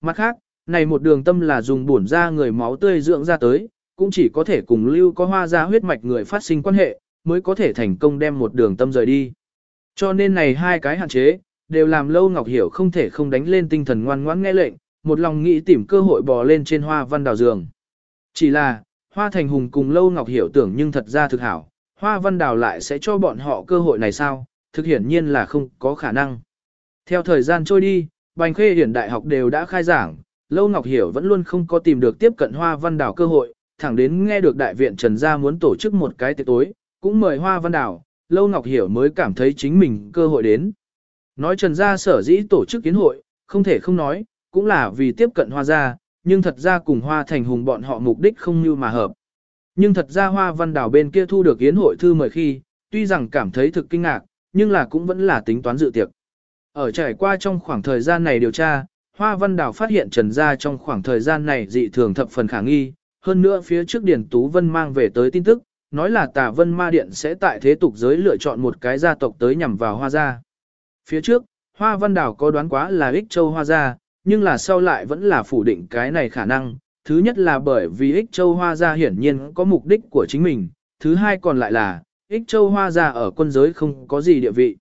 Mặt khác, này một đường tâm là dùng bổn ra người máu tươi dưỡng ra tới, cũng chỉ có thể cùng lưu có hoa ra huyết mạch người phát sinh quan hệ, mới có thể thành công đem một đường tâm rời đi. Cho nên này hai cái hạn chế, đều làm Lâu Ngọc Hiểu không thể không đánh lên tinh thần ngoan ngoãn nghe lệnh, một lòng nghĩ tìm cơ hội bò lên trên hoa văn đào giường. Chỉ là, Hoa Thành Hùng cùng Lâu Ngọc Hiểu tưởng nhưng thật ra thực hảo, Hoa Văn Đào lại sẽ cho bọn họ cơ hội này sao, thực hiển nhiên là không có khả năng. Theo thời gian trôi đi, Bành Khê Hiển Đại học đều đã khai giảng, Lâu Ngọc Hiểu vẫn luôn không có tìm được tiếp cận Hoa Văn Đảo cơ hội, thẳng đến nghe được Đại viện Trần Gia muốn tổ chức một cái tiệc tối, cũng mời Hoa Văn Đảo, Lâu Ngọc Hiểu mới cảm thấy chính mình cơ hội đến. Nói Trần Gia sở dĩ tổ chức kiến hội, không thể không nói, cũng là vì tiếp cận Hoa Gia, nhưng thật ra cùng Hoa Thành Hùng bọn họ mục đích không như mà hợp. Nhưng thật ra Hoa Văn Đảo bên kia thu được yến hội thư mời khi, tuy rằng cảm thấy thực kinh ngạc, nhưng là cũng vẫn là tính toán dự tiệc. Ở trải qua trong khoảng thời gian này điều tra, Hoa Văn Đào phát hiện Trần Gia trong khoảng thời gian này dị thường thập phần khả nghi, hơn nữa phía trước Điển Tú Vân mang về tới tin tức, nói là Tà Vân Ma Điện sẽ tại thế tục giới lựa chọn một cái gia tộc tới nhằm vào Hoa Gia. Phía trước, Hoa Văn Đào có đoán quá là ích châu Hoa Gia, nhưng là sau lại vẫn là phủ định cái này khả năng. Thứ nhất là bởi vì ích châu Hoa Gia hiển nhiên có mục đích của chính mình, thứ hai còn lại là, ích châu Hoa Gia ở quân giới không có gì địa vị.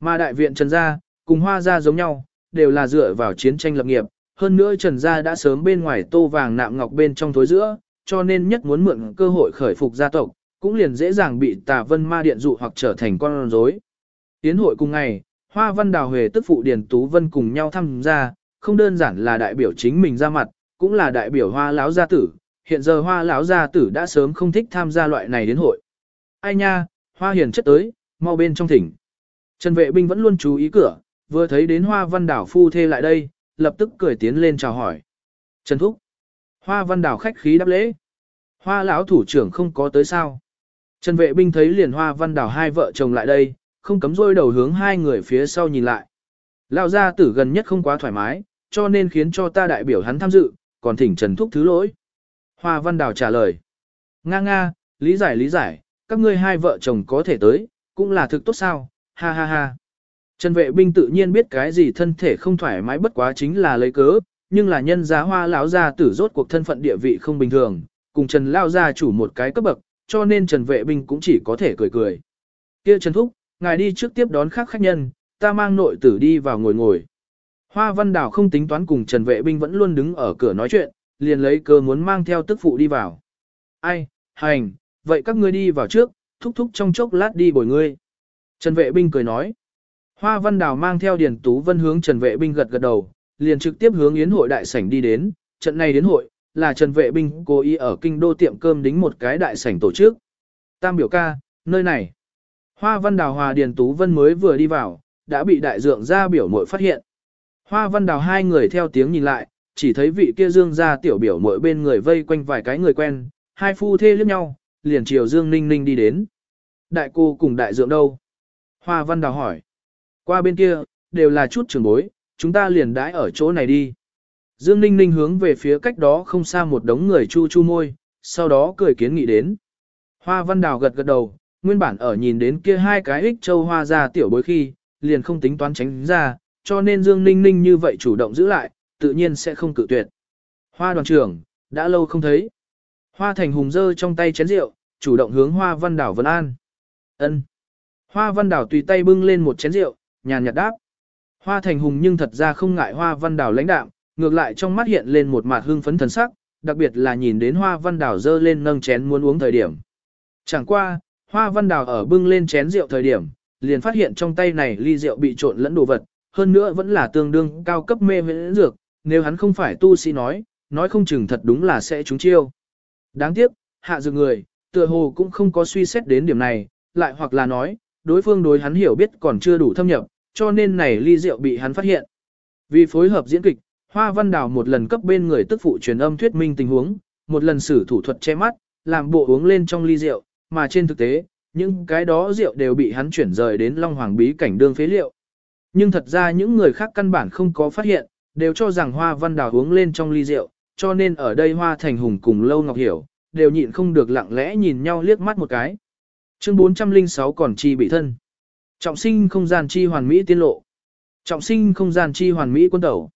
Mà đại viện Trần Gia, cùng Hoa Gia giống nhau, đều là dựa vào chiến tranh lập nghiệp, hơn nữa Trần Gia đã sớm bên ngoài tô vàng nạm ngọc bên trong thối giữa, cho nên nhất muốn mượn cơ hội khởi phục gia tộc, cũng liền dễ dàng bị tà vân ma điện dụ hoặc trở thành con rối. Tiến hội cùng ngày, Hoa Văn Đào Huệ tức phụ Điền Tú Vân cùng nhau tham gia, không đơn giản là đại biểu chính mình ra mặt, cũng là đại biểu Hoa lão gia tử, hiện giờ Hoa lão gia tử đã sớm không thích tham gia loại này đến hội. Ai nha, Hoa Hiền chất tới, mau bên trong thỉnh. Trần Vệ binh vẫn luôn chú ý cửa, vừa thấy đến Hoa Văn Đảo phu thê lại đây, lập tức cười tiến lên chào hỏi. Trần Thúc. Hoa Văn Đảo khách khí đáp lễ. Hoa lão thủ trưởng không có tới sao? Trần Vệ binh thấy liền Hoa Văn Đảo hai vợ chồng lại đây, không cấm rôi đầu hướng hai người phía sau nhìn lại. Lão gia tử gần nhất không quá thoải mái, cho nên khiến cho ta đại biểu hắn tham dự, còn thỉnh Trần Thúc thứ lỗi. Hoa Văn Đảo trả lời. Nga nga, lý giải lý giải, các ngươi hai vợ chồng có thể tới, cũng là thực tốt sao, ha ha ha. Trần vệ binh tự nhiên biết cái gì thân thể không thoải mái bất quá chính là lấy cớ, nhưng là nhân giá hoa lão gia tử rốt cuộc thân phận địa vị không bình thường, cùng Trần Lao gia chủ một cái cấp bậc, cho nên Trần vệ binh cũng chỉ có thể cười cười. kia Trần Thúc, ngài đi trước tiếp đón khác khách nhân, ta mang nội tử đi vào ngồi ngồi. Hoa Văn Đào không tính toán cùng Trần Vệ Binh vẫn luôn đứng ở cửa nói chuyện, liền lấy cớ muốn mang theo tức phụ đi vào. Ai, hành, vậy các ngươi đi vào trước, thúc thúc trong chốc lát đi bồi ngươi. Trần Vệ Binh cười nói. Hoa Văn Đào mang theo Điền Tú Vân hướng Trần Vệ Binh gật gật đầu, liền trực tiếp hướng Yến hội đại sảnh đi đến, trận này đến hội, là Trần Vệ Binh cố ý ở kinh đô tiệm cơm đính một cái đại sảnh tổ chức. Tam biểu ca, nơi này. Hoa Văn Đào Hòa Điền Tú Vân mới vừa đi vào, đã bị đại dượng gia biểu muội phát hiện. Hoa Văn Đào hai người theo tiếng nhìn lại, chỉ thấy vị kia Dương gia tiểu biểu muội bên người vây quanh vài cái người quen, hai phu thê liếc nhau, liền chiều Dương Ninh Ninh đi đến. Đại cô cùng đại dượng đâu? Hoa Văn Đào hỏi. Qua bên kia, đều là chút trường bối, chúng ta liền đãi ở chỗ này đi. Dương Ninh Ninh hướng về phía cách đó không xa một đống người chu chu môi, sau đó cười kiến nghị đến. Hoa Văn Đào gật gật đầu, nguyên bản ở nhìn đến kia hai cái ích châu hoa ra tiểu bối khi, liền không tính toán tránh ra, cho nên Dương Ninh Ninh như vậy chủ động giữ lại, tự nhiên sẽ không cự tuyệt. Hoa đoàn trưởng, đã lâu không thấy. Hoa thành hùng dơ trong tay chén rượu, chủ động hướng Hoa Văn Đảo Vân An. ân Hoa Văn Đảo tùy tay bưng lên một chén rượu, nhàn nhạt đáp. Hoa thành hùng nhưng thật ra không ngại Hoa Văn đào lãnh đạm, ngược lại trong mắt hiện lên một mặt hưng phấn thần sắc, đặc biệt là nhìn đến Hoa Văn đào dơ lên nâng chén muốn uống thời điểm. Chẳng qua, Hoa Văn đào ở bưng lên chén rượu thời điểm, liền phát hiện trong tay này ly rượu bị trộn lẫn đồ vật, hơn nữa vẫn là tương đương cao cấp mê huyễn dược, nếu hắn không phải tu sĩ nói, nói không chừng thật đúng là sẽ trúng chiêu. Đáng tiếc, hạ dược người, tựa hồ cũng không có suy xét đến điểm này, lại hoặc là nói, đối phương đối hắn hiểu biết còn chưa đủ thâm nhập, cho nên này ly rượu bị hắn phát hiện. Vì phối hợp diễn kịch, Hoa Văn Đào một lần cấp bên người tức phụ truyền âm thuyết minh tình huống, một lần sử thủ thuật che mắt, làm bộ uống lên trong ly rượu, mà trên thực tế, những cái đó rượu đều bị hắn chuyển rời đến Long Hoàng bí cảnh đương phế liệu. Nhưng thật ra những người khác căn bản không có phát hiện, đều cho rằng Hoa Văn Đào uống lên trong ly rượu, cho nên ở đây Hoa Thành Hùng cùng Lâu Ngọc Hiểu, đều nhịn không được lặng lẽ nhìn nhau liếc mắt một cái. Chương 406 còn chi bị thân. Trọng sinh không gian chi hoàn mỹ tiên lộ. Trọng sinh không gian chi hoàn mỹ quân tẩu.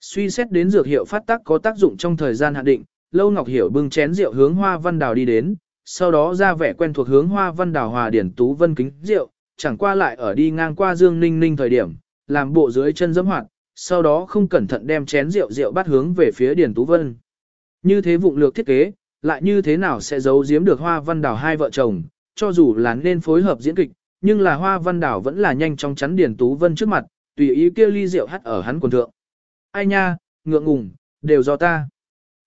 Suy xét đến dược hiệu phát tác có tác dụng trong thời gian hạn định, Lâu Ngọc Hiểu bưng chén rượu hướng Hoa Văn Đào đi đến, sau đó ra vẻ quen thuộc hướng Hoa Văn Đào hòa điển tú vân kính rượu, chẳng qua lại ở đi ngang qua Dương Ninh Ninh thời điểm, làm bộ dưới chân dẫm hoạt, sau đó không cẩn thận đem chén rượu rượu bắt hướng về phía Điền Tú Vân. Như thế vụng lược thiết kế, lại như thế nào sẽ giấu giếm được Hoa Văn Đào hai vợ chồng, cho dù là nên phối hợp diễn kịch, nhưng là Hoa Văn Đào vẫn là nhanh chóng chắn Điền Tú Vân trước mặt, tùy ý kia ly rượu hắt ở hắn quần thượng. Ai nha, ngượng ngùng, đều do ta.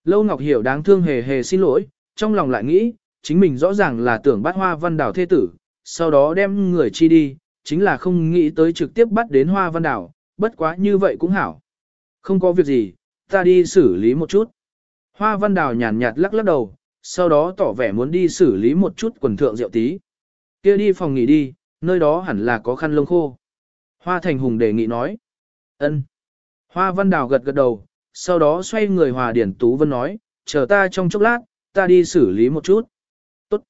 Lâu Ngọc Hiểu đáng thương hề hề xin lỗi, trong lòng lại nghĩ, chính mình rõ ràng là tưởng bắt Hoa Văn Đào thê tử, sau đó đem người chi đi, chính là không nghĩ tới trực tiếp bắt đến Hoa Văn Đào, bất quá như vậy cũng hảo. Không có việc gì, ta đi xử lý một chút. Hoa Văn Đào nhàn nhạt lắc lắc đầu, sau đó tỏ vẻ muốn đi xử lý một chút quần thượng rượu tí. kia đi phòng nghỉ đi, nơi đó hẳn là có khăn lông khô. Hoa Thành Hùng đề nghị nói. ân. Hoa Văn Đào gật gật đầu, sau đó xoay người Hòa Điển Tú Vân nói, chờ ta trong chốc lát, ta đi xử lý một chút. Tốt.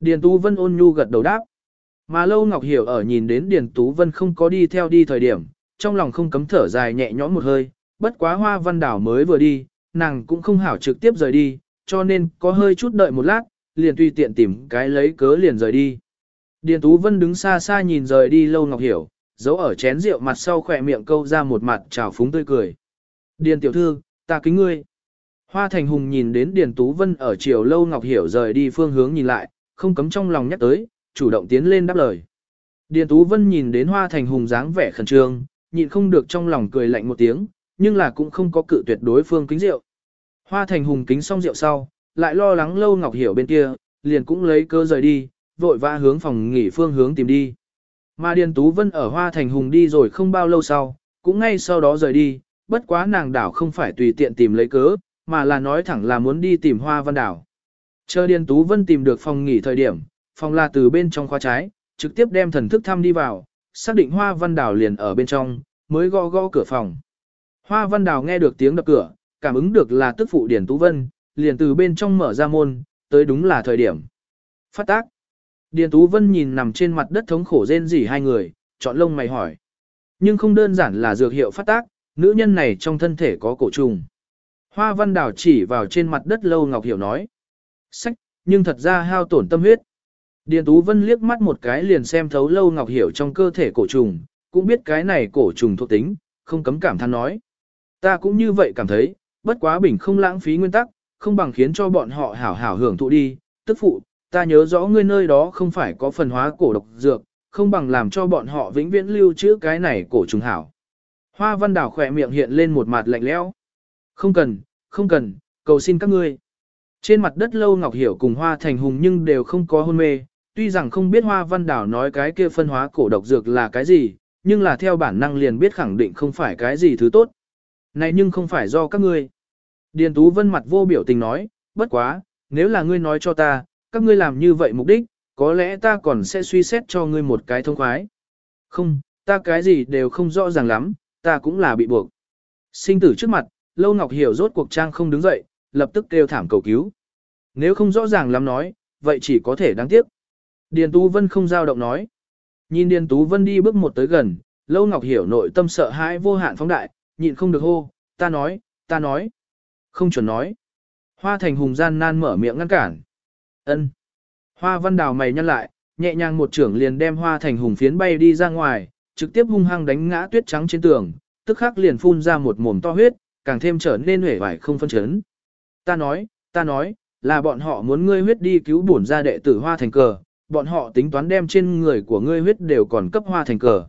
Điền Tú Vân ôn nhu gật đầu đáp. Mà Lâu Ngọc Hiểu ở nhìn đến Điền Tú Vân không có đi theo đi thời điểm, trong lòng không cấm thở dài nhẹ nhõm một hơi, bất quá Hoa Văn Đào mới vừa đi, nàng cũng không hảo trực tiếp rời đi, cho nên có hơi chút đợi một lát, liền tùy tiện tìm cái lấy cớ liền rời đi. Điền Tú Vân đứng xa xa nhìn rời đi Lâu Ngọc Hiểu, giấu ở chén rượu mặt sau khỏe miệng câu ra một mặt trào phúng tươi cười. Điền tiểu thư, ta kính ngươi. Hoa Thành Hùng nhìn đến Điền Tú Vân ở chiều Lâu Ngọc Hiểu rời đi phương hướng nhìn lại, không cấm trong lòng nhắc tới, chủ động tiến lên đáp lời. Điền Tú Vân nhìn đến Hoa Thành Hùng dáng vẻ khẩn trương, nhịn không được trong lòng cười lạnh một tiếng, nhưng là cũng không có cự tuyệt đối phương kính rượu. Hoa Thành Hùng kính xong rượu sau, lại lo lắng Lâu Ngọc Hiểu bên kia, liền cũng lấy cơ rời đi, vội vã hướng phòng nghỉ phương hướng tìm đi. Mà Điền Tú Vân ở Hoa Thành Hùng đi rồi không bao lâu sau, cũng ngay sau đó rời đi, bất quá nàng đảo không phải tùy tiện tìm lấy cớ, mà là nói thẳng là muốn đi tìm Hoa Văn đảo. Chờ Điền Tú Vân tìm được phòng nghỉ thời điểm, phòng là từ bên trong khóa trái, trực tiếp đem thần thức thăm đi vào, xác định Hoa Văn đảo liền ở bên trong, mới gõ gõ cửa phòng. Hoa Văn đảo nghe được tiếng đập cửa, cảm ứng được là tức phụ điển Tú Vân, liền từ bên trong mở ra môn, tới đúng là thời điểm. Phát tác. Điền Tú Vân nhìn nằm trên mặt đất thống khổ rên rỉ hai người, chọn lông mày hỏi. Nhưng không đơn giản là dược hiệu phát tác, nữ nhân này trong thân thể có cổ trùng. Hoa Văn đảo chỉ vào trên mặt đất Lâu Ngọc Hiểu nói. Sách, nhưng thật ra hao tổn tâm huyết. Điền Tú Vân liếc mắt một cái liền xem thấu Lâu Ngọc Hiểu trong cơ thể cổ trùng, cũng biết cái này cổ trùng thuộc tính, không cấm cảm than nói. Ta cũng như vậy cảm thấy, bất quá bình không lãng phí nguyên tắc, không bằng khiến cho bọn họ hảo hảo hưởng thụ đi, tức phụ, ta nhớ rõ ngươi nơi đó không phải có phần hóa cổ độc dược, không bằng làm cho bọn họ vĩnh viễn lưu trữ cái này cổ trùng hảo. Hoa văn đảo khỏe miệng hiện lên một mặt lạnh lẽo. Không cần, không cần, cầu xin các ngươi. Trên mặt đất lâu ngọc hiểu cùng hoa thành hùng nhưng đều không có hôn mê, tuy rằng không biết hoa văn đảo nói cái kia phân hóa cổ độc dược là cái gì, nhưng là theo bản năng liền biết khẳng định không phải cái gì thứ tốt. Này nhưng không phải do các ngươi. Điền Tú Vân mặt vô biểu tình nói, bất quá, nếu là ngươi nói cho ta, các ngươi làm như vậy mục đích, có lẽ ta còn sẽ suy xét cho ngươi một cái thông khoái. Không, ta cái gì đều không rõ ràng lắm, ta cũng là bị buộc. Sinh tử trước mặt, Lâu Ngọc Hiểu rốt cuộc trang không đứng dậy, lập tức kêu thảm cầu cứu. Nếu không rõ ràng lắm nói, vậy chỉ có thể đáng tiếc. Điền Tú Vân không giao động nói. Nhìn Điền Tú Vân đi bước một tới gần, Lâu Ngọc Hiểu nội tâm sợ hãi vô hạn phóng đại, nhịn không được hô, ta nói, ta nói. Không chuẩn nói. Hoa Thành Hùng gian nan mở miệng ngăn cản. Ân. Hoa Văn Đào mày nhăn lại, nhẹ nhàng một trưởng liền đem Hoa Thành Hùng phiến bay đi ra ngoài, trực tiếp hung hăng đánh ngã tuyết trắng trên tường, tức khắc liền phun ra một mồm to huyết, càng thêm trở nên hể vải không phân chấn. Ta nói, ta nói, là bọn họ muốn ngươi huyết đi cứu bổn ra đệ tử Hoa Thành cờ, bọn họ tính toán đem trên người của ngươi huyết đều còn cấp Hoa Thành cờ.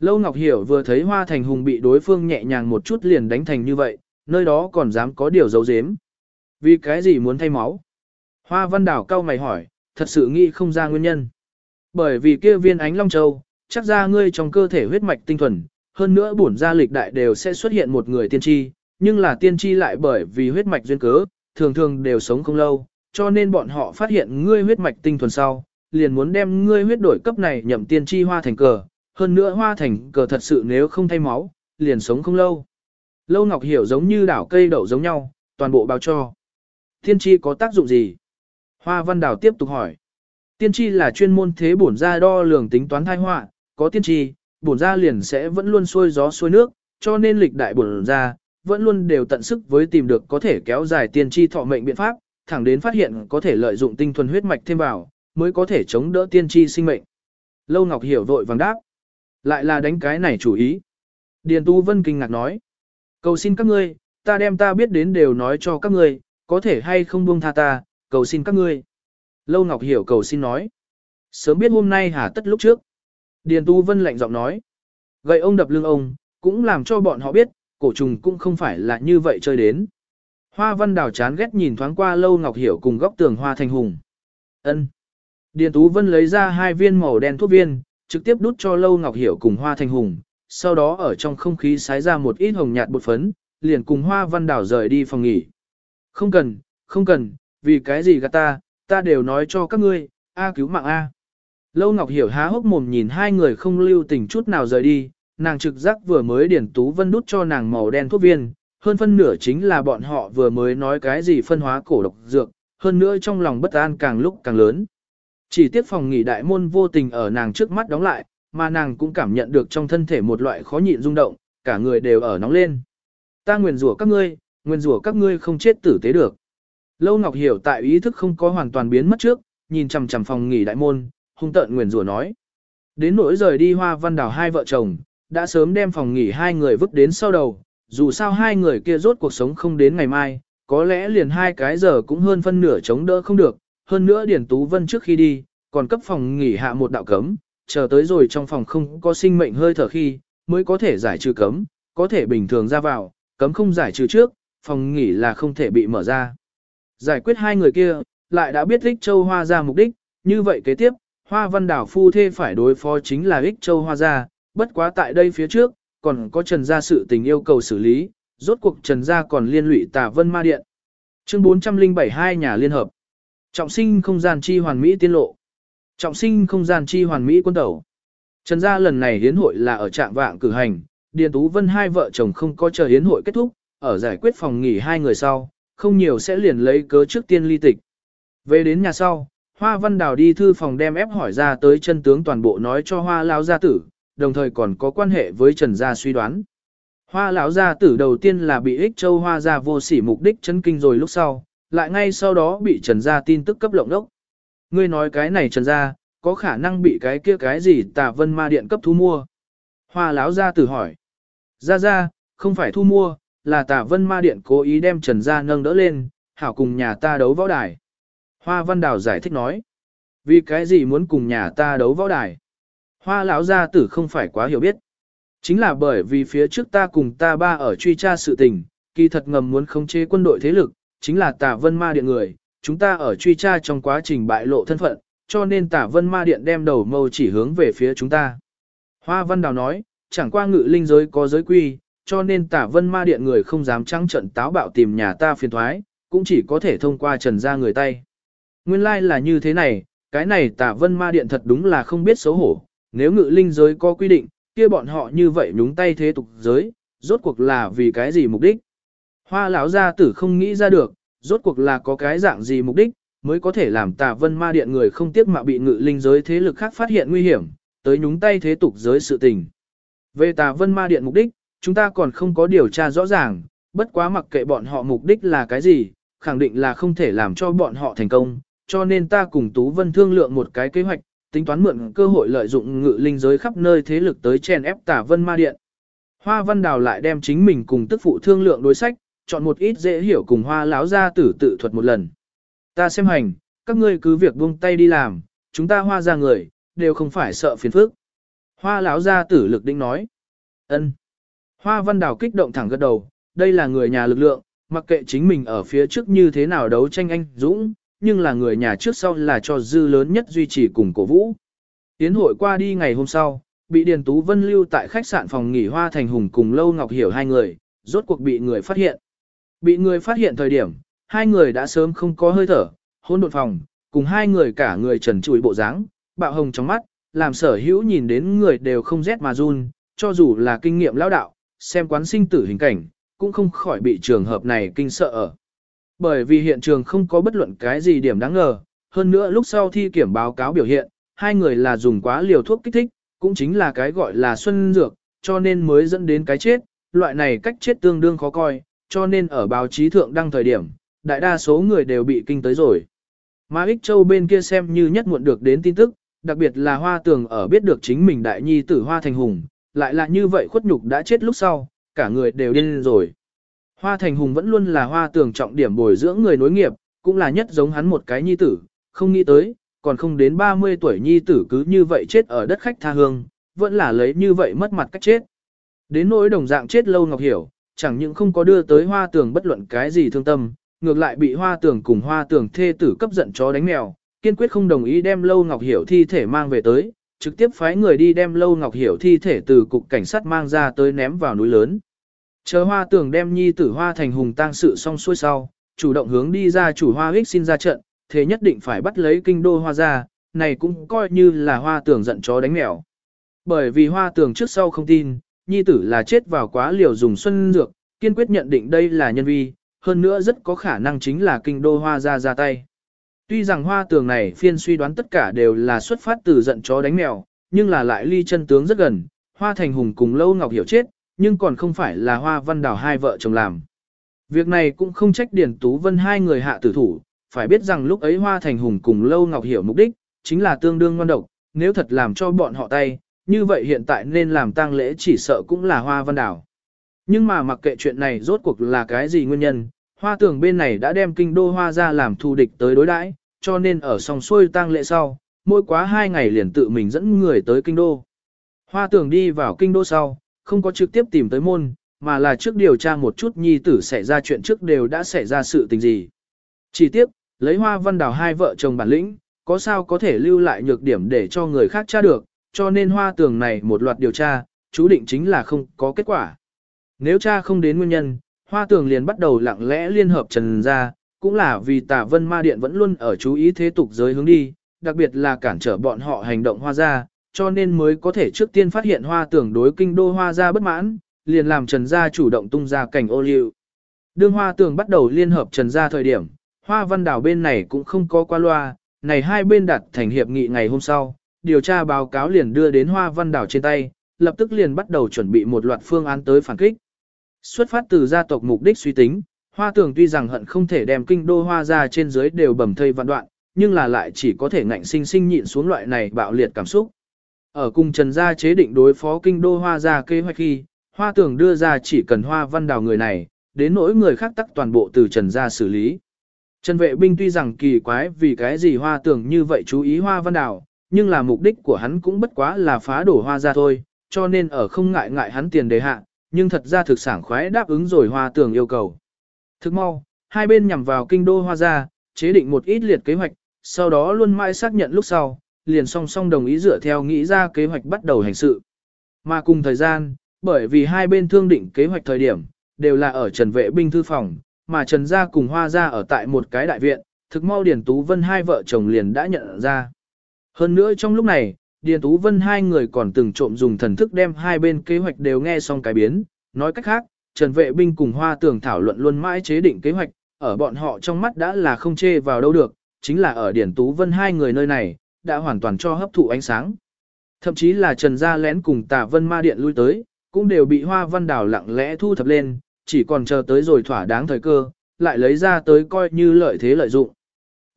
Lâu Ngọc Hiểu vừa thấy Hoa Thành Hùng bị đối phương nhẹ nhàng một chút liền đánh thành như vậy, nơi đó còn dám có điều giấu giếm. Vì cái gì muốn thay máu? Hoa Văn Đảo cao mày hỏi, thật sự nghĩ không ra nguyên nhân. Bởi vì kia viên ánh long châu, chắc ra ngươi trong cơ thể huyết mạch tinh thuần, hơn nữa bổn gia lịch đại đều sẽ xuất hiện một người tiên tri, nhưng là tiên tri lại bởi vì huyết mạch duyên cớ, thường thường đều sống không lâu, cho nên bọn họ phát hiện ngươi huyết mạch tinh thuần sau, liền muốn đem ngươi huyết đổi cấp này nhậm tiên tri hoa thành cờ, hơn nữa hoa thành cờ thật sự nếu không thay máu, liền sống không lâu. Lâu Ngọc Hiểu giống như đảo cây đậu giống nhau, toàn bộ báo cho. Tiên tri có tác dụng gì? Hoa Văn Đào tiếp tục hỏi. Tiên tri là chuyên môn thế bổn gia đo lường tính toán thai họa, có tiên tri, bổn gia liền sẽ vẫn luôn xuôi gió xuôi nước, cho nên lịch đại bổn gia vẫn luôn đều tận sức với tìm được có thể kéo dài tiên tri thọ mệnh biện pháp, thẳng đến phát hiện có thể lợi dụng tinh thuần huyết mạch thêm vào, mới có thể chống đỡ tiên tri sinh mệnh. Lâu Ngọc Hiểu vội vàng đáp. Lại là đánh cái này chủ ý. Điền Tu Vân kinh ngạc nói. Cầu xin các ngươi, ta đem ta biết đến đều nói cho các ngươi, có thể hay không buông tha ta, cầu xin các ngươi. Lâu Ngọc Hiểu cầu xin nói. Sớm biết hôm nay hả tất lúc trước. Điền Tu Vân lạnh giọng nói. Gậy ông đập lưng ông, cũng làm cho bọn họ biết, cổ trùng cũng không phải là như vậy chơi đến. Hoa Văn Đào chán ghét nhìn thoáng qua Lâu Ngọc Hiểu cùng góc tường Hoa Thành Hùng. Ân. Điền Tú Vân lấy ra hai viên màu đen thuốc viên, trực tiếp đút cho Lâu Ngọc Hiểu cùng Hoa Thành Hùng, sau đó ở trong không khí xái ra một ít hồng nhạt bột phấn, liền cùng Hoa Văn đảo rời đi phòng nghỉ. Không cần, không cần, vì cái gì gạt ta, ta đều nói cho các ngươi, A cứu mạng A. Lâu Ngọc Hiểu há hốc mồm nhìn hai người không lưu tình chút nào rời đi, nàng trực giác vừa mới điển Tú Vân đút cho nàng màu đen thuốc viên, hơn phân nửa chính là bọn họ vừa mới nói cái gì phân hóa cổ độc dược, hơn nữa trong lòng bất an càng lúc càng lớn. Chỉ tiếc phòng nghỉ đại môn vô tình ở nàng trước mắt đóng lại, mà nàng cũng cảm nhận được trong thân thể một loại khó nhịn rung động, cả người đều ở nóng lên. Ta nguyền rủa các ngươi, nguyền rủa các ngươi không chết tử tế được. Lâu Ngọc hiểu tại ý thức không có hoàn toàn biến mất trước, nhìn chằm chằm phòng nghỉ đại môn, hung tợn nguyền rủa nói. Đến nỗi rời đi hoa văn đảo hai vợ chồng, đã sớm đem phòng nghỉ hai người vứt đến sau đầu, dù sao hai người kia rốt cuộc sống không đến ngày mai, có lẽ liền hai cái giờ cũng hơn phân nửa chống đỡ không được, hơn nữa Điển Tú Vân trước khi đi, còn cấp phòng nghỉ hạ một đạo cấm, chờ tới rồi trong phòng không có sinh mệnh hơi thở khi, mới có thể giải trừ cấm, có thể bình thường ra vào, cấm không giải trừ trước, phòng nghỉ là không thể bị mở ra. Giải quyết hai người kia, lại đã biết Ích Châu Hoa ra mục đích, như vậy kế tiếp, Hoa Văn Đảo phu thê phải đối phó chính là Ích Châu Hoa ra, bất quá tại đây phía trước, còn có Trần Gia sự tình yêu cầu xử lý, rốt cuộc Trần Gia còn liên lụy Tà Vân Ma Điện. Chương 407 hai nhà liên hợp. Trọng sinh không gian chi hoàn mỹ tiên lộ. Trọng sinh không gian chi hoàn mỹ quân tẩu. Trần Gia lần này hiến hội là ở trạng vạng cử hành, Điền Tú Vân hai vợ chồng không có chờ hiến hội kết thúc, ở giải quyết phòng nghỉ hai người sau, không nhiều sẽ liền lấy cớ trước tiên ly tịch. Về đến nhà sau, Hoa Văn Đào đi thư phòng đem ép hỏi ra tới chân tướng toàn bộ nói cho Hoa Lão gia tử, đồng thời còn có quan hệ với Trần Gia suy đoán. Hoa lão gia tử đầu tiên là bị ích châu hoa gia vô sỉ mục đích chân kinh rồi lúc sau, lại ngay sau đó bị Trần Gia tin tức cấp lộng đốc. Ngươi nói cái này Trần Gia, có khả năng bị cái kia cái gì tà vân ma điện cấp thu mua. Hoa lão gia tử hỏi. Gia Gia, không phải thu mua, là tà vân ma điện cố ý đem Trần Gia nâng đỡ lên, hảo cùng nhà ta đấu võ đài. Hoa Văn Đào giải thích nói. Vì cái gì muốn cùng nhà ta đấu võ đài? Hoa lão gia tử không phải quá hiểu biết. Chính là bởi vì phía trước ta cùng ta ba ở truy tra sự tình, kỳ thật ngầm muốn khống chế quân đội thế lực, chính là tà vân ma điện người, chúng ta ở truy tra trong quá trình bại lộ thân phận, cho nên Tả vân ma điện đem đầu mâu chỉ hướng về phía chúng ta. Hoa văn đào nói, chẳng qua ngự linh giới có giới quy, cho nên Tả vân ma điện người không dám trắng trận táo bạo tìm nhà ta phiền thoái, cũng chỉ có thể thông qua trần ra người tay. Nguyên lai like là như thế này, cái này Tả vân ma điện thật đúng là không biết xấu hổ, nếu ngự linh giới có quy định, kia bọn họ như vậy nhúng tay thế tục giới, rốt cuộc là vì cái gì mục đích. Hoa lão gia tử không nghĩ ra được, rốt cuộc là có cái dạng gì mục đích, mới có thể làm tà vân ma điện người không tiếc mà bị ngự linh giới thế lực khác phát hiện nguy hiểm, tới nhúng tay thế tục giới sự tình. Về tà vân ma điện mục đích, chúng ta còn không có điều tra rõ ràng, bất quá mặc kệ bọn họ mục đích là cái gì, khẳng định là không thể làm cho bọn họ thành công, cho nên ta cùng Tú Vân thương lượng một cái kế hoạch, tính toán mượn cơ hội lợi dụng ngự linh giới khắp nơi thế lực tới chèn ép tà vân ma điện. Hoa văn đào lại đem chính mình cùng tức phụ thương lượng đối sách, chọn một ít dễ hiểu cùng hoa lão gia tử tự thuật một lần. Ta xem hành, các ngươi cứ việc buông tay đi làm, chúng ta hoa ra người, đều không phải sợ phiền phức. Hoa lão gia tử lực định nói. ân. Hoa văn đào kích động thẳng gật đầu, đây là người nhà lực lượng, mặc kệ chính mình ở phía trước như thế nào đấu tranh anh dũng, nhưng là người nhà trước sau là cho dư lớn nhất duy trì cùng cổ vũ. Tiến hội qua đi ngày hôm sau, bị Điền Tú Vân lưu tại khách sạn phòng nghỉ Hoa Thành Hùng cùng Lâu Ngọc Hiểu hai người, rốt cuộc bị người phát hiện. Bị người phát hiện thời điểm, hai người đã sớm không có hơi thở, hôn đột phòng, cùng hai người cả người trần trụi bộ dáng, bạo hồng trong mắt, làm sở hữu nhìn đến người đều không rét mà run, cho dù là kinh nghiệm lão đạo, xem quán sinh tử hình cảnh, cũng không khỏi bị trường hợp này kinh sợ ở. Bởi vì hiện trường không có bất luận cái gì điểm đáng ngờ, hơn nữa lúc sau thi kiểm báo cáo biểu hiện, hai người là dùng quá liều thuốc kích thích, cũng chính là cái gọi là xuân dược, cho nên mới dẫn đến cái chết, loại này cách chết tương đương khó coi, cho nên ở báo chí thượng đăng thời điểm, đại đa số người đều bị kinh tới rồi. Mà Ích Châu bên kia xem như nhất muộn được đến tin tức, đặc biệt là Hoa Tường ở biết được chính mình đại nhi tử Hoa Thành Hùng, lại là như vậy khuất nhục đã chết lúc sau, cả người đều điên rồi. Hoa Thành Hùng vẫn luôn là Hoa Tường trọng điểm bồi dưỡng người nối nghiệp, cũng là nhất giống hắn một cái nhi tử, không nghĩ tới, còn không đến 30 tuổi nhi tử cứ như vậy chết ở đất khách tha hương, vẫn là lấy như vậy mất mặt cách chết. Đến nỗi đồng dạng chết lâu Ngọc Hiểu, chẳng những không có đưa tới Hoa Tường bất luận cái gì thương tâm, ngược lại bị Hoa Tường cùng Hoa Tường thê tử cấp giận chó đánh mèo, kiên quyết không đồng ý đem Lâu Ngọc Hiểu thi thể mang về tới, trực tiếp phái người đi đem Lâu Ngọc Hiểu thi thể từ cục cảnh sát mang ra tới ném vào núi lớn. Chờ Hoa Tường đem nhi tử Hoa Thành Hùng tang sự xong xuôi sau, chủ động hướng đi ra chủ Hoa ích xin ra trận, thế nhất định phải bắt lấy kinh đô Hoa ra, này cũng coi như là Hoa Tường giận chó đánh mèo. Bởi vì Hoa Tường trước sau không tin, nhi tử là chết vào quá liều dùng xuân dược, kiên quyết nhận định đây là nhân vi, hơn nữa rất có khả năng chính là kinh đô hoa ra ra tay. Tuy rằng hoa tường này phiên suy đoán tất cả đều là xuất phát từ giận chó đánh mèo, nhưng là lại ly chân tướng rất gần, hoa thành hùng cùng lâu ngọc hiểu chết, nhưng còn không phải là hoa văn đào hai vợ chồng làm. Việc này cũng không trách Điển Tú Vân hai người hạ tử thủ, phải biết rằng lúc ấy hoa thành hùng cùng lâu ngọc hiểu mục đích, chính là tương đương ngon độc, nếu thật làm cho bọn họ tay, như vậy hiện tại nên làm tang lễ chỉ sợ cũng là hoa văn đảo. Nhưng mà mặc kệ chuyện này rốt cuộc là cái gì nguyên nhân, hoa tường bên này đã đem kinh đô hoa ra làm thù địch tới đối đãi, cho nên ở song xuôi tang lễ sau, mỗi quá hai ngày liền tự mình dẫn người tới kinh đô. Hoa tường đi vào kinh đô sau, không có trực tiếp tìm tới môn, mà là trước điều tra một chút nhi tử xảy ra chuyện trước đều đã xảy ra sự tình gì. Chỉ tiếp, lấy hoa văn đào hai vợ chồng bản lĩnh, có sao có thể lưu lại nhược điểm để cho người khác tra được, cho nên hoa tường này một loạt điều tra, chú định chính là không có kết quả. Nếu cha không đến nguyên nhân, hoa tường liền bắt đầu lặng lẽ liên hợp trần ra, cũng là vì tả vân ma điện vẫn luôn ở chú ý thế tục giới hướng đi, đặc biệt là cản trở bọn họ hành động hoa ra, cho nên mới có thể trước tiên phát hiện hoa tường đối kinh đô hoa ra bất mãn, liền làm trần gia chủ động tung ra cảnh ô liu. Đương hoa tường bắt đầu liên hợp trần gia thời điểm, hoa văn đảo bên này cũng không có qua loa, này hai bên đặt thành hiệp nghị ngày hôm sau, điều tra báo cáo liền đưa đến Hoa Văn Đảo trên tay, lập tức liền bắt đầu chuẩn bị một loạt phương án tới phản kích. Xuất phát từ gia tộc mục đích suy tính, Hoa Tường tuy rằng hận không thể đem kinh đô Hoa ra trên dưới đều bầm thây vạn đoạn, nhưng là lại chỉ có thể ngạnh sinh sinh nhịn xuống loại này bạo liệt cảm xúc. Ở cùng Trần gia chế định đối phó kinh đô Hoa ra kế hoạch khi, Hoa Tường đưa ra chỉ cần Hoa Văn Đảo người này, đến nỗi người khác tắc toàn bộ từ Trần gia xử lý. Trần vệ binh tuy rằng kỳ quái vì cái gì Hoa Tưởng như vậy chú ý Hoa Văn Đảo, nhưng là mục đích của hắn cũng bất quá là phá đổ hoa ra thôi, cho nên ở không ngại ngại hắn tiền đề hạ, nhưng thật ra thực sản khoái đáp ứng rồi hoa tường yêu cầu. Thực mau, hai bên nhằm vào kinh đô hoa ra, chế định một ít liệt kế hoạch, sau đó luôn mãi xác nhận lúc sau, liền song song đồng ý dựa theo nghĩ ra kế hoạch bắt đầu hành sự. Mà cùng thời gian, bởi vì hai bên thương định kế hoạch thời điểm, đều là ở Trần Vệ binh thư phòng, mà Trần gia cùng Hoa gia ở tại một cái đại viện, thực mau Điển Tú Vân hai vợ chồng liền đã nhận ra. Hơn nữa trong lúc này, Điền Tú Vân hai người còn từng trộm dùng thần thức đem hai bên kế hoạch đều nghe xong cái biến. Nói cách khác, Trần Vệ Binh cùng Hoa Tường thảo luận luôn mãi chế định kế hoạch, ở bọn họ trong mắt đã là không chê vào đâu được, chính là ở Điền Tú Vân hai người nơi này, đã hoàn toàn cho hấp thụ ánh sáng. Thậm chí là Trần Gia lén cùng Tả Vân Ma Điện lui tới, cũng đều bị Hoa Văn Đảo lặng lẽ thu thập lên, chỉ còn chờ tới rồi thỏa đáng thời cơ, lại lấy ra tới coi như lợi thế lợi dụng.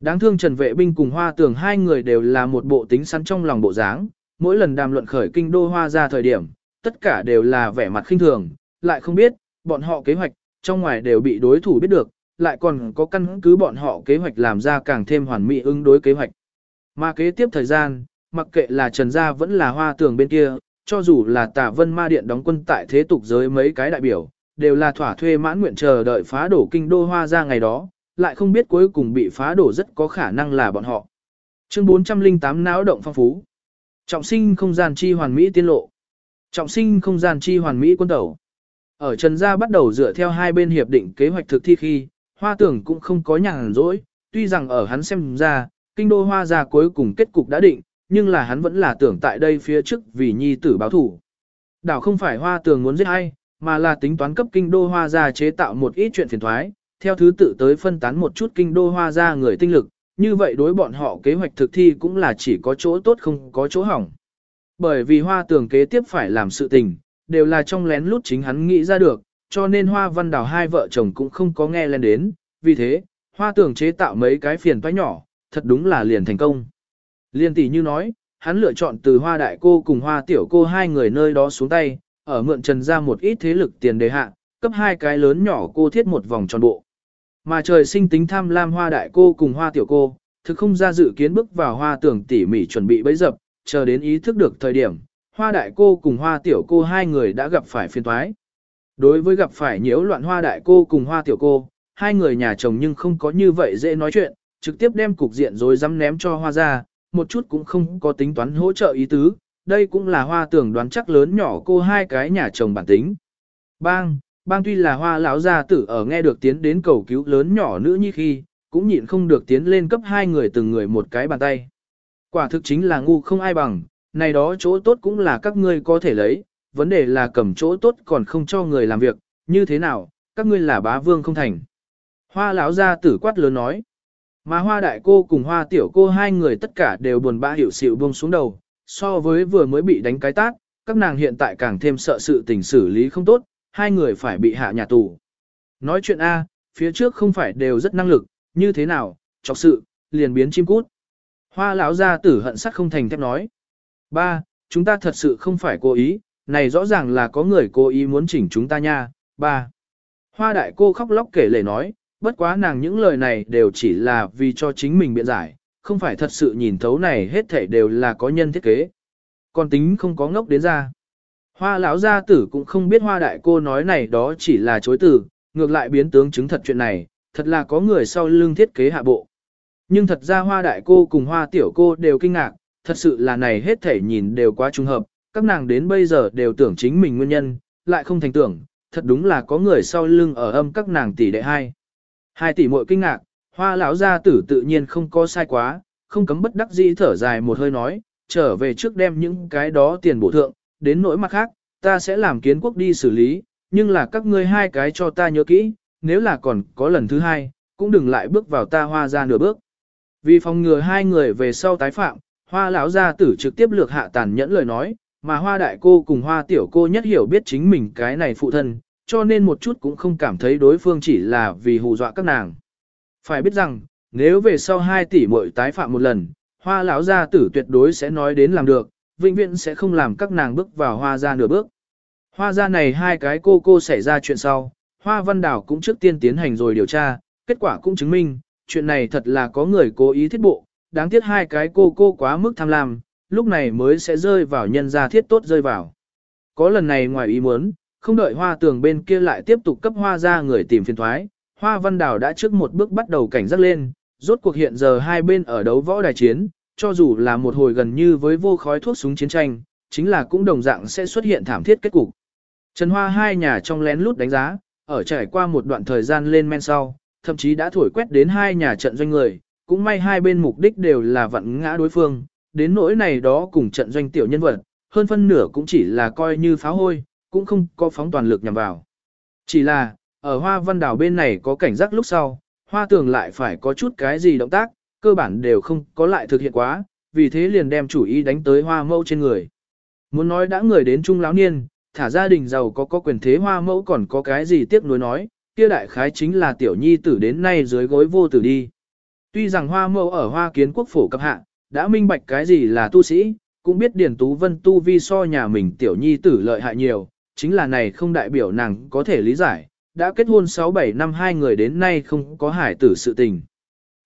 Đáng thương Trần Vệ Binh cùng Hoa Tường hai người đều là một bộ tính sẵn trong lòng bộ dáng, mỗi lần đàm luận khởi kinh đô hoa ra thời điểm, tất cả đều là vẻ mặt khinh thường, lại không biết, bọn họ kế hoạch, trong ngoài đều bị đối thủ biết được, lại còn có căn cứ bọn họ kế hoạch làm ra càng thêm hoàn mỹ ứng đối kế hoạch. Mà kế tiếp thời gian, mặc kệ là Trần Gia vẫn là Hoa Tường bên kia, cho dù là Tả Vân Ma Điện đóng quân tại thế tục giới mấy cái đại biểu, đều là thỏa thuê mãn nguyện chờ đợi phá đổ kinh đô hoa ra ngày đó, lại không biết cuối cùng bị phá đổ rất có khả năng là bọn họ. Chương 408 náo động phong phú. Trọng sinh không gian chi hoàn mỹ tiên lộ. Trọng sinh không gian chi hoàn mỹ quân tẩu. Ở Trần Gia bắt đầu dựa theo hai bên hiệp định kế hoạch thực thi khi, Hoa Tưởng cũng không có nhàn rỗi, tuy rằng ở hắn xem ra, kinh đô Hoa gia cuối cùng kết cục đã định, nhưng là hắn vẫn là tưởng tại đây phía trước vì nhi tử báo thủ. Đảo không phải Hoa Tưởng muốn giết ai, mà là tính toán cấp kinh đô Hoa gia chế tạo một ít chuyện phiền thoái, theo thứ tự tới phân tán một chút kinh đô hoa ra người tinh lực, như vậy đối bọn họ kế hoạch thực thi cũng là chỉ có chỗ tốt không có chỗ hỏng. Bởi vì hoa tường kế tiếp phải làm sự tình, đều là trong lén lút chính hắn nghĩ ra được, cho nên hoa văn đào hai vợ chồng cũng không có nghe lên đến, vì thế, hoa tưởng chế tạo mấy cái phiền toái nhỏ, thật đúng là liền thành công. Liên tỷ như nói, hắn lựa chọn từ hoa đại cô cùng hoa tiểu cô hai người nơi đó xuống tay, ở mượn trần ra một ít thế lực tiền đề hạ, cấp hai cái lớn nhỏ cô thiết một vòng tròn bộ. Mà trời sinh tính tham lam hoa đại cô cùng hoa tiểu cô, thực không ra dự kiến bước vào hoa tưởng tỉ mỉ chuẩn bị bấy dập, chờ đến ý thức được thời điểm, hoa đại cô cùng hoa tiểu cô hai người đã gặp phải phiền toái. Đối với gặp phải nhiễu loạn hoa đại cô cùng hoa tiểu cô, hai người nhà chồng nhưng không có như vậy dễ nói chuyện, trực tiếp đem cục diện rồi dám ném cho hoa ra, một chút cũng không có tính toán hỗ trợ ý tứ, đây cũng là hoa tưởng đoán chắc lớn nhỏ cô hai cái nhà chồng bản tính. Bang, bang tuy là hoa lão gia tử ở nghe được tiến đến cầu cứu lớn nhỏ nữ như khi, cũng nhịn không được tiến lên cấp hai người từng người một cái bàn tay. Quả thực chính là ngu không ai bằng, này đó chỗ tốt cũng là các ngươi có thể lấy, vấn đề là cầm chỗ tốt còn không cho người làm việc, như thế nào, các ngươi là bá vương không thành. Hoa lão gia tử quát lớn nói, mà hoa đại cô cùng hoa tiểu cô hai người tất cả đều buồn bã hiểu xịu buông xuống đầu, so với vừa mới bị đánh cái tát, các nàng hiện tại càng thêm sợ sự tình xử lý không tốt, hai người phải bị hạ nhà tù. Nói chuyện A, phía trước không phải đều rất năng lực, như thế nào, chọc sự, liền biến chim cút. Hoa lão gia tử hận sắt không thành thép nói. Ba, chúng ta thật sự không phải cố ý, này rõ ràng là có người cố ý muốn chỉnh chúng ta nha. Ba. Hoa đại cô khóc lóc kể lể nói, bất quá nàng những lời này đều chỉ là vì cho chính mình biện giải, không phải thật sự nhìn thấu này hết thảy đều là có nhân thiết kế. Còn tính không có ngốc đến ra. Hoa lão gia tử cũng không biết hoa đại cô nói này đó chỉ là chối từ, ngược lại biến tướng chứng thật chuyện này, thật là có người sau lưng thiết kế hạ bộ. Nhưng thật ra hoa đại cô cùng hoa tiểu cô đều kinh ngạc, thật sự là này hết thể nhìn đều quá trùng hợp, các nàng đến bây giờ đều tưởng chính mình nguyên nhân, lại không thành tưởng, thật đúng là có người sau lưng ở âm các nàng tỷ đệ hai. Hai tỷ muội kinh ngạc, hoa lão gia tử tự nhiên không có sai quá, không cấm bất đắc dĩ thở dài một hơi nói, trở về trước đem những cái đó tiền bổ thượng, đến nỗi mặt khác, ta sẽ làm kiến quốc đi xử lý, nhưng là các ngươi hai cái cho ta nhớ kỹ, nếu là còn có lần thứ hai, cũng đừng lại bước vào ta hoa ra nửa bước. Vì phòng ngừa hai người về sau tái phạm, hoa lão gia tử trực tiếp lược hạ tàn nhẫn lời nói, mà hoa đại cô cùng hoa tiểu cô nhất hiểu biết chính mình cái này phụ thân, cho nên một chút cũng không cảm thấy đối phương chỉ là vì hù dọa các nàng. Phải biết rằng, nếu về sau hai tỷ muội tái phạm một lần, hoa lão gia tử tuyệt đối sẽ nói đến làm được, vĩnh viễn sẽ không làm các nàng bước vào hoa ra nửa bước. Hoa ra này hai cái cô cô xảy ra chuyện sau, hoa văn đảo cũng trước tiên tiến hành rồi điều tra, kết quả cũng chứng minh, chuyện này thật là có người cố ý thiết bộ, đáng tiếc hai cái cô cô quá mức tham lam, lúc này mới sẽ rơi vào nhân gia thiết tốt rơi vào. Có lần này ngoài ý muốn, không đợi hoa tường bên kia lại tiếp tục cấp hoa ra người tìm phiền thoái, hoa văn đảo đã trước một bước bắt đầu cảnh giác lên, rốt cuộc hiện giờ hai bên ở đấu võ đài chiến, cho dù là một hồi gần như với vô khói thuốc súng chiến tranh, chính là cũng đồng dạng sẽ xuất hiện thảm thiết kết cục. Trần Hoa hai nhà trong lén lút đánh giá, ở trải qua một đoạn thời gian lên men sau, thậm chí đã thổi quét đến hai nhà trận doanh người, cũng may hai bên mục đích đều là vặn ngã đối phương, đến nỗi này đó cùng trận doanh tiểu nhân vật, hơn phân nửa cũng chỉ là coi như pháo hôi, cũng không có phóng toàn lực nhằm vào. Chỉ là, ở hoa văn đảo bên này có cảnh giác lúc sau, hoa tường lại phải có chút cái gì động tác, cơ bản đều không có lại thực hiện quá, vì thế liền đem chủ ý đánh tới hoa mẫu trên người. Muốn nói đã người đến trung lão niên, thả gia đình giàu có có quyền thế hoa mẫu còn có cái gì tiếc nuối nói, kia đại khái chính là tiểu nhi tử đến nay dưới gối vô tử đi. Tuy rằng hoa mẫu ở hoa kiến quốc phổ cấp hạ, đã minh bạch cái gì là tu sĩ, cũng biết Điển Tú Vân tu vi so nhà mình tiểu nhi tử lợi hại nhiều, chính là này không đại biểu nàng có thể lý giải, đã kết hôn 6-7 năm hai người đến nay không có hải tử sự tình.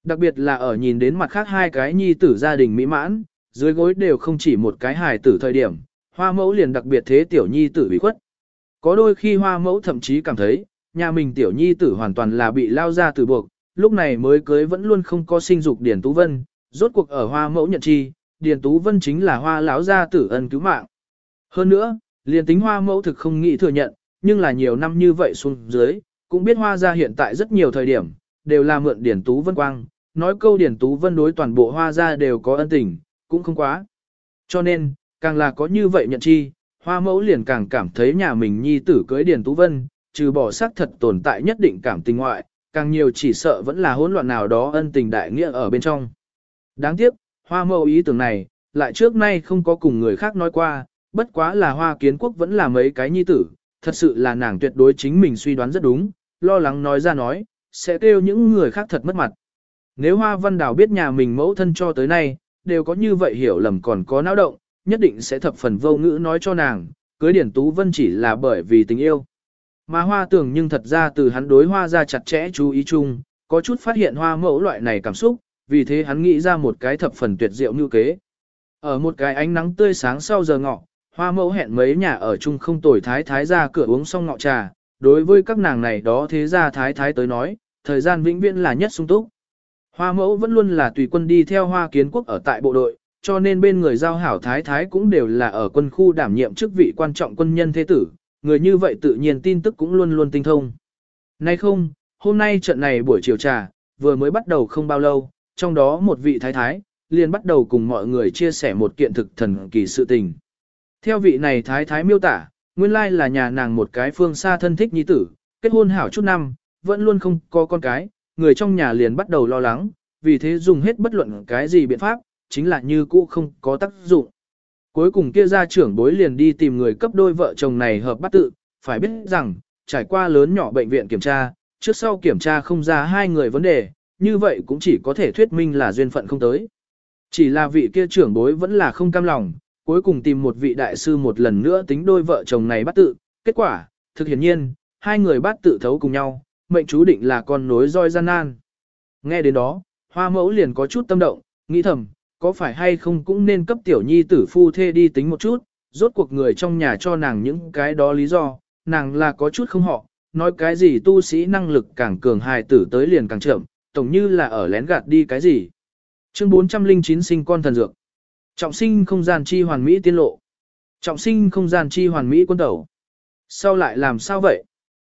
Đặc biệt là ở nhìn đến mặt khác hai cái nhi tử gia đình mỹ mãn, dưới gối đều không chỉ một cái hài tử thời điểm, hoa mẫu liền đặc biệt thế tiểu nhi tử bị khuất. Có đôi khi hoa mẫu thậm chí cảm thấy, nhà mình tiểu nhi tử hoàn toàn là bị lao ra từ buộc, lúc này mới cưới vẫn luôn không có sinh dục Điền Tú Vân, rốt cuộc ở hoa mẫu nhận chi, Điền Tú Vân chính là hoa lão gia tử ân cứu mạng. Hơn nữa, liền tính hoa mẫu thực không nghĩ thừa nhận, nhưng là nhiều năm như vậy xuống dưới, cũng biết hoa gia hiện tại rất nhiều thời điểm, đều là mượn Điền Tú Vân quang, nói câu Điền Tú Vân đối toàn bộ hoa gia đều có ân tình, cũng không quá. Cho nên, càng là có như vậy nhận chi, hoa mẫu liền càng cảm thấy nhà mình nhi tử cưới Điền Tú Vân, trừ bỏ xác thật tồn tại nhất định cảm tình ngoại, càng nhiều chỉ sợ vẫn là hỗn loạn nào đó ân tình đại nghĩa ở bên trong. Đáng tiếc, hoa mẫu ý tưởng này, lại trước nay không có cùng người khác nói qua, bất quá là hoa kiến quốc vẫn là mấy cái nhi tử, thật sự là nàng tuyệt đối chính mình suy đoán rất đúng, lo lắng nói ra nói, sẽ kêu những người khác thật mất mặt. Nếu Hoa Văn Đào biết nhà mình mẫu thân cho tới nay, đều có như vậy hiểu lầm còn có náo động, nhất định sẽ thập phần vô ngữ nói cho nàng, cưới Điển Tú Vân chỉ là bởi vì tình yêu. Mà Hoa tưởng nhưng thật ra từ hắn đối Hoa ra chặt chẽ chú ý chung, có chút phát hiện Hoa mẫu loại này cảm xúc, vì thế hắn nghĩ ra một cái thập phần tuyệt diệu như kế. Ở một cái ánh nắng tươi sáng sau giờ ngọ, Hoa mẫu hẹn mấy nhà ở chung không tồi thái thái ra cửa uống xong ngọ trà, đối với các nàng này đó thế ra thái thái tới nói, thời gian vĩnh viễn là nhất sung túc. Hoa mẫu vẫn luôn là tùy quân đi theo hoa kiến quốc ở tại bộ đội, cho nên bên người giao hảo thái thái cũng đều là ở quân khu đảm nhiệm chức vị quan trọng quân nhân thế tử, người như vậy tự nhiên tin tức cũng luôn luôn tinh thông. Nay không, hôm nay trận này buổi chiều trà, vừa mới bắt đầu không bao lâu, trong đó một vị thái thái, liền bắt đầu cùng mọi người chia sẻ một kiện thực thần kỳ sự tình. Theo vị này thái thái miêu tả, nguyên lai là nhà nàng một cái phương xa thân thích nhi tử, kết hôn hảo chút năm, vẫn luôn không có con cái, người trong nhà liền bắt đầu lo lắng, vì thế dùng hết bất luận cái gì biện pháp, chính là như cũ không có tác dụng. Cuối cùng kia gia trưởng bối liền đi tìm người cấp đôi vợ chồng này hợp bắt tự, phải biết rằng, trải qua lớn nhỏ bệnh viện kiểm tra, trước sau kiểm tra không ra hai người vấn đề, như vậy cũng chỉ có thể thuyết minh là duyên phận không tới. Chỉ là vị kia trưởng bối vẫn là không cam lòng, cuối cùng tìm một vị đại sư một lần nữa tính đôi vợ chồng này bắt tự, kết quả, thực hiển nhiên, hai người bắt tự thấu cùng nhau, mệnh chú định là con nối roi gian nan. Nghe đến đó, hoa mẫu liền có chút tâm động, nghĩ thầm, có phải hay không cũng nên cấp tiểu nhi tử phu thê đi tính một chút, rốt cuộc người trong nhà cho nàng những cái đó lý do, nàng là có chút không họ, nói cái gì tu sĩ năng lực càng cường hài tử tới liền càng chậm, tổng như là ở lén gạt đi cái gì. Chương 409 sinh con thần dược. Trọng sinh không gian chi hoàn mỹ tiên lộ. Trọng sinh không gian chi hoàn mỹ quân tẩu. Sao lại làm sao vậy?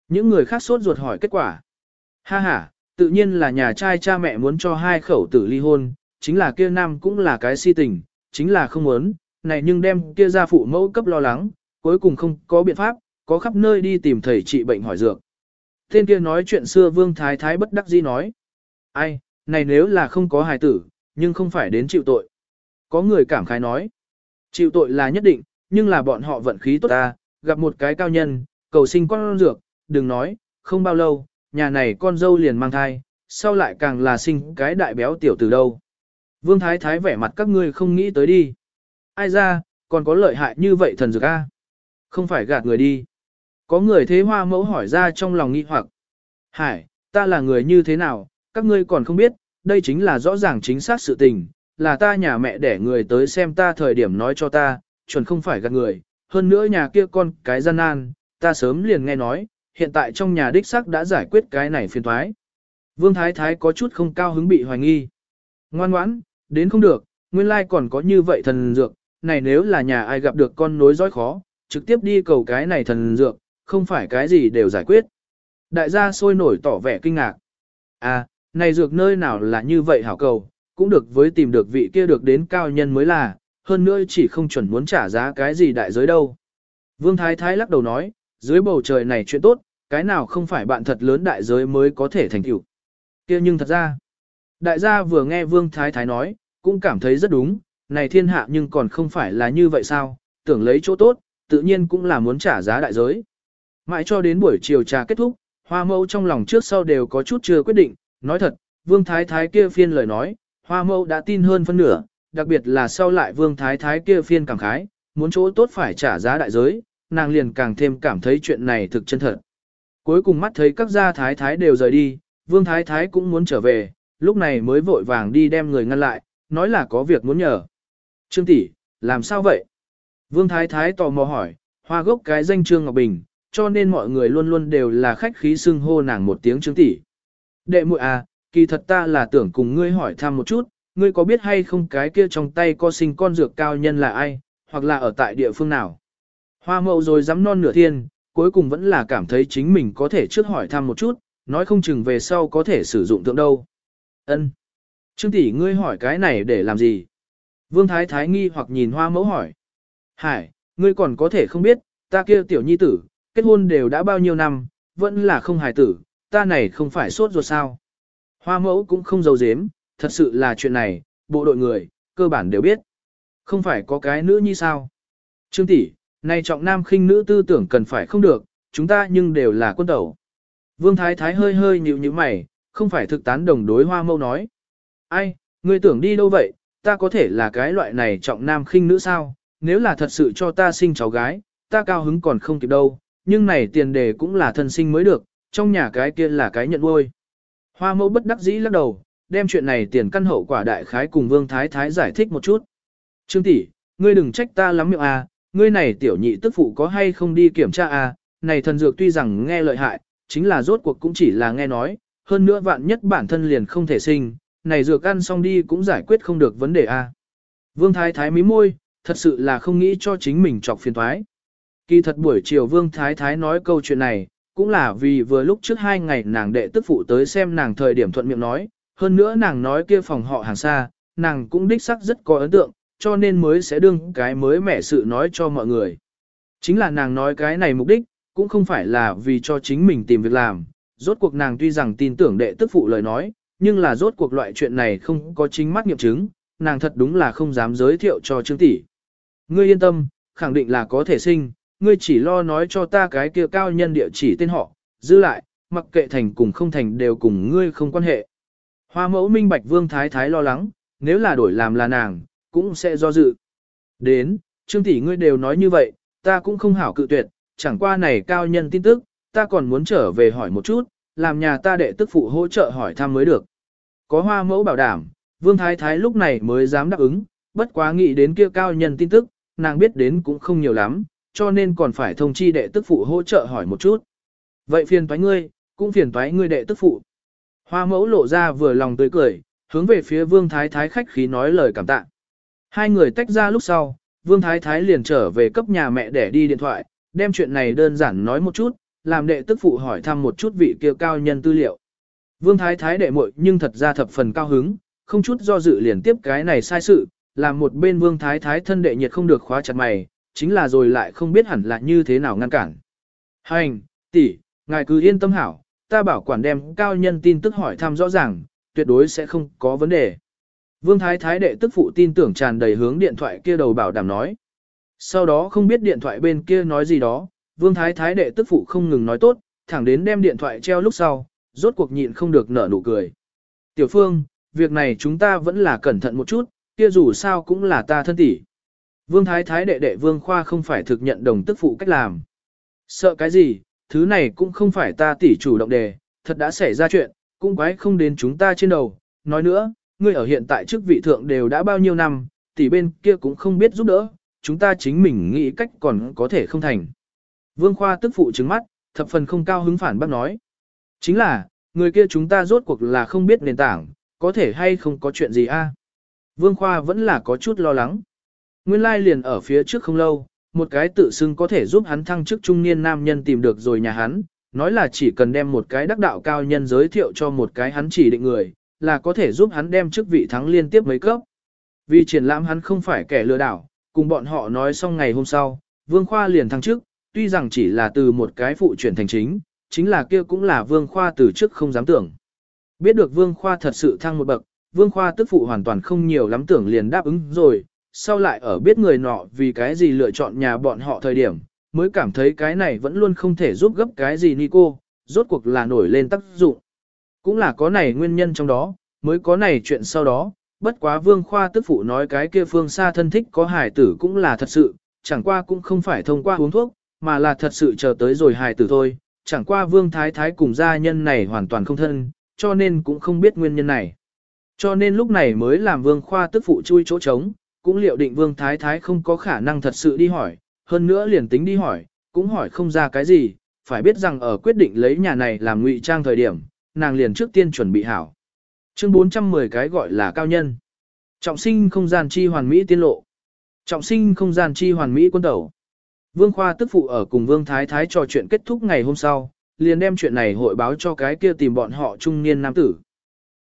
Những người khác sốt ruột hỏi kết quả. Ha ha, tự nhiên là nhà trai cha mẹ muốn cho hai khẩu tử ly hôn, chính là kia nam cũng là cái si tình, chính là không muốn, này nhưng đem kia ra phụ mẫu cấp lo lắng, cuối cùng không có biện pháp, có khắp nơi đi tìm thầy trị bệnh hỏi dược. Tên kia nói chuyện xưa Vương Thái Thái bất đắc dĩ nói. Ai, này nếu là không có hài tử, nhưng không phải đến chịu tội. Có người cảm khái nói. Chịu tội là nhất định, nhưng là bọn họ vận khí tốt ta, gặp một cái cao nhân, cầu sinh con dược, đừng nói, không bao lâu, nhà này con dâu liền mang thai, sau lại càng là sinh cái đại béo tiểu từ đâu. Vương Thái Thái vẻ mặt các ngươi không nghĩ tới đi. Ai ra, còn có lợi hại như vậy thần dược a? Không phải gạt người đi. Có người thế hoa mẫu hỏi ra trong lòng nghi hoặc. Hải, ta là người như thế nào, các ngươi còn không biết, đây chính là rõ ràng chính xác sự tình, là ta nhà mẹ để người tới xem ta thời điểm nói cho ta, chuẩn không phải gạt người, hơn nữa nhà kia con cái gian nan, ta sớm liền nghe nói, hiện tại trong nhà đích sắc đã giải quyết cái này phiền thoái. Vương Thái Thái có chút không cao hứng bị hoài nghi. Ngoan ngoãn, đến không được, nguyên lai còn có như vậy thần dược, này nếu là nhà ai gặp được con nối dõi khó, trực tiếp đi cầu cái này thần dược, không phải cái gì đều giải quyết. Đại gia sôi nổi tỏ vẻ kinh ngạc. À, này dược nơi nào là như vậy hảo cầu, cũng được với tìm được vị kia được đến cao nhân mới là, hơn nữa chỉ không chuẩn muốn trả giá cái gì đại giới đâu. Vương Thái Thái lắc đầu nói, dưới bầu trời này chuyện tốt, cái nào không phải bạn thật lớn đại giới mới có thể thành tựu. kia nhưng thật ra, đại gia vừa nghe Vương Thái Thái nói, cũng cảm thấy rất đúng, này thiên hạ nhưng còn không phải là như vậy sao, tưởng lấy chỗ tốt, tự nhiên cũng là muốn trả giá đại giới. Mãi cho đến buổi chiều trà kết thúc, hoa mẫu trong lòng trước sau đều có chút chưa quyết định, nói thật, Vương Thái Thái kia phiên lời nói, hoa mẫu đã tin hơn phân nửa, đặc biệt là sau lại Vương Thái Thái kia phiên cảm khái, muốn chỗ tốt phải trả giá đại giới, nàng liền càng thêm cảm thấy chuyện này thực chân thật. Cuối cùng mắt thấy các gia thái thái đều rời đi, vương thái thái cũng muốn trở về, lúc này mới vội vàng đi đem người ngăn lại, nói là có việc muốn nhờ. Trương tỷ, làm sao vậy? Vương thái thái tò mò hỏi, hoa gốc cái danh Trương Ngọc Bình, cho nên mọi người luôn luôn đều là khách khí xưng hô nàng một tiếng Trương tỷ. Đệ muội à, kỳ thật ta là tưởng cùng ngươi hỏi thăm một chút, ngươi có biết hay không cái kia trong tay co sinh con dược cao nhân là ai, hoặc là ở tại địa phương nào? Hoa mậu rồi dám non nửa thiên, cuối cùng vẫn là cảm thấy chính mình có thể trước hỏi thăm một chút, nói không chừng về sau có thể sử dụng tượng đâu. Ân. Trương tỷ ngươi hỏi cái này để làm gì? Vương Thái Thái nghi hoặc nhìn hoa mẫu hỏi. Hải, ngươi còn có thể không biết, ta kia tiểu nhi tử, kết hôn đều đã bao nhiêu năm, vẫn là không hài tử, ta này không phải sốt ruột sao. Hoa mẫu cũng không giấu giếm, thật sự là chuyện này, bộ đội người, cơ bản đều biết. Không phải có cái nữ như sao. Trương tỷ, nay trọng nam khinh nữ tư tưởng cần phải không được, chúng ta nhưng đều là quân tẩu. Vương Thái Thái hơi hơi nhịu như mày, không phải thực tán đồng đối hoa Mẫu nói. Ai, ngươi tưởng đi đâu vậy, ta có thể là cái loại này trọng nam khinh nữ sao, nếu là thật sự cho ta sinh cháu gái, ta cao hứng còn không kịp đâu, nhưng này tiền đề cũng là thân sinh mới được, trong nhà cái kia là cái nhận nuôi. Hoa mẫu bất đắc dĩ lắc đầu, đem chuyện này tiền căn hậu quả đại khái cùng Vương Thái Thái giải thích một chút. Trương tỷ, ngươi đừng trách ta lắm miệng à, ngươi này tiểu nhị tức phụ có hay không đi kiểm tra à, này thần dược tuy rằng nghe lợi hại, chính là rốt cuộc cũng chỉ là nghe nói, hơn nữa vạn nhất bản thân liền không thể sinh, này dược ăn xong đi cũng giải quyết không được vấn đề a. À. Vương Thái Thái mí môi, thật sự là không nghĩ cho chính mình chọc phiền toái. Kỳ thật buổi chiều Vương Thái Thái nói câu chuyện này, cũng là vì vừa lúc trước hai ngày nàng đệ tức phụ tới xem nàng thời điểm thuận miệng nói, hơn nữa nàng nói kia phòng họ hàng xa, nàng cũng đích sắc rất có ấn tượng, cho nên mới sẽ đương cái mới mẻ sự nói cho mọi người. Chính là nàng nói cái này mục đích, cũng không phải là vì cho chính mình tìm việc làm, rốt cuộc nàng tuy rằng tin tưởng đệ tức phụ lời nói, nhưng là rốt cuộc loại chuyện này không có chính mắt nghiệm chứng, nàng thật đúng là không dám giới thiệu cho Trương tỷ. Ngươi yên tâm, khẳng định là có thể sinh, ngươi chỉ lo nói cho ta cái kia cao nhân địa chỉ tên họ, giữ lại, mặc kệ thành cùng không thành đều cùng ngươi không quan hệ. Hoa mẫu minh bạch vương thái thái lo lắng, nếu là đổi làm là nàng, cũng sẽ do dự. Đến, Trương tỷ ngươi đều nói như vậy, ta cũng không hảo cự tuyệt, chẳng qua này cao nhân tin tức, ta còn muốn trở về hỏi một chút, làm nhà ta đệ tức phụ hỗ trợ hỏi thăm mới được. Có hoa mẫu bảo đảm, Vương Thái Thái lúc này mới dám đáp ứng, bất quá nghĩ đến kia cao nhân tin tức, nàng biết đến cũng không nhiều lắm, cho nên còn phải thông chi đệ tức phụ hỗ trợ hỏi một chút. Vậy phiền toái ngươi, cũng phiền toái ngươi đệ tức phụ. Hoa mẫu lộ ra vừa lòng tươi cười, hướng về phía Vương Thái Thái khách khí nói lời cảm tạ. Hai người tách ra lúc sau, Vương Thái Thái liền trở về cấp nhà mẹ để đi điện thoại, đem chuyện này đơn giản nói một chút, làm đệ tức phụ hỏi thăm một chút vị kia cao nhân tư liệu. Vương Thái Thái đệ muội nhưng thật ra thập phần cao hứng, không chút do dự liền tiếp cái này sai sự, làm một bên Vương Thái Thái thân đệ nhiệt không được khóa chặt mày, chính là rồi lại không biết hẳn là như thế nào ngăn cản. Hành, tỷ, ngài cứ yên tâm hảo, ta bảo quản đem cao nhân tin tức hỏi thăm rõ ràng, tuyệt đối sẽ không có vấn đề. Vương Thái Thái đệ tức phụ tin tưởng tràn đầy hướng điện thoại kia đầu bảo đảm nói. Sau đó không biết điện thoại bên kia nói gì đó, Vương Thái Thái đệ tức phụ không ngừng nói tốt, thẳng đến đem điện thoại treo lúc sau, rốt cuộc nhịn không được nở nụ cười. Tiểu Phương, việc này chúng ta vẫn là cẩn thận một chút, kia dù sao cũng là ta thân tỷ. Vương Thái Thái đệ đệ Vương Khoa không phải thực nhận đồng tức phụ cách làm. Sợ cái gì, thứ này cũng không phải ta tỷ chủ động đề, thật đã xảy ra chuyện, cũng quái không đến chúng ta trên đầu. Nói nữa, ngươi ở hiện tại chức vị thượng đều đã bao nhiêu năm, tỷ bên kia cũng không biết giúp đỡ, chúng ta chính mình nghĩ cách còn có thể không thành. Vương Khoa tức phụ trứng mắt, thập phần không cao hứng phản bác nói. Chính là, người kia chúng ta rốt cuộc là không biết nền tảng, có thể hay không có chuyện gì a? Vương Khoa vẫn là có chút lo lắng. Nguyên lai liền ở phía trước không lâu, một cái tự xưng có thể giúp hắn thăng chức trung niên nam nhân tìm được rồi nhà hắn, nói là chỉ cần đem một cái đắc đạo cao nhân giới thiệu cho một cái hắn chỉ định người, là có thể giúp hắn đem chức vị thắng liên tiếp mấy cấp. Vì triển lãm hắn không phải kẻ lừa đảo, cùng bọn họ nói xong ngày hôm sau, Vương Khoa liền thăng chức, tuy rằng chỉ là từ một cái phụ chuyển thành chính, chính là kia cũng là Vương Khoa từ trước không dám tưởng. Biết được Vương Khoa thật sự thăng một bậc, Vương Khoa tức phụ hoàn toàn không nhiều lắm tưởng liền đáp ứng rồi, sau lại ở biết người nọ vì cái gì lựa chọn nhà bọn họ thời điểm, mới cảm thấy cái này vẫn luôn không thể giúp gấp cái gì Nico, rốt cuộc là nổi lên tác dụng. Cũng là có này nguyên nhân trong đó, mới có này chuyện sau đó, bất quá Vương Khoa tức phụ nói cái kia phương xa thân thích có hài tử cũng là thật sự, chẳng qua cũng không phải thông qua uống thuốc, mà là thật sự chờ tới rồi hài tử thôi, chẳng qua Vương Thái Thái cùng gia nhân này hoàn toàn không thân, cho nên cũng không biết nguyên nhân này. Cho nên lúc này mới làm Vương Khoa tức phụ chui chỗ trống, cũng liệu định Vương Thái Thái không có khả năng thật sự đi hỏi, hơn nữa liền tính đi hỏi, cũng hỏi không ra cái gì, phải biết rằng ở quyết định lấy nhà này làm ngụy trang thời điểm, nàng liền trước tiên chuẩn bị hảo. Chương 410 cái gọi là cao nhân. Trọng sinh không gian chi hoàn mỹ tiên lộ. Trọng sinh không gian chi hoàn mỹ quân tẩu. Vương Khoa tức phụ ở cùng Vương Thái Thái trò chuyện kết thúc ngày hôm sau, liền đem chuyện này hội báo cho cái kia tìm bọn họ trung niên nam tử.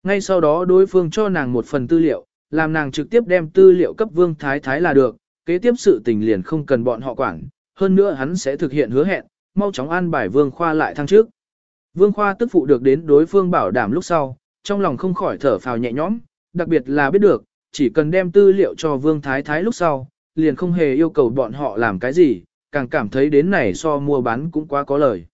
Ngay sau đó đối phương cho nàng một phần tư liệu, làm nàng trực tiếp đem tư liệu cấp Vương Thái Thái là được, kế tiếp sự tình liền không cần bọn họ quản, hơn nữa hắn sẽ thực hiện hứa hẹn, mau chóng an bài Vương Khoa lại thăng trước. Vương Khoa tức phụ được đến đối phương bảo đảm lúc sau, trong lòng không khỏi thở phào nhẹ nhõm, đặc biệt là biết được, chỉ cần đem tư liệu cho Vương Thái Thái lúc sau, liền không hề yêu cầu bọn họ làm cái gì, càng cảm thấy đến này so mua bán cũng quá có lời.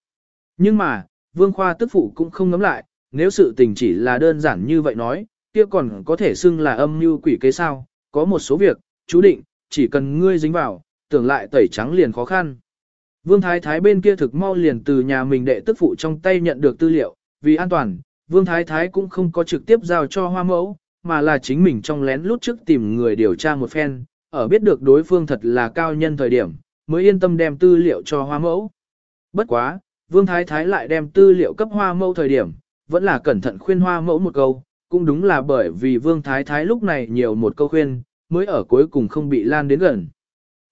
Nhưng mà, Vương Khoa tức phụ cũng không ngấm lại, nếu sự tình chỉ là đơn giản như vậy nói, kia còn có thể xưng là âm mưu quỷ kế sao, có một số việc, chú định, chỉ cần ngươi dính vào, tưởng lại tẩy trắng liền khó khăn. Vương Thái Thái bên kia thực mau liền từ nhà mình đệ tức phụ trong tay nhận được tư liệu, vì an toàn, Vương Thái Thái cũng không có trực tiếp giao cho hoa mẫu, mà là chính mình trong lén lút trước tìm người điều tra một phen, ở biết được đối phương thật là cao nhân thời điểm, mới yên tâm đem tư liệu cho hoa mẫu. Bất quá, Vương Thái Thái lại đem tư liệu cấp hoa mẫu thời điểm, vẫn là cẩn thận khuyên hoa mẫu một câu, cũng đúng là bởi vì Vương Thái Thái lúc này nhiều một câu khuyên, mới ở cuối cùng không bị lan đến gần.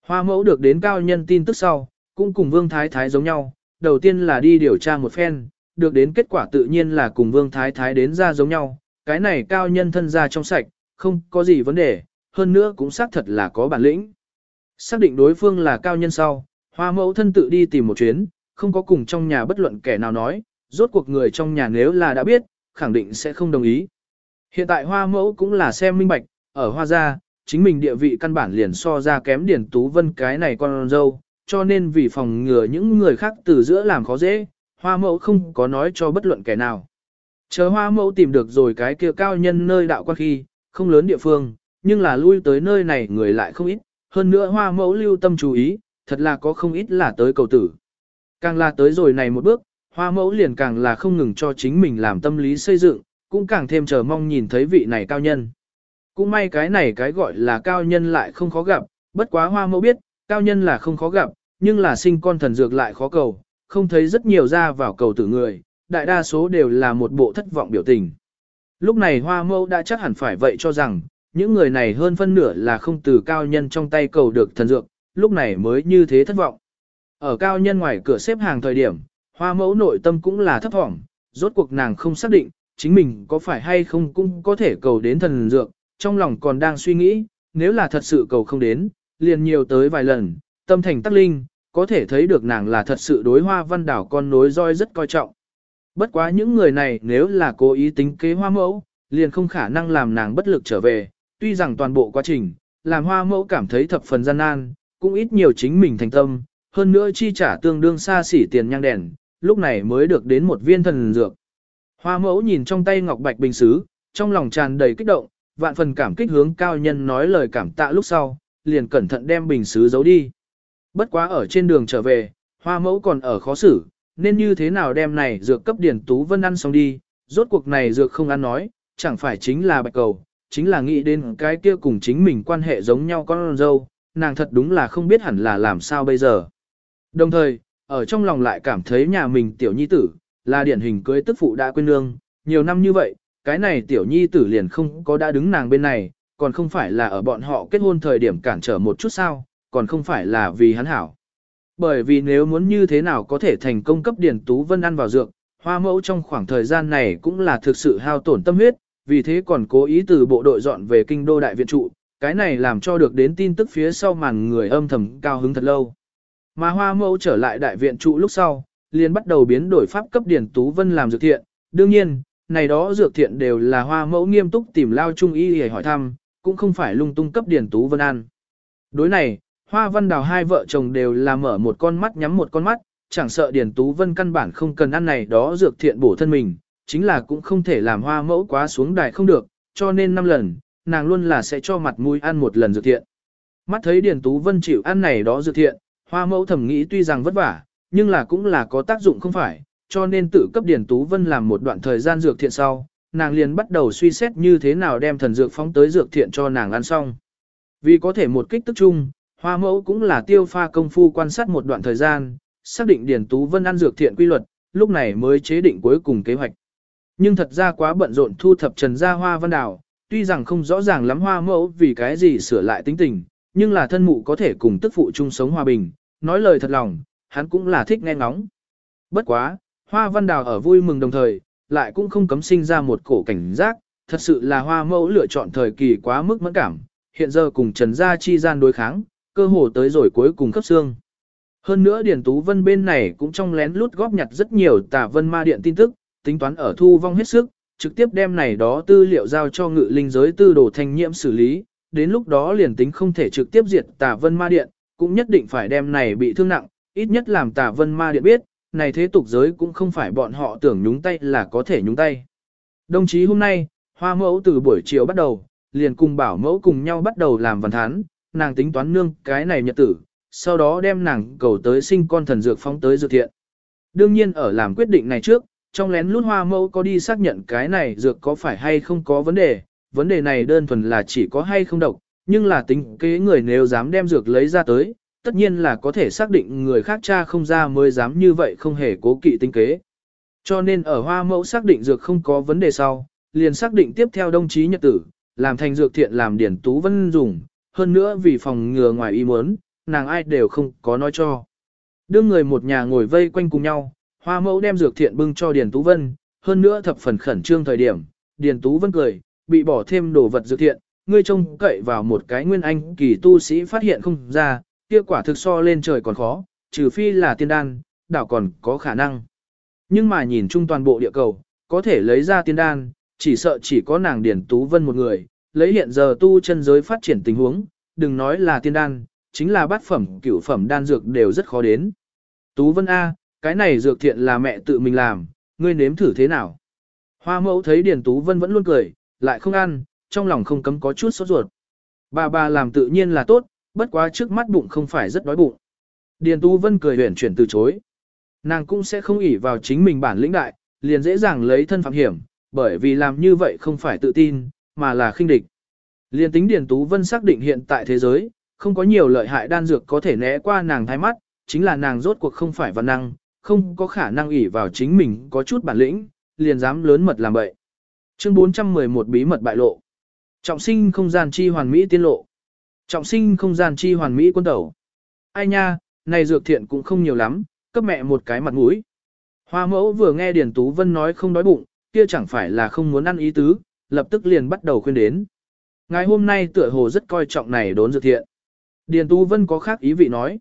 Hoa mẫu được đến cao nhân tin tức sau, cũng cùng Vương Thái Thái giống nhau, đầu tiên là đi điều tra một phen, được đến kết quả tự nhiên là cùng Vương Thái Thái đến ra giống nhau, cái này cao nhân thân ra trong sạch, không có gì vấn đề, hơn nữa cũng xác thật là có bản lĩnh. Xác định đối phương là cao nhân sau, hoa mẫu thân tự đi tìm một chuyến, không có cùng trong nhà bất luận kẻ nào nói, rốt cuộc người trong nhà nếu là đã biết, khẳng định sẽ không đồng ý. Hiện tại hoa mẫu cũng là xem minh bạch, ở hoa gia, chính mình địa vị căn bản liền so ra kém Điền Tú Vân cái này con dâu, cho nên vì phòng ngừa những người khác từ giữa làm khó dễ, hoa mẫu không có nói cho bất luận kẻ nào. Chờ hoa mẫu tìm được rồi cái kia cao nhân nơi đạo quan khi, không lớn địa phương, nhưng là lui tới nơi này người lại không ít, hơn nữa hoa mẫu lưu tâm chú ý, thật là có không ít là tới cầu tử. Càng là tới rồi này một bước, hoa mẫu liền càng là không ngừng cho chính mình làm tâm lý xây dựng, cũng càng thêm chờ mong nhìn thấy vị này cao nhân. Cũng may cái này cái gọi là cao nhân lại không khó gặp, bất quá hoa mẫu biết, cao nhân là không khó gặp, nhưng là sinh con thần dược lại khó cầu, không thấy rất nhiều ra vào cầu tử người, đại đa số đều là một bộ thất vọng biểu tình. Lúc này hoa mẫu đã chắc hẳn phải vậy cho rằng, những người này hơn phân nửa là không từ cao nhân trong tay cầu được thần dược, lúc này mới như thế thất vọng. Ở cao nhân ngoài cửa xếp hàng thời điểm, hoa mẫu nội tâm cũng là thấp thỏm, rốt cuộc nàng không xác định, chính mình có phải hay không cũng có thể cầu đến thần dược, trong lòng còn đang suy nghĩ, nếu là thật sự cầu không đến, liền nhiều tới vài lần, tâm thành tắc linh, có thể thấy được nàng là thật sự đối hoa văn đảo con nối roi rất coi trọng. Bất quá những người này nếu là cố ý tính kế hoa mẫu, liền không khả năng làm nàng bất lực trở về, tuy rằng toàn bộ quá trình, làm hoa mẫu cảm thấy thập phần gian nan, cũng ít nhiều chính mình thành tâm, hơn nữa chi trả tương đương xa xỉ tiền nhang đèn, lúc này mới được đến một viên thần dược. Hoa mẫu nhìn trong tay ngọc bạch bình xứ, trong lòng tràn đầy kích động, vạn phần cảm kích hướng cao nhân nói lời cảm tạ lúc sau, liền cẩn thận đem bình xứ giấu đi. Bất quá ở trên đường trở về, hoa mẫu còn ở khó xử, nên như thế nào đem này dược cấp điển tú vân ăn xong đi, rốt cuộc này dược không ăn nói, chẳng phải chính là bạch cầu, chính là nghĩ đến cái kia cùng chính mình quan hệ giống nhau con dâu, nàng thật đúng là không biết hẳn là làm sao bây giờ. Đồng thời, ở trong lòng lại cảm thấy nhà mình tiểu nhi tử, là điển hình cưới tức phụ đã quên nương, nhiều năm như vậy, cái này tiểu nhi tử liền không có đã đứng nàng bên này, còn không phải là ở bọn họ kết hôn thời điểm cản trở một chút sao, còn không phải là vì hắn hảo. Bởi vì nếu muốn như thế nào có thể thành công cấp Điền Tú Vân ăn vào dược, hoa mẫu trong khoảng thời gian này cũng là thực sự hao tổn tâm huyết, vì thế còn cố ý từ bộ đội dọn về kinh đô đại viện trụ, cái này làm cho được đến tin tức phía sau màn người âm thầm cao hứng thật lâu. Mà hoa mẫu trở lại đại viện trụ lúc sau, liền bắt đầu biến đổi pháp cấp Điền Tú Vân làm dược thiện, đương nhiên, này đó dược thiện đều là hoa mẫu nghiêm túc tìm lao trung y để hỏi thăm, cũng không phải lung tung cấp Điền Tú Vân ăn. Đối này, Hoa Văn Đào hai vợ chồng đều là mở một con mắt nhắm một con mắt, chẳng sợ Điền Tú Vân căn bản không cần ăn này đó dược thiện bổ thân mình, chính là cũng không thể làm hoa mẫu quá xuống đài không được, cho nên năm lần, nàng luôn là sẽ cho mặt mũi ăn một lần dược thiện. Mắt thấy Điền Tú Vân chịu ăn này đó dược thiện, hoa mẫu thầm nghĩ tuy rằng vất vả, nhưng là cũng là có tác dụng không phải, cho nên tự cấp Điền Tú Vân làm một đoạn thời gian dược thiện sau, nàng liền bắt đầu suy xét như thế nào đem thần dược phóng tới dược thiện cho nàng ăn xong. Vì có thể một kích tức chung, Hoa mẫu cũng là tiêu pha công phu quan sát một đoạn thời gian, xác định Điền Tú Vân ăn dược thiện quy luật, lúc này mới chế định cuối cùng kế hoạch. Nhưng thật ra quá bận rộn thu thập trần gia hoa văn đào, tuy rằng không rõ ràng lắm hoa mẫu vì cái gì sửa lại tính tình, nhưng là thân mụ có thể cùng tức phụ chung sống hòa bình, nói lời thật lòng, hắn cũng là thích nghe ngóng. Bất quá, hoa văn đào ở vui mừng đồng thời, lại cũng không cấm sinh ra một cổ cảnh giác, thật sự là hoa mẫu lựa chọn thời kỳ quá mức mẫn cảm, hiện giờ cùng trần gia chi gian đối kháng, cơ hồ tới rồi cuối cùng cấp xương. Hơn nữa Điền Tú Vân bên này cũng trong lén lút góp nhặt rất nhiều tà vân ma điện tin tức, tính toán ở thu vong hết sức, trực tiếp đem này đó tư liệu giao cho ngự linh giới tư đồ thanh nhiễm xử lý, đến lúc đó liền tính không thể trực tiếp diệt tà vân ma điện, cũng nhất định phải đem này bị thương nặng, ít nhất làm tà vân ma điện biết, này thế tục giới cũng không phải bọn họ tưởng nhúng tay là có thể nhúng tay. Đồng chí hôm nay, hoa mẫu từ buổi chiều bắt đầu, liền cùng bảo mẫu cùng nhau bắt đầu làm văn thán, nàng tính toán nương cái này nhật tử, sau đó đem nàng cầu tới sinh con thần dược phóng tới dược thiện. Đương nhiên ở làm quyết định này trước, trong lén lút hoa mẫu có đi xác nhận cái này dược có phải hay không có vấn đề, vấn đề này đơn thuần là chỉ có hay không độc, nhưng là tính kế người nếu dám đem dược lấy ra tới, tất nhiên là có thể xác định người khác cha không ra mới dám như vậy không hề cố kỵ tính kế. Cho nên ở hoa mẫu xác định dược không có vấn đề sau, liền xác định tiếp theo đồng chí nhật tử, làm thành dược thiện làm điển tú vân dùng, hơn nữa vì phòng ngừa ngoài ý muốn, nàng ai đều không có nói cho. Đương người một nhà ngồi vây quanh cùng nhau, hoa mẫu đem dược thiện bưng cho Điền Tú Vân, hơn nữa thập phần khẩn trương thời điểm, Điền Tú Vân cười, bị bỏ thêm đồ vật dược thiện, ngươi trông cậy vào một cái nguyên anh kỳ tu sĩ phát hiện không ra, kia quả thực so lên trời còn khó, trừ phi là tiên đan, đảo còn có khả năng. Nhưng mà nhìn chung toàn bộ địa cầu, có thể lấy ra tiên đan, chỉ sợ chỉ có nàng Điển Tú Vân một người, lấy hiện giờ tu chân giới phát triển tình huống, đừng nói là tiên đan, chính là bát phẩm, cửu phẩm đan dược đều rất khó đến. Tú Vân A, cái này dược thiện là mẹ tự mình làm, ngươi nếm thử thế nào? Hoa mẫu thấy Điền Tú Vân vẫn luôn cười, lại không ăn, trong lòng không cấm có chút sốt ruột. Bà bà làm tự nhiên là tốt, bất quá trước mắt bụng không phải rất đói bụng. Điền Tú Vân cười huyền chuyển từ chối. Nàng cũng sẽ không ỷ vào chính mình bản lĩnh đại, liền dễ dàng lấy thân phạm hiểm, bởi vì làm như vậy không phải tự tin, mà là khinh địch. Liên tính Điền Tú Vân xác định hiện tại thế giới, không có nhiều lợi hại đan dược có thể né qua nàng thái mắt, chính là nàng rốt cuộc không phải văn năng, không có khả năng ỷ vào chính mình có chút bản lĩnh, liền dám lớn mật làm bậy. Chương 411 bí mật bại lộ. Trọng sinh không gian chi hoàn mỹ tiên lộ. Trọng sinh không gian chi hoàn mỹ quân tẩu. Ai nha, này dược thiện cũng không nhiều lắm, cấp mẹ một cái mặt mũi. Hoa mẫu vừa nghe Điền Tú Vân nói không đói bụng, kia chẳng phải là không muốn ăn ý tứ, lập tức liền bắt đầu khuyên đến. Ngày hôm nay tựa hồ rất coi trọng này đốn dược thiện. Điền Tú Vân có khác ý vị nói.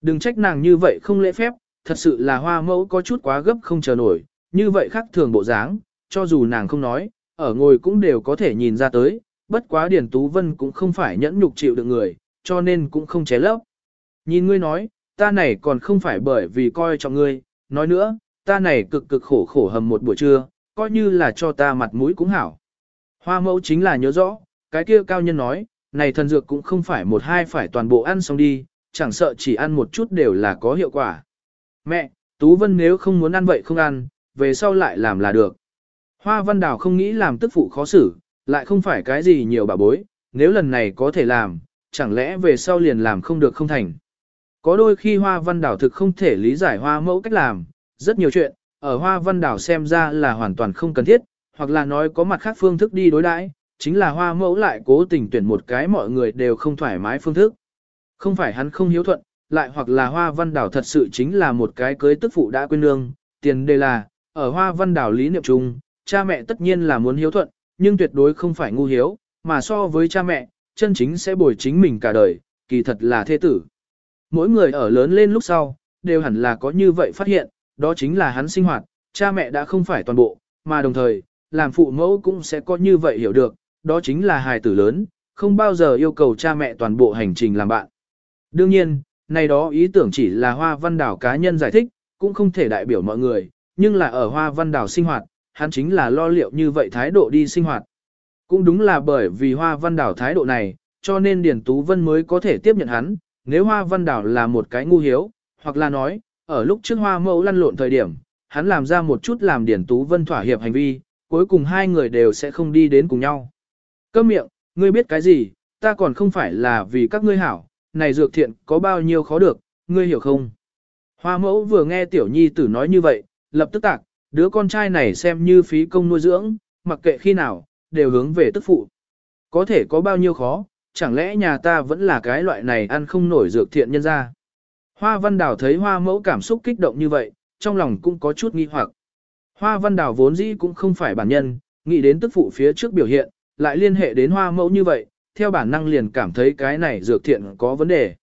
Đừng trách nàng như vậy không lễ phép, thật sự là hoa mẫu có chút quá gấp không chờ nổi, như vậy khác thường bộ dáng, cho dù nàng không nói, ở ngồi cũng đều có thể nhìn ra tới, bất quá Điền Tú Vân cũng không phải nhẫn nhục chịu được người, cho nên cũng không ché lấp. Nhìn ngươi nói, ta này còn không phải bởi vì coi trọng ngươi, nói nữa, ta này cực cực khổ khổ hầm một buổi trưa, coi như là cho ta mặt mũi cũng hảo. Hoa mẫu chính là nhớ rõ, cái kia cao nhân nói, này thần dược cũng không phải một hai phải toàn bộ ăn xong đi, chẳng sợ chỉ ăn một chút đều là có hiệu quả. Mẹ, Tú Vân nếu không muốn ăn vậy không ăn, về sau lại làm là được. Hoa Văn Đào không nghĩ làm tức phụ khó xử, lại không phải cái gì nhiều bà bối, nếu lần này có thể làm, chẳng lẽ về sau liền làm không được không thành. Có đôi khi Hoa Văn Đảo thực không thể lý giải Hoa mẫu cách làm, rất nhiều chuyện, ở Hoa Văn Đảo xem ra là hoàn toàn không cần thiết, hoặc là nói có mặt khác phương thức đi đối đãi, chính là Hoa mẫu lại cố tình tuyển một cái mọi người đều không thoải mái phương thức. Không phải hắn không hiếu thuận, lại hoặc là Hoa Văn Đảo thật sự chính là một cái cưới tức phụ đã quên nương, tiền đề là, ở Hoa Văn Đảo lý niệm chung, cha mẹ tất nhiên là muốn hiếu thuận, nhưng tuyệt đối không phải ngu hiếu, mà so với cha mẹ, chân chính sẽ bồi chính mình cả đời, kỳ thật là thế tử. Mỗi người ở lớn lên lúc sau, đều hẳn là có như vậy phát hiện, đó chính là hắn sinh hoạt, cha mẹ đã không phải toàn bộ, mà đồng thời, làm phụ mẫu cũng sẽ có như vậy hiểu được, đó chính là hài tử lớn, không bao giờ yêu cầu cha mẹ toàn bộ hành trình làm bạn. Đương nhiên, này đó ý tưởng chỉ là hoa văn đảo cá nhân giải thích, cũng không thể đại biểu mọi người, nhưng là ở hoa văn đảo sinh hoạt, hắn chính là lo liệu như vậy thái độ đi sinh hoạt. Cũng đúng là bởi vì hoa văn đảo thái độ này, cho nên Điền Tú Vân mới có thể tiếp nhận hắn, nếu hoa văn đảo là một cái ngu hiếu, hoặc là nói, ở lúc trước hoa mẫu lăn lộn thời điểm, hắn làm ra một chút làm Điền Tú Vân thỏa hiệp hành vi, cuối cùng hai người đều sẽ không đi đến cùng nhau. Câm miệng, ngươi biết cái gì, ta còn không phải là vì các ngươi hảo, này dược thiện có bao nhiêu khó được, ngươi hiểu không? Hoa mẫu vừa nghe tiểu nhi tử nói như vậy, lập tức tạc, đứa con trai này xem như phí công nuôi dưỡng, mặc kệ khi nào, đều hướng về tức phụ. Có thể có bao nhiêu khó, chẳng lẽ nhà ta vẫn là cái loại này ăn không nổi dược thiện nhân ra. Hoa văn đào thấy hoa mẫu cảm xúc kích động như vậy, trong lòng cũng có chút nghi hoặc. Hoa văn đào vốn dĩ cũng không phải bản nhân, nghĩ đến tức phụ phía trước biểu hiện, lại liên hệ đến hoa mẫu như vậy, theo bản năng liền cảm thấy cái này dược thiện có vấn đề.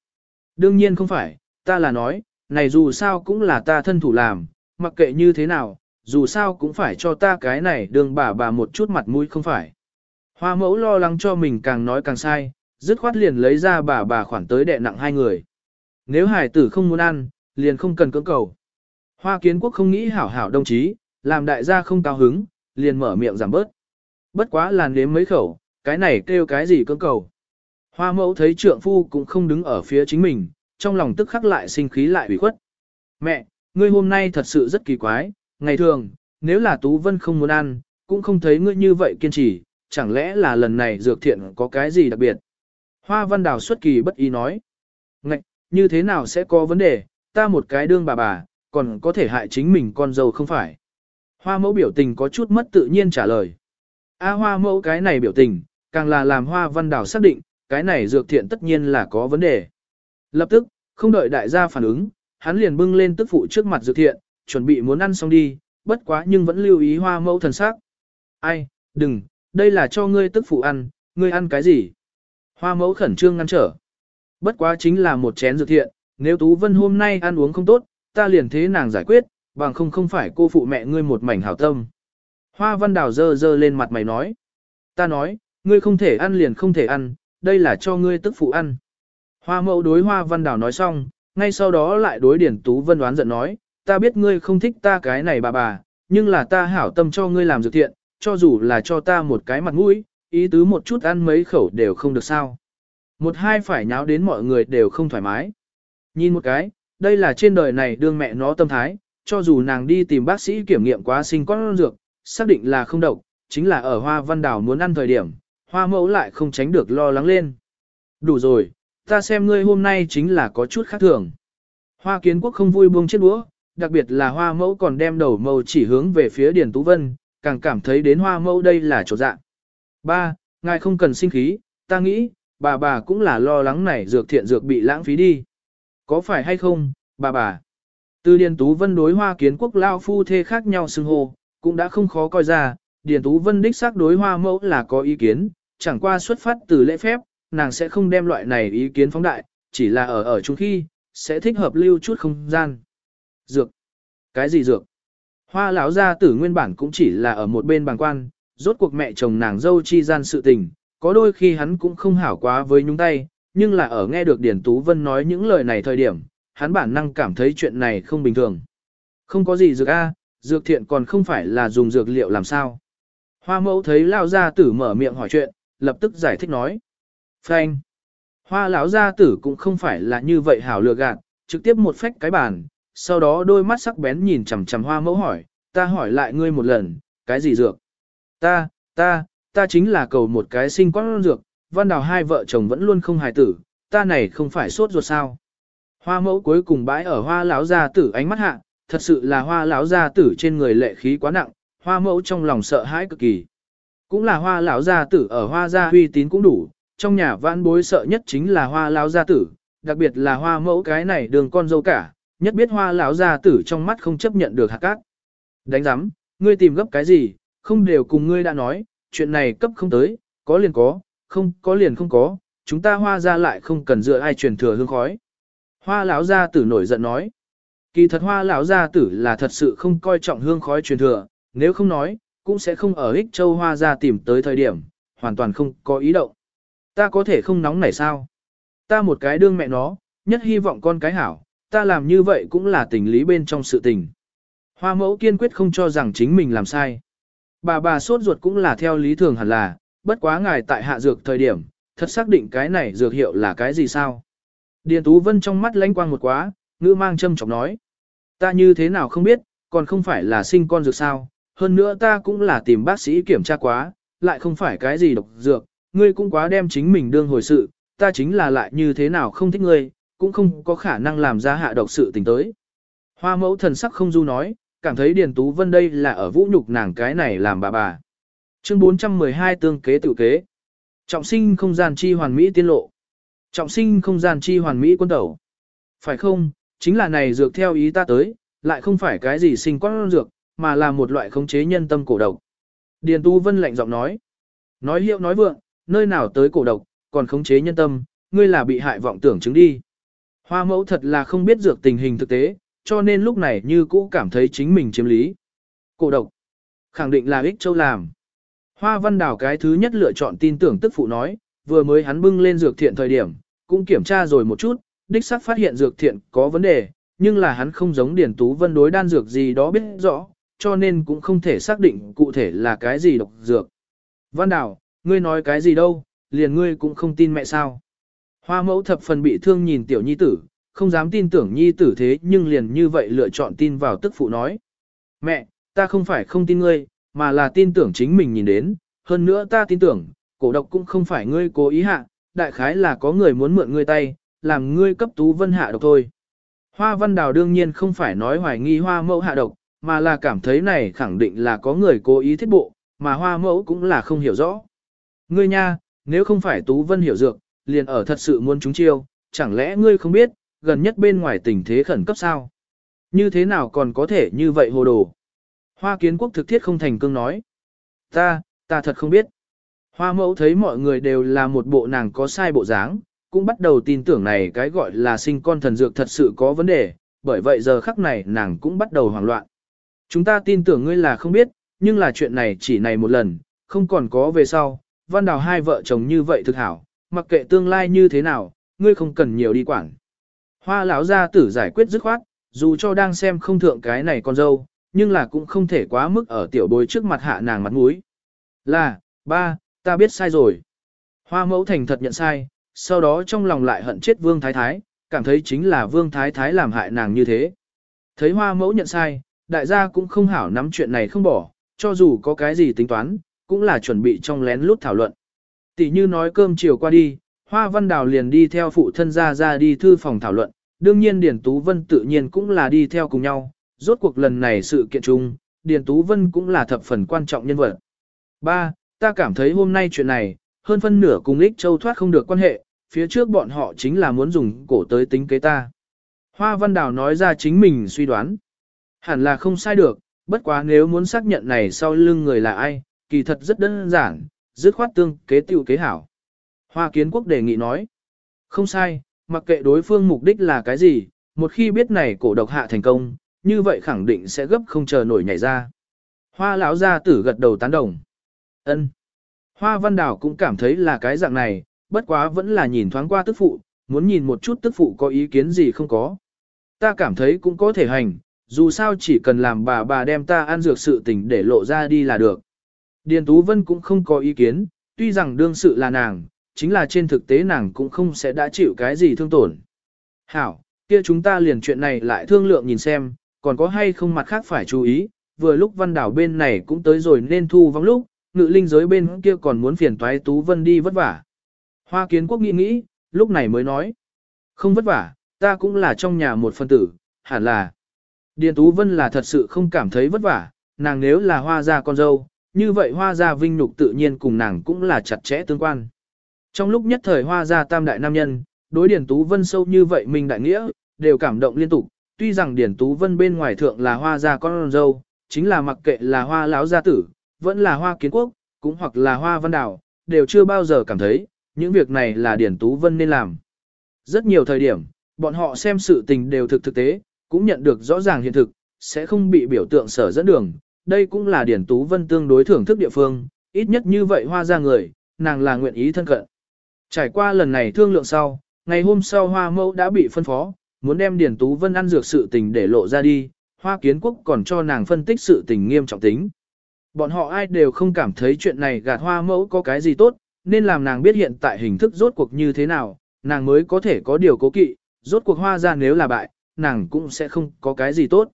Đương nhiên không phải, ta là nói, này dù sao cũng là ta thân thủ làm, mặc kệ như thế nào, dù sao cũng phải cho ta cái này đường bà bà một chút mặt mũi không phải. Hoa mẫu lo lắng cho mình càng nói càng sai, Dứt khoát liền lấy ra bà bà khoản tới đệ nặng hai người. Nếu hải tử không muốn ăn, liền không cần cưỡng cầu. Hoa kiến quốc không nghĩ hảo hảo đồng chí, làm đại gia không cao hứng, liền mở miệng giảm bớt. Bất quá làn đếm mấy khẩu, cái này kêu cái gì cưỡng cầu. Hoa mẫu thấy trượng phu cũng không đứng ở phía chính mình, trong lòng tức khắc lại sinh khí lại ủy khuất. Mẹ, ngươi hôm nay thật sự rất kỳ quái, ngày thường, nếu là Tú Vân không muốn ăn, cũng không thấy ngươi như vậy kiên trì, chẳng lẽ là lần này dược thiện có cái gì đặc biệt. Hoa văn đào xuất kỳ bất ý nói. Ngạch, như thế nào sẽ có vấn đề, ta một cái đương bà bà, còn có thể hại chính mình con dâu không phải. Hoa mẫu biểu tình có chút mất tự nhiên trả lời. A hoa mẫu cái này biểu tình, càng là làm hoa văn đảo xác định, cái này dược thiện tất nhiên là có vấn đề. Lập tức, không đợi đại gia phản ứng, hắn liền bưng lên tức phụ trước mặt dược thiện, chuẩn bị muốn ăn xong đi, bất quá nhưng vẫn lưu ý hoa mẫu thần sắc. Ai, đừng, đây là cho ngươi tức phụ ăn, ngươi ăn cái gì? Hoa mẫu khẩn trương ngăn trở. Bất quá chính là một chén dược thiện, nếu Tú Vân hôm nay ăn uống không tốt, ta liền thế nàng giải quyết, bằng không không phải cô phụ mẹ ngươi một mảnh hảo tâm. Hoa văn đào dơ dơ lên mặt mày nói. Ta nói, ngươi không thể ăn liền không thể ăn, đây là cho ngươi tức phụ ăn. Hoa mẫu đối hoa văn đào nói xong, ngay sau đó lại đối điển tú vân đoán giận nói, ta biết ngươi không thích ta cái này bà bà, nhưng là ta hảo tâm cho ngươi làm dược thiện, cho dù là cho ta một cái mặt mũi, ý tứ một chút ăn mấy khẩu đều không được sao. Một hai phải nháo đến mọi người đều không thoải mái. Nhìn một cái, đây là trên đời này đương mẹ nó tâm thái, cho dù nàng đi tìm bác sĩ kiểm nghiệm quá sinh con dược, xác định là không độc, chính là ở hoa văn đảo muốn ăn thời điểm, hoa mẫu lại không tránh được lo lắng lên. Đủ rồi, ta xem ngươi hôm nay chính là có chút khác thường. Hoa kiến quốc không vui buông chiếc đũa, đặc biệt là hoa mẫu còn đem đầu mâu chỉ hướng về phía Điền Tú Vân, càng cảm thấy đến hoa mẫu đây là chỗ dạng. Ba, ngài không cần sinh khí, ta nghĩ, bà bà cũng là lo lắng này dược thiện dược bị lãng phí đi. Có phải hay không, bà bà? Từ Điền Tú Vân đối hoa kiến quốc lao phu thê khác nhau xưng hô, cũng đã không khó coi ra, Điền Tú Vân đích xác đối hoa mẫu là có ý kiến, chẳng qua xuất phát từ lễ phép, nàng sẽ không đem loại này ý kiến phóng đại, chỉ là ở ở chung khi, sẽ thích hợp lưu chút không gian. Dược. Cái gì dược? Hoa lão gia tử nguyên bản cũng chỉ là ở một bên bàng quan, rốt cuộc mẹ chồng nàng dâu chi gian sự tình, có đôi khi hắn cũng không hảo quá với nhúng tay, nhưng là ở nghe được Điển Tú Vân nói những lời này thời điểm, hắn bản năng cảm thấy chuyện này không bình thường. Không có gì dược a, dược thiện còn không phải là dùng dược liệu làm sao. Hoa mẫu thấy lão gia tử mở miệng hỏi chuyện, lập tức giải thích nói. Phanh. Hoa lão gia tử cũng không phải là như vậy hảo lừa gạt, trực tiếp một phách cái bàn, sau đó đôi mắt sắc bén nhìn chằm chằm hoa mẫu hỏi, ta hỏi lại ngươi một lần, cái gì dược? Ta, ta, ta chính là cầu một cái sinh con dược, văn đào hai vợ chồng vẫn luôn không hài tử, ta này không phải sốt ruột sao. Hoa mẫu cuối cùng bãi ở hoa lão gia tử ánh mắt hạ, thật sự là hoa lão gia tử trên người lệ khí quá nặng, hoa mẫu trong lòng sợ hãi cực kỳ. Cũng là hoa lão gia tử ở hoa gia uy tín cũng đủ, trong nhà vãn bối sợ nhất chính là hoa lão gia tử, đặc biệt là hoa mẫu cái này đường con dâu cả, nhất biết hoa lão gia tử trong mắt không chấp nhận được hạt cát. Đánh giám, ngươi tìm gấp cái gì, không đều cùng ngươi đã nói, chuyện này cấp không tới, có liền có, không có liền không có, chúng ta hoa ra lại không cần dựa ai truyền thừa hương khói. Hoa lão gia tử nổi giận nói, kỳ thật hoa lão gia tử là thật sự không coi trọng hương khói truyền thừa, nếu không nói, cũng sẽ không ở ích châu hoa ra tìm tới thời điểm, hoàn toàn không có ý động. Ta có thể không nóng này sao? Ta một cái đương mẹ nó, nhất hy vọng con cái hảo, ta làm như vậy cũng là tình lý bên trong sự tình. Hoa mẫu kiên quyết không cho rằng chính mình làm sai. Bà bà sốt ruột cũng là theo lý thường hẳn là, bất quá ngài tại hạ dược thời điểm, thật xác định cái này dược hiệu là cái gì sao? Điền Tú Vân trong mắt lánh quang một quá, ngữ mang châm chọc nói. Ta như thế nào không biết, còn không phải là sinh con dược sao, hơn nữa ta cũng là tìm bác sĩ kiểm tra quá, lại không phải cái gì độc dược, ngươi cũng quá đem chính mình đương hồi sự, ta chính là lại như thế nào không thích ngươi, cũng không có khả năng làm ra hạ độc sự tình tới. Hoa mẫu thần sắc không du nói, cảm thấy Điền Tú Vân đây là ở vũ nhục nàng cái này làm bà bà. Chương 412 tương kế tự kế. Trọng sinh không gian chi hoàn mỹ tiên lộ. Trọng sinh không gian chi hoàn mỹ quân tẩu. Phải không, chính là này dược theo ý ta tới, lại không phải cái gì sinh con dược, mà là một loại khống chế nhân tâm cổ độc. Điền tú Vân lạnh giọng nói. Nói hiệu nói vượng, nơi nào tới cổ độc, còn khống chế nhân tâm, ngươi là bị hại vọng tưởng chứng đi. Hoa mẫu thật là không biết dược tình hình thực tế, cho nên lúc này như cũ cảm thấy chính mình chiếm lý. Cổ độc. Khẳng định là ích châu làm. Hoa văn đảo cái thứ nhất lựa chọn tin tưởng tức phụ nói, vừa mới hắn bưng lên dược thiện thời điểm, cũng kiểm tra rồi một chút, đích xác phát hiện dược thiện có vấn đề, nhưng là hắn không giống Điền Tú Vân đối đan dược gì đó biết rõ, cho nên cũng không thể xác định cụ thể là cái gì độc dược. Văn Đào, ngươi nói cái gì đâu, liền ngươi cũng không tin mẹ sao. Hoa mẫu thập phần bị thương nhìn tiểu nhi tử, không dám tin tưởng nhi tử thế nhưng liền như vậy lựa chọn tin vào tức phụ nói. Mẹ, ta không phải không tin ngươi, mà là tin tưởng chính mình nhìn đến, hơn nữa ta tin tưởng, cổ độc cũng không phải ngươi cố ý hạ, đại khái là có người muốn mượn ngươi tay, làm ngươi cấp tú vân hạ độc thôi. Hoa văn đào đương nhiên không phải nói hoài nghi hoa mẫu hạ độc, mà là cảm thấy này khẳng định là có người cố ý thiết bộ, mà hoa mẫu cũng là không hiểu rõ. Ngươi nha, nếu không phải tú vân hiểu dược, liền ở thật sự muốn chúng chiêu, chẳng lẽ ngươi không biết, gần nhất bên ngoài tình thế khẩn cấp sao? Như thế nào còn có thể như vậy hồ đồ? Hoa kiến quốc thực thiết không thành cương nói. Ta, ta thật không biết. Hoa mẫu thấy mọi người đều là một bộ nàng có sai bộ dáng, cũng bắt đầu tin tưởng này cái gọi là sinh con thần dược thật sự có vấn đề, bởi vậy giờ khắc này nàng cũng bắt đầu hoảng loạn. Chúng ta tin tưởng ngươi là không biết, nhưng là chuyện này chỉ này một lần, không còn có về sau, văn đào hai vợ chồng như vậy thực hảo, mặc kệ tương lai như thế nào, ngươi không cần nhiều đi quản. Hoa lão gia tử giải quyết dứt khoát, dù cho đang xem không thượng cái này con dâu, nhưng là cũng không thể quá mức ở tiểu bối trước mặt hạ nàng mặt mũi. Là, ba, ta biết sai rồi. Hoa mẫu thành thật nhận sai, sau đó trong lòng lại hận chết vương thái thái, cảm thấy chính là vương thái thái làm hại nàng như thế. Thấy hoa mẫu nhận sai, đại gia cũng không hảo nắm chuyện này không bỏ, cho dù có cái gì tính toán, cũng là chuẩn bị trong lén lút thảo luận. Tỷ như nói cơm chiều qua đi, Hoa Văn Đào liền đi theo phụ thân ra ra đi thư phòng thảo luận, đương nhiên Điền Tú Vân tự nhiên cũng là đi theo cùng nhau, rốt cuộc lần này sự kiện chung, Điền Tú Vân cũng là thập phần quan trọng nhân vật. Ba, ta cảm thấy hôm nay chuyện này, hơn phân nửa cùng Lích Châu thoát không được quan hệ, phía trước bọn họ chính là muốn dùng cổ tới tính kế ta. Hoa Văn Đào nói ra chính mình suy đoán. Hẳn là không sai được, bất quá nếu muốn xác nhận này sau lưng người là ai, kỳ thật rất đơn giản, dứt khoát tương kế tiêu kế hảo. Hoa Kiến Quốc đề nghị nói. Không sai, mặc kệ đối phương mục đích là cái gì, một khi biết này cổ độc hạ thành công, như vậy khẳng định sẽ gấp không chờ nổi nhảy ra. Hoa lão gia tử gật đầu tán đồng. Ân. Hoa Văn Đào cũng cảm thấy là cái dạng này, bất quá vẫn là nhìn thoáng qua tức phụ, muốn nhìn một chút tức phụ có ý kiến gì không có. Ta cảm thấy cũng có thể hành, dù sao chỉ cần làm bà bà đem ta ăn dược sự tình để lộ ra đi là được. Điền Tú Vân cũng không có ý kiến, tuy rằng đương sự là nàng, chính là trên thực tế nàng cũng không sẽ đã chịu cái gì thương tổn. Hảo, kia chúng ta liền chuyện này lại thương lượng nhìn xem, còn có hay không mặt khác phải chú ý, vừa lúc văn đảo bên này cũng tới rồi nên thu vắng lúc, ngự linh giới bên kia còn muốn phiền toái Tú Vân đi vất vả. Hoa kiến quốc nghĩ nghĩ, lúc này mới nói, không vất vả, ta cũng là trong nhà một phân tử, hẳn là. Điền Tú Vân là thật sự không cảm thấy vất vả, nàng nếu là hoa gia con dâu, như vậy hoa gia vinh nhục tự nhiên cùng nàng cũng là chặt chẽ tương quan. Trong lúc nhất thời hoa gia tam đại nam nhân, đối Điền Tú Vân sâu như vậy mình đại nghĩa, đều cảm động liên tục, tuy rằng Điền Tú Vân bên ngoài thượng là hoa gia con dâu, chính là mặc kệ là hoa lão gia tử, vẫn là hoa kiến quốc, cũng hoặc là hoa văn đảo, đều chưa bao giờ cảm thấy, những việc này là điển Tú Vân nên làm. Rất nhiều thời điểm, bọn họ xem sự tình đều thực thực tế, cũng nhận được rõ ràng hiện thực, sẽ không bị biểu tượng sở dẫn đường. Đây cũng là Điển Tú Vân tương đối thưởng thức địa phương, ít nhất như vậy hoa ra người, nàng là nguyện ý thân cận. Trải qua lần này thương lượng sau, ngày hôm sau hoa mẫu đã bị phân phó, muốn đem Điển Tú Vân ăn dược sự tình để lộ ra đi, hoa kiến quốc còn cho nàng phân tích sự tình nghiêm trọng tính. Bọn họ ai đều không cảm thấy chuyện này gạt hoa mẫu có cái gì tốt, nên làm nàng biết hiện tại hình thức rốt cuộc như thế nào, nàng mới có thể có điều cố kỵ, rốt cuộc hoa ra nếu là bại, nàng cũng sẽ không có cái gì tốt.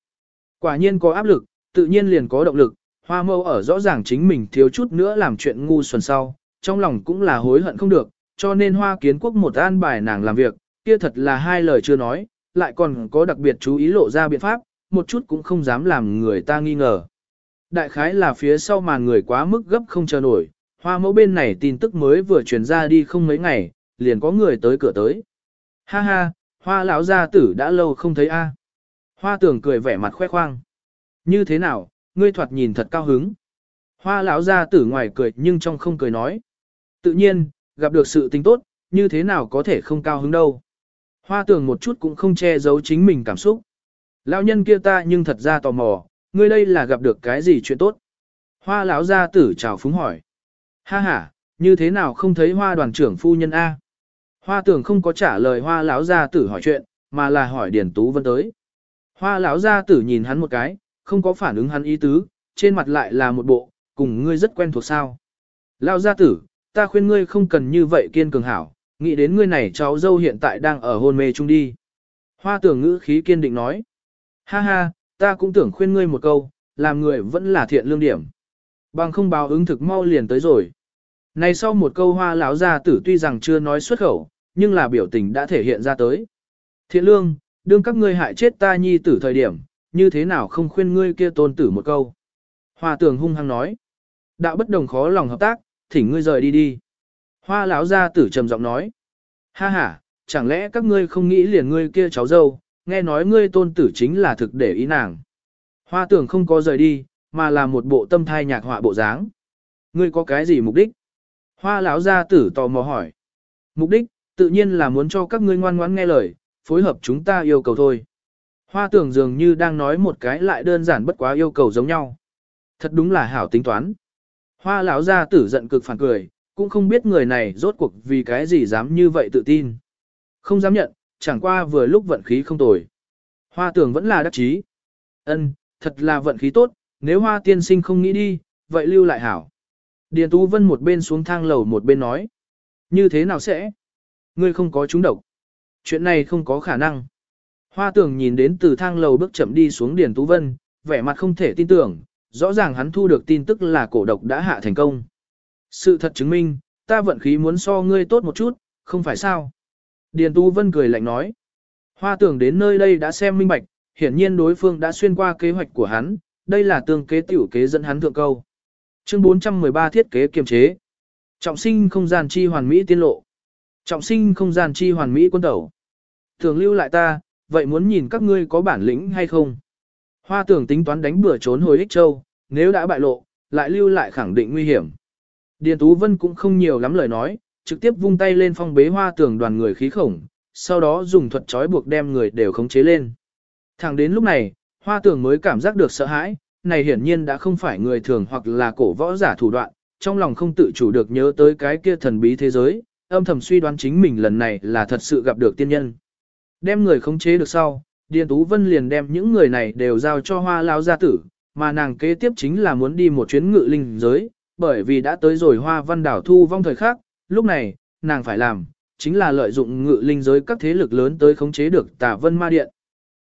Quả nhiên có áp lực, tự nhiên liền có động lực, hoa mâu ở rõ ràng chính mình thiếu chút nữa làm chuyện ngu xuẩn sau, trong lòng cũng là hối hận không được, cho nên hoa kiến quốc một an bài nàng làm việc, kia thật là hai lời chưa nói, lại còn có đặc biệt chú ý lộ ra biện pháp, một chút cũng không dám làm người ta nghi ngờ. Đại khái là phía sau màn người quá mức gấp không chờ nổi, hoa mẫu bên này tin tức mới vừa truyền ra đi không mấy ngày, liền có người tới cửa tới. Ha ha, hoa lão gia tử đã lâu không thấy a. Hoa tưởng cười vẻ mặt khoe khoang. Như thế nào, ngươi thoạt nhìn thật cao hứng. Hoa lão gia tử ngoài cười nhưng trong không cười nói. Tự nhiên, gặp được sự tình tốt, như thế nào có thể không cao hứng đâu. Hoa tưởng một chút cũng không che giấu chính mình cảm xúc. Lão nhân kia ta nhưng thật ra tò mò, ngươi đây là gặp được cái gì chuyện tốt. Hoa lão gia tử chào phúng hỏi. Ha ha, Như thế nào không thấy hoa đoàn trưởng phu nhân A? Hoa tưởng không có trả lời hoa lão gia tử hỏi chuyện, mà là hỏi Điền Tú Vân tới. Hoa lão gia tử nhìn hắn một cái, không có phản ứng hắn ý tứ, trên mặt lại là một bộ, cùng ngươi rất quen thuộc sao. Lão gia tử, ta khuyên ngươi không cần như vậy kiên cường hảo, nghĩ đến ngươi này cháu dâu hiện tại đang ở hôn mê chung đi. Hoa tưởng ngữ khí kiên định nói. Ha ha, ta cũng tưởng khuyên ngươi một câu, làm người vẫn là thiện lương điểm. Bằng không báo ứng thực mau liền tới rồi. Này sau một câu hoa lão gia tử tuy rằng chưa nói xuất khẩu, nhưng là biểu tình đã thể hiện ra tới. Thiện lương, đương các ngươi hại chết ta nhi tử thời điểm, như thế nào không khuyên ngươi kia tôn tử một câu. Hoa tường hung hăng nói. Đạo bất đồng khó lòng hợp tác, thỉnh ngươi rời đi đi. Hoa lão gia tử trầm giọng nói. Ha ha, chẳng lẽ các ngươi không nghĩ liền ngươi kia cháu dâu, nghe nói ngươi tôn tử chính là thực để ý nàng. Hoa tưởng không có rời đi, mà là một bộ tâm thai nhạc họa bộ dáng. Ngươi có cái gì mục đích? Hoa lão gia tử tò mò hỏi. Mục đích, tự nhiên là muốn cho các ngươi ngoan ngoãn nghe lời, phối hợp chúng ta yêu cầu thôi. Hoa tưởng dường như đang nói một cái lại đơn giản bất quá yêu cầu giống nhau. Thật đúng là hảo tính toán. Hoa lão gia tử giận cực phản cười, cũng không biết người này rốt cuộc vì cái gì dám như vậy tự tin. Không dám nhận, chẳng qua vừa lúc vận khí không tồi. Hoa tưởng vẫn là đắc chí. Ân, thật là vận khí tốt, nếu hoa tiên sinh không nghĩ đi, vậy lưu lại hảo. Điền Tú Vân một bên xuống thang lầu một bên nói. Như thế nào sẽ? Ngươi không có trúng độc. Chuyện này không có khả năng. Hoa tưởng nhìn đến từ thang lầu bước chậm đi xuống Điền Tú Vân, vẻ mặt không thể tin tưởng, rõ ràng hắn thu được tin tức là cổ độc đã hạ thành công. Sự thật chứng minh, ta vận khí muốn so ngươi tốt một chút, không phải sao? Điền Tú Vân cười lạnh nói. Hoa tưởng đến nơi đây đã xem minh bạch, hiển nhiên đối phương đã xuyên qua kế hoạch của hắn, đây là tương kế tiểu kế dẫn hắn thượng câu. Chương 413 thiết kế kiềm chế. Trọng sinh không gian chi hoàn mỹ tiên lộ. Trọng sinh không gian chi hoàn mỹ quân tẩu. Thường lưu lại ta, vậy muốn nhìn các ngươi có bản lĩnh hay không? Hoa tưởng tính toán đánh bừa trốn hồi ích châu, nếu đã bại lộ, lại lưu lại khẳng định nguy hiểm. Điền Tú Vân cũng không nhiều lắm lời nói, trực tiếp vung tay lên phong bế hoa tưởng đoàn người khí khổng, sau đó dùng thuật trói buộc đem người đều khống chế lên. Thẳng đến lúc này, hoa tưởng mới cảm giác được sợ hãi, này hiển nhiên đã không phải người thường hoặc là cổ võ giả thủ đoạn, trong lòng không tự chủ được nhớ tới cái kia thần bí thế giới, âm thầm suy đoán chính mình lần này là thật sự gặp được tiên nhân. Đem người khống chế được sau, Điền Tú Vân liền đem những người này đều giao cho hoa lao gia tử, mà nàng kế tiếp chính là muốn đi một chuyến ngự linh giới, bởi vì đã tới rồi hoa văn đảo thu vong thời khác, lúc này, nàng phải làm, chính là lợi dụng ngự linh giới các thế lực lớn tới khống chế được tà vân ma điện.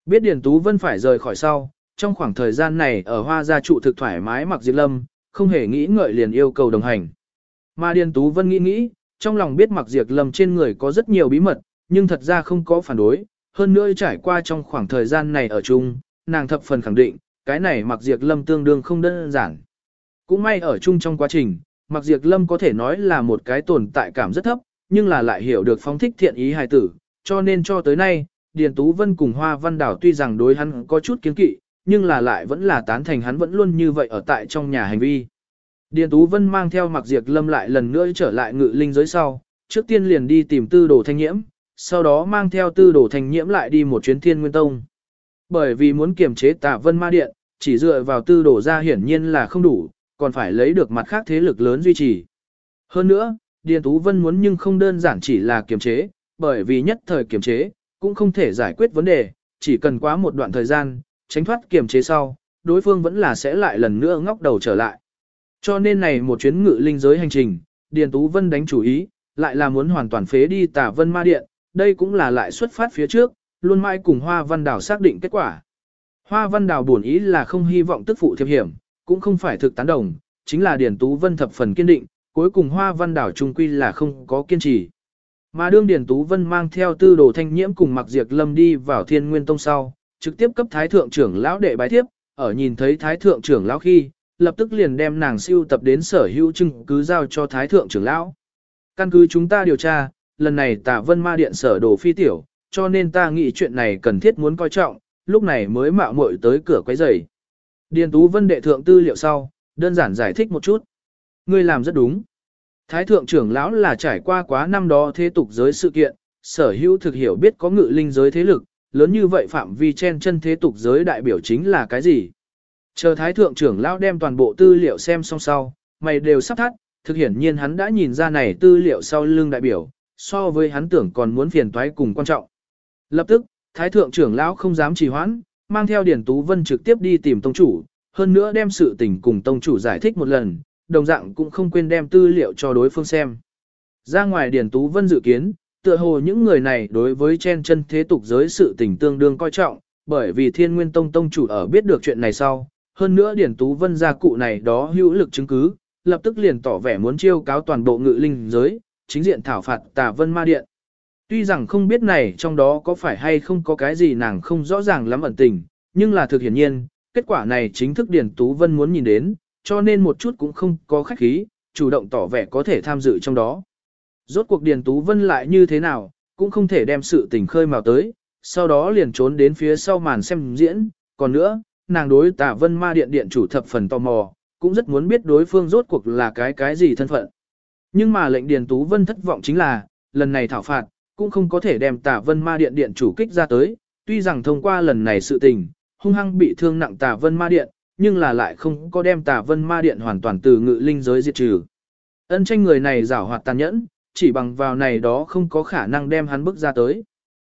Biết Điền Tú Vân phải rời khỏi sau, trong khoảng thời gian này ở hoa gia trụ thực thoải mái mặc diệt lâm, không hề nghĩ ngợi liền yêu cầu đồng hành. Mà Điền Tú Vân nghĩ nghĩ, trong lòng biết mặc diệt lâm trên người có rất nhiều bí mật, nhưng thật ra không có phản đối, hơn nữa trải qua trong khoảng thời gian này ở chung, nàng thập phần khẳng định, cái này mặc diệt lâm tương đương không đơn giản. Cũng may ở chung trong quá trình, mặc diệt lâm có thể nói là một cái tồn tại cảm rất thấp, nhưng là lại hiểu được phong thích thiện ý hài tử, cho nên cho tới nay, Điền Tú Vân cùng Hoa Văn Đảo tuy rằng đối hắn có chút kiến kỵ, nhưng là lại vẫn là tán thành hắn vẫn luôn như vậy ở tại trong nhà hành vi. Điền Tú Vân mang theo mặc diệt lâm lại lần nữa trở lại ngự linh giới sau, trước tiên liền đi tìm tư đồ thanh nhiễm, sau đó mang theo tư đồ thành nhiễm lại đi một chuyến thiên nguyên tông. Bởi vì muốn kiềm chế tạ vân ma điện, chỉ dựa vào tư đồ ra hiển nhiên là không đủ, còn phải lấy được mặt khác thế lực lớn duy trì. Hơn nữa, Điền Tú Vân muốn nhưng không đơn giản chỉ là kiềm chế, bởi vì nhất thời kiềm chế, cũng không thể giải quyết vấn đề, chỉ cần quá một đoạn thời gian, tránh thoát kiềm chế sau, đối phương vẫn là sẽ lại lần nữa ngóc đầu trở lại. Cho nên này một chuyến ngự linh giới hành trình, Điền Tú Vân đánh chủ ý, lại là muốn hoàn toàn phế đi tà vân ma điện, đây cũng là lại xuất phát phía trước, luôn mãi cùng Hoa Văn Đào xác định kết quả. Hoa Văn Đào buồn ý là không hy vọng tức phụ thiệp hiểm, cũng không phải thực tán đồng, chính là Điền Tú Vân thập phần kiên định, cuối cùng Hoa Văn Đào trung quy là không có kiên trì. Mà đương Điền Tú Vân mang theo tư đồ thanh nhiễm cùng mặc diệt lâm đi vào thiên nguyên tông sau, trực tiếp cấp thái thượng trưởng lão đệ bái tiếp, ở nhìn thấy thái thượng trưởng lão khi, lập tức liền đem nàng siêu tập đến sở hữu chứng cứ giao cho thái thượng trưởng lão. Căn cứ chúng ta điều tra, lần này tà vân ma điện sở đồ phi tiểu, cho nên ta nghĩ chuyện này cần thiết muốn coi trọng, lúc này mới mạo muội tới cửa quấy rầy. Điền Tú Vân đệ thượng tư liệu sau, đơn giản giải thích một chút. Ngươi làm rất đúng. Thái thượng trưởng lão là trải qua quá năm đó thế tục giới sự kiện, sở hữu thực hiểu biết có ngự linh giới thế lực, lớn như vậy phạm vi chen chân thế tục giới đại biểu chính là cái gì. Chờ thái thượng trưởng lão đem toàn bộ tư liệu xem xong sau, mày đều sắp thắt, Thực hiển nhiên hắn đã nhìn ra này tư liệu sau lưng đại biểu, so với hắn tưởng còn muốn phiền toái cùng quan trọng. Lập tức, Thái thượng trưởng lão không dám trì hoãn, mang theo Điền Tú Vân trực tiếp đi tìm tông chủ, hơn nữa đem sự tình cùng tông chủ giải thích một lần, đồng dạng cũng không quên đem tư liệu cho đối phương xem. Ra ngoài Điền Tú Vân dự kiến, tựa hồ những người này đối với chen chân thế tục giới sự tình tương đương coi trọng, bởi vì Thiên Nguyên Tông tông chủ ở biết được chuyện này sau, hơn nữa Điền Tú Vân gia cụ này đó hữu lực chứng cứ, lập tức liền tỏ vẻ muốn chiêu cáo toàn bộ ngự linh giới, chính diện thảo phạt Tà Vân Ma Điện. Tuy rằng không biết này trong đó có phải hay không có cái gì nàng không rõ ràng lắm ẩn tình, nhưng là thực hiển nhiên, kết quả này chính thức Điền Tú Vân muốn nhìn đến, cho nên một chút cũng không có khách khí, chủ động tỏ vẻ có thể tham dự trong đó. Rốt cuộc Điền Tú Vân lại như thế nào, cũng không thể đem sự tình khơi mào tới, sau đó liền trốn đến phía sau màn xem diễn, còn nữa, nàng đối tà vân ma điện điện chủ thập phần tò mò, cũng rất muốn biết đối phương rốt cuộc là cái cái gì thân phận. Nhưng mà lệnh Điền Tú Vân thất vọng chính là, lần này thảo phạt, cũng không có thể đem tả vân ma điện điện chủ kích ra tới, tuy rằng thông qua lần này sự tình, hung hăng bị thương nặng tả vân ma điện, nhưng là lại không có đem tả vân ma điện hoàn toàn từ ngự linh giới diệt trừ. Ân tranh người này giảo hoạt tàn nhẫn, chỉ bằng vào này đó không có khả năng đem hắn bước ra tới.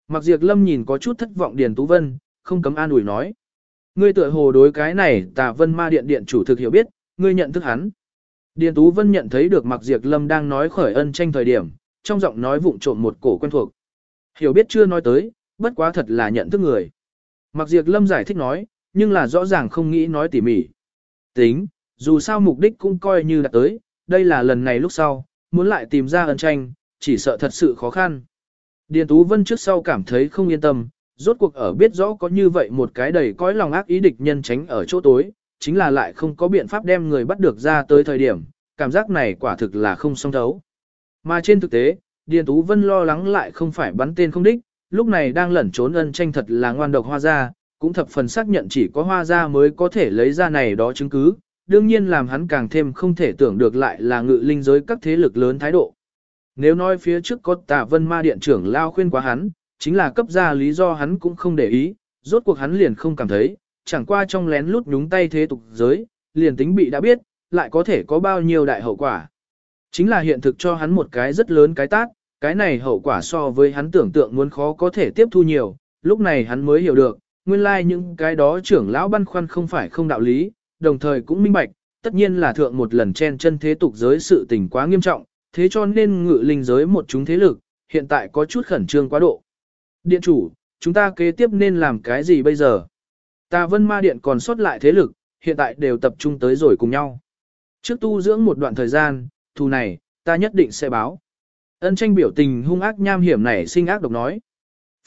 Mặc diệt lâm nhìn có chút thất vọng Điền Tú Vân, không cấm an ủi nói. Ngươi tựa hồ đối cái này Tả vân ma điện điện chủ thực hiểu biết, ngươi nhận thức hắn. Điền Tú Vân nhận thấy được Mặc Diệp Lâm đang nói khởi ân tranh thời điểm, trong giọng nói vụng trộm một cổ quen thuộc. Hiểu biết chưa nói tới, bất quá thật là nhận thức người. Mặc Diệp Lâm giải thích nói, nhưng là rõ ràng không nghĩ nói tỉ mỉ. Tính, dù sao mục đích cũng coi như đã tới, đây là lần này lúc sau, muốn lại tìm ra ân tranh, chỉ sợ thật sự khó khăn. Điền Tú Vân trước sau cảm thấy không yên tâm, rốt cuộc ở biết rõ có như vậy một cái đầy cõi lòng ác ý địch nhân tránh ở chỗ tối, chính là lại không có biện pháp đem người bắt được ra tới thời điểm, cảm giác này quả thực là không song thấu. Mà trên thực tế, Điền Tú Vân lo lắng lại không phải bắn tên không đích, lúc này đang lẩn trốn ân tranh thật là ngoan độc hoa ra, cũng thập phần xác nhận chỉ có hoa ra mới có thể lấy ra này đó chứng cứ, đương nhiên làm hắn càng thêm không thể tưởng được lại là ngự linh giới các thế lực lớn thái độ. Nếu nói phía trước có tà vân ma điện trưởng lao khuyên quá hắn, chính là cấp ra lý do hắn cũng không để ý, rốt cuộc hắn liền không cảm thấy, chẳng qua trong lén lút nhúng tay thế tục giới, liền tính bị đã biết, lại có thể có bao nhiêu đại hậu quả. Chính là hiện thực cho hắn một cái rất lớn cái tác, cái này hậu quả so với hắn tưởng tượng muốn khó có thể tiếp thu nhiều, lúc này hắn mới hiểu được, nguyên lai like những cái đó trưởng lão băn khoăn không phải không đạo lý, đồng thời cũng minh bạch, tất nhiên là thượng một lần chen chân thế tục giới sự tình quá nghiêm trọng, thế cho nên ngự linh giới một chúng thế lực, hiện tại có chút khẩn trương quá độ. Điện chủ, chúng ta kế tiếp nên làm cái gì bây giờ? Ta vân ma điện còn sót lại thế lực, hiện tại đều tập trung tới rồi cùng nhau. Trước tu dưỡng một đoạn thời gian, thù này, ta nhất định sẽ báo. Ân tranh biểu tình hung ác nham hiểm này sinh ác độc nói.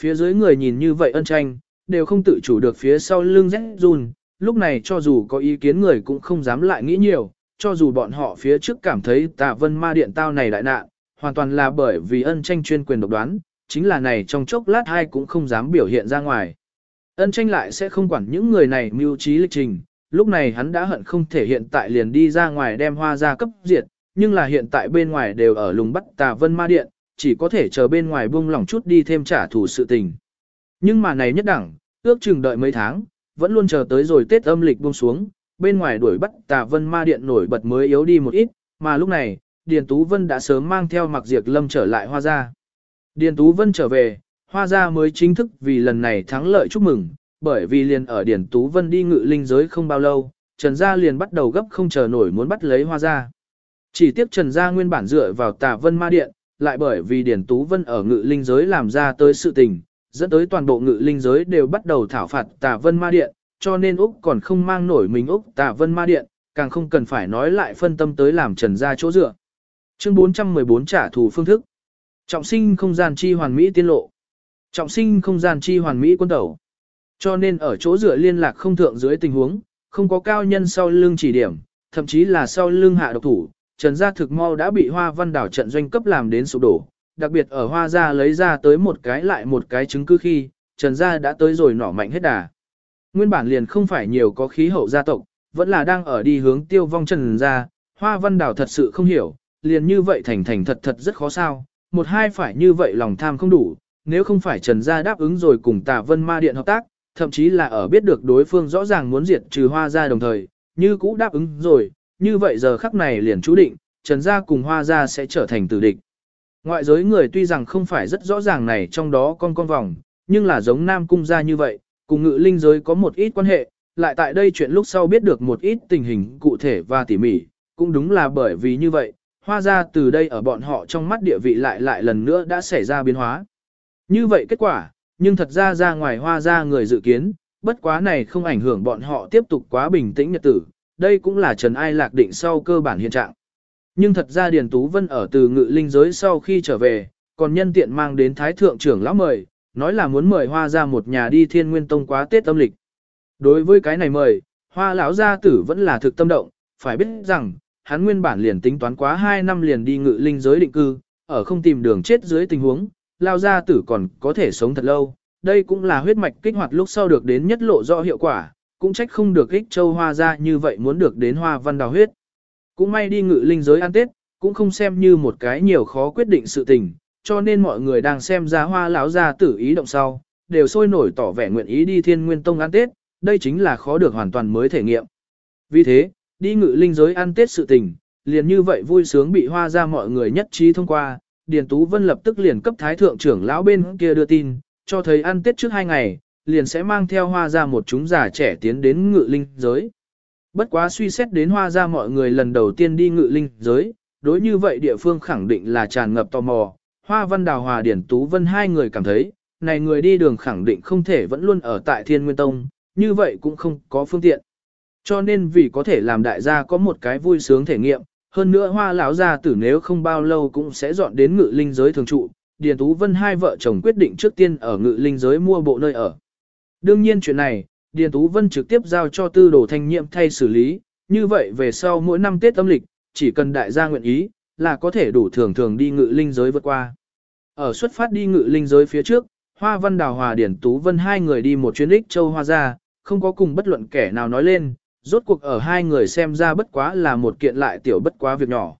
Phía dưới người nhìn như vậy ân tranh, đều không tự chủ được phía sau lưng rẽ run, lúc này cho dù có ý kiến người cũng không dám lại nghĩ nhiều, cho dù bọn họ phía trước cảm thấy tà vân ma điện tao này đại nạn, hoàn toàn là bởi vì ân tranh chuyên quyền độc đoán, chính là này trong chốc lát hai cũng không dám biểu hiện ra ngoài. Ân tranh lại sẽ không quản những người này mưu trí lịch trình, lúc này hắn đã hận không thể hiện tại liền đi ra ngoài đem hoa ra cấp diệt, nhưng là hiện tại bên ngoài đều ở lùng bắt tà vân ma điện, chỉ có thể chờ bên ngoài buông lỏng chút đi thêm trả thù sự tình. Nhưng mà này nhất đẳng, ước chừng đợi mấy tháng, vẫn luôn chờ tới rồi Tết âm lịch buông xuống, bên ngoài đuổi bắt tà vân ma điện nổi bật mới yếu đi một ít, mà lúc này, Điền Tú Vân đã sớm mang theo mặc diệt lâm trở lại hoa gia. Điền Tú Vân trở về, hoa gia mới chính thức vì lần này thắng lợi chúc mừng, bởi vì liền ở Điền Tú Vân đi ngự linh giới không bao lâu, Trần Gia liền bắt đầu gấp không chờ nổi muốn bắt lấy hoa gia. Chỉ tiếp Trần Gia nguyên bản dựa vào tà vân ma điện, lại bởi vì Điền Tú Vân ở ngự linh giới làm ra tới sự tình, dẫn tới toàn bộ ngự linh giới đều bắt đầu thảo phạt tà vân ma điện, cho nên Úc còn không mang nổi mình Úc tà vân ma điện, càng không cần phải nói lại phân tâm tới làm Trần Gia chỗ dựa. Chương 414 trả thù phương thức. Trọng sinh không gian chi hoàn mỹ tiên lộ. Trọng sinh không gian chi hoàn mỹ quân tẩu. Cho nên ở chỗ dựa liên lạc không thượng dưới tình huống, không có cao nhân sau lưng chỉ điểm, thậm chí là sau lưng hạ độc thủ, Trần Gia thực mau đã bị Hoa Văn Đảo trận doanh cấp làm đến sụp đổ. Đặc biệt ở Hoa Gia lấy ra tới một cái lại một cái chứng cứ khi, Trần Gia đã tới rồi nỏ mạnh hết đà. Nguyên bản liền không phải nhiều có khí hậu gia tộc, vẫn là đang ở đi hướng tiêu vong Trần Gia. Hoa Văn Đảo thật sự không hiểu, liền như vậy thành thành thật thật rất khó sao, một hai phải như vậy lòng tham không đủ, nếu không phải Trần Gia đáp ứng rồi cùng Tạ Vân Ma Điện hợp tác, thậm chí là ở biết được đối phương rõ ràng muốn diệt trừ hoa gia đồng thời, như cũ đáp ứng rồi, như vậy giờ khắc này liền chú định, Trần Gia cùng Hoa Gia sẽ trở thành tử địch. Ngoại giới người tuy rằng không phải rất rõ ràng này trong đó con con vòng, nhưng là giống Nam Cung Gia như vậy, cùng ngự linh giới có một ít quan hệ, lại tại đây chuyện lúc sau biết được một ít tình hình cụ thể và tỉ mỉ, cũng đúng là bởi vì như vậy, Hoa Gia từ đây ở bọn họ trong mắt địa vị lại lại lần nữa đã xảy ra biến hóa. Như vậy kết quả, nhưng thật ra ra ngoài Hoa ra người dự kiến, bất quá này không ảnh hưởng bọn họ tiếp tục quá bình tĩnh nhật tử, đây cũng là Trần Ai Lạc định sau cơ bản hiện trạng. Nhưng thật ra Điền Tú Vân ở từ ngự linh giới sau khi trở về, còn nhân tiện mang đến Thái Thượng trưởng lão mời, nói là muốn mời Hoa ra một nhà đi Thiên Nguyên Tông quá Tết âm lịch. Đối với cái này mời, Hoa lão gia tử vẫn là thực tâm động, phải biết rằng, hắn nguyên bản liền tính toán quá 2 năm liền đi ngự linh giới định cư, ở không tìm đường chết dưới tình huống, lao gia tử còn có thể sống thật lâu. Đây cũng là huyết mạch kích hoạt lúc sau được đến nhất lộ rõ hiệu quả, cũng trách không được ích châu hoa ra như vậy muốn được đến hoa văn đào huyết. Cũng may đi ngự linh giới ăn tết, cũng không xem như một cái nhiều khó quyết định sự tình, cho nên mọi người đang xem ra hoa lão gia tử ý động sau, đều sôi nổi tỏ vẻ nguyện ý đi thiên nguyên tông ăn tết, đây chính là khó được hoàn toàn mới thể nghiệm. Vì thế, đi ngự linh giới ăn tết sự tình, liền như vậy vui sướng bị hoa ra mọi người nhất trí thông qua, Điền Tú Vân lập tức liền cấp thái thượng trưởng lão bên kia đưa tin, cho thấy ăn tết trước hai ngày, liền sẽ mang theo hoa ra một chúng già trẻ tiến đến ngự linh giới. Bất quá suy xét đến hoa ra mọi người lần đầu tiên đi ngự linh giới, đối như vậy địa phương khẳng định là tràn ngập tò mò. Hoa Văn Đào Hòa Điển Tú Vân hai người cảm thấy, này người đi đường khẳng định không thể vẫn luôn ở tại Thiên Nguyên Tông, như vậy cũng không có phương tiện. Cho nên vì có thể làm đại gia có một cái vui sướng thể nghiệm, hơn nữa hoa lão gia tử nếu không bao lâu cũng sẽ dọn đến ngự linh giới thường trụ, Điền Tú Vân hai vợ chồng quyết định trước tiên ở ngự linh giới mua bộ nơi ở. Đương nhiên chuyện này, Điền Tú Vân trực tiếp giao cho tư đồ thanh nhiệm thay xử lý, như vậy về sau mỗi năm Tết âm lịch, chỉ cần đại gia nguyện ý, là có thể đủ thường thường đi ngự linh giới vượt qua. Ở xuất phát đi ngự linh giới phía trước, Hoa Văn Đào Hòa Điển Tú Vân hai người đi một chuyến ích châu Hoa ra, không có cùng bất luận kẻ nào nói lên, rốt cuộc ở hai người xem ra bất quá là một kiện lại tiểu bất quá việc nhỏ.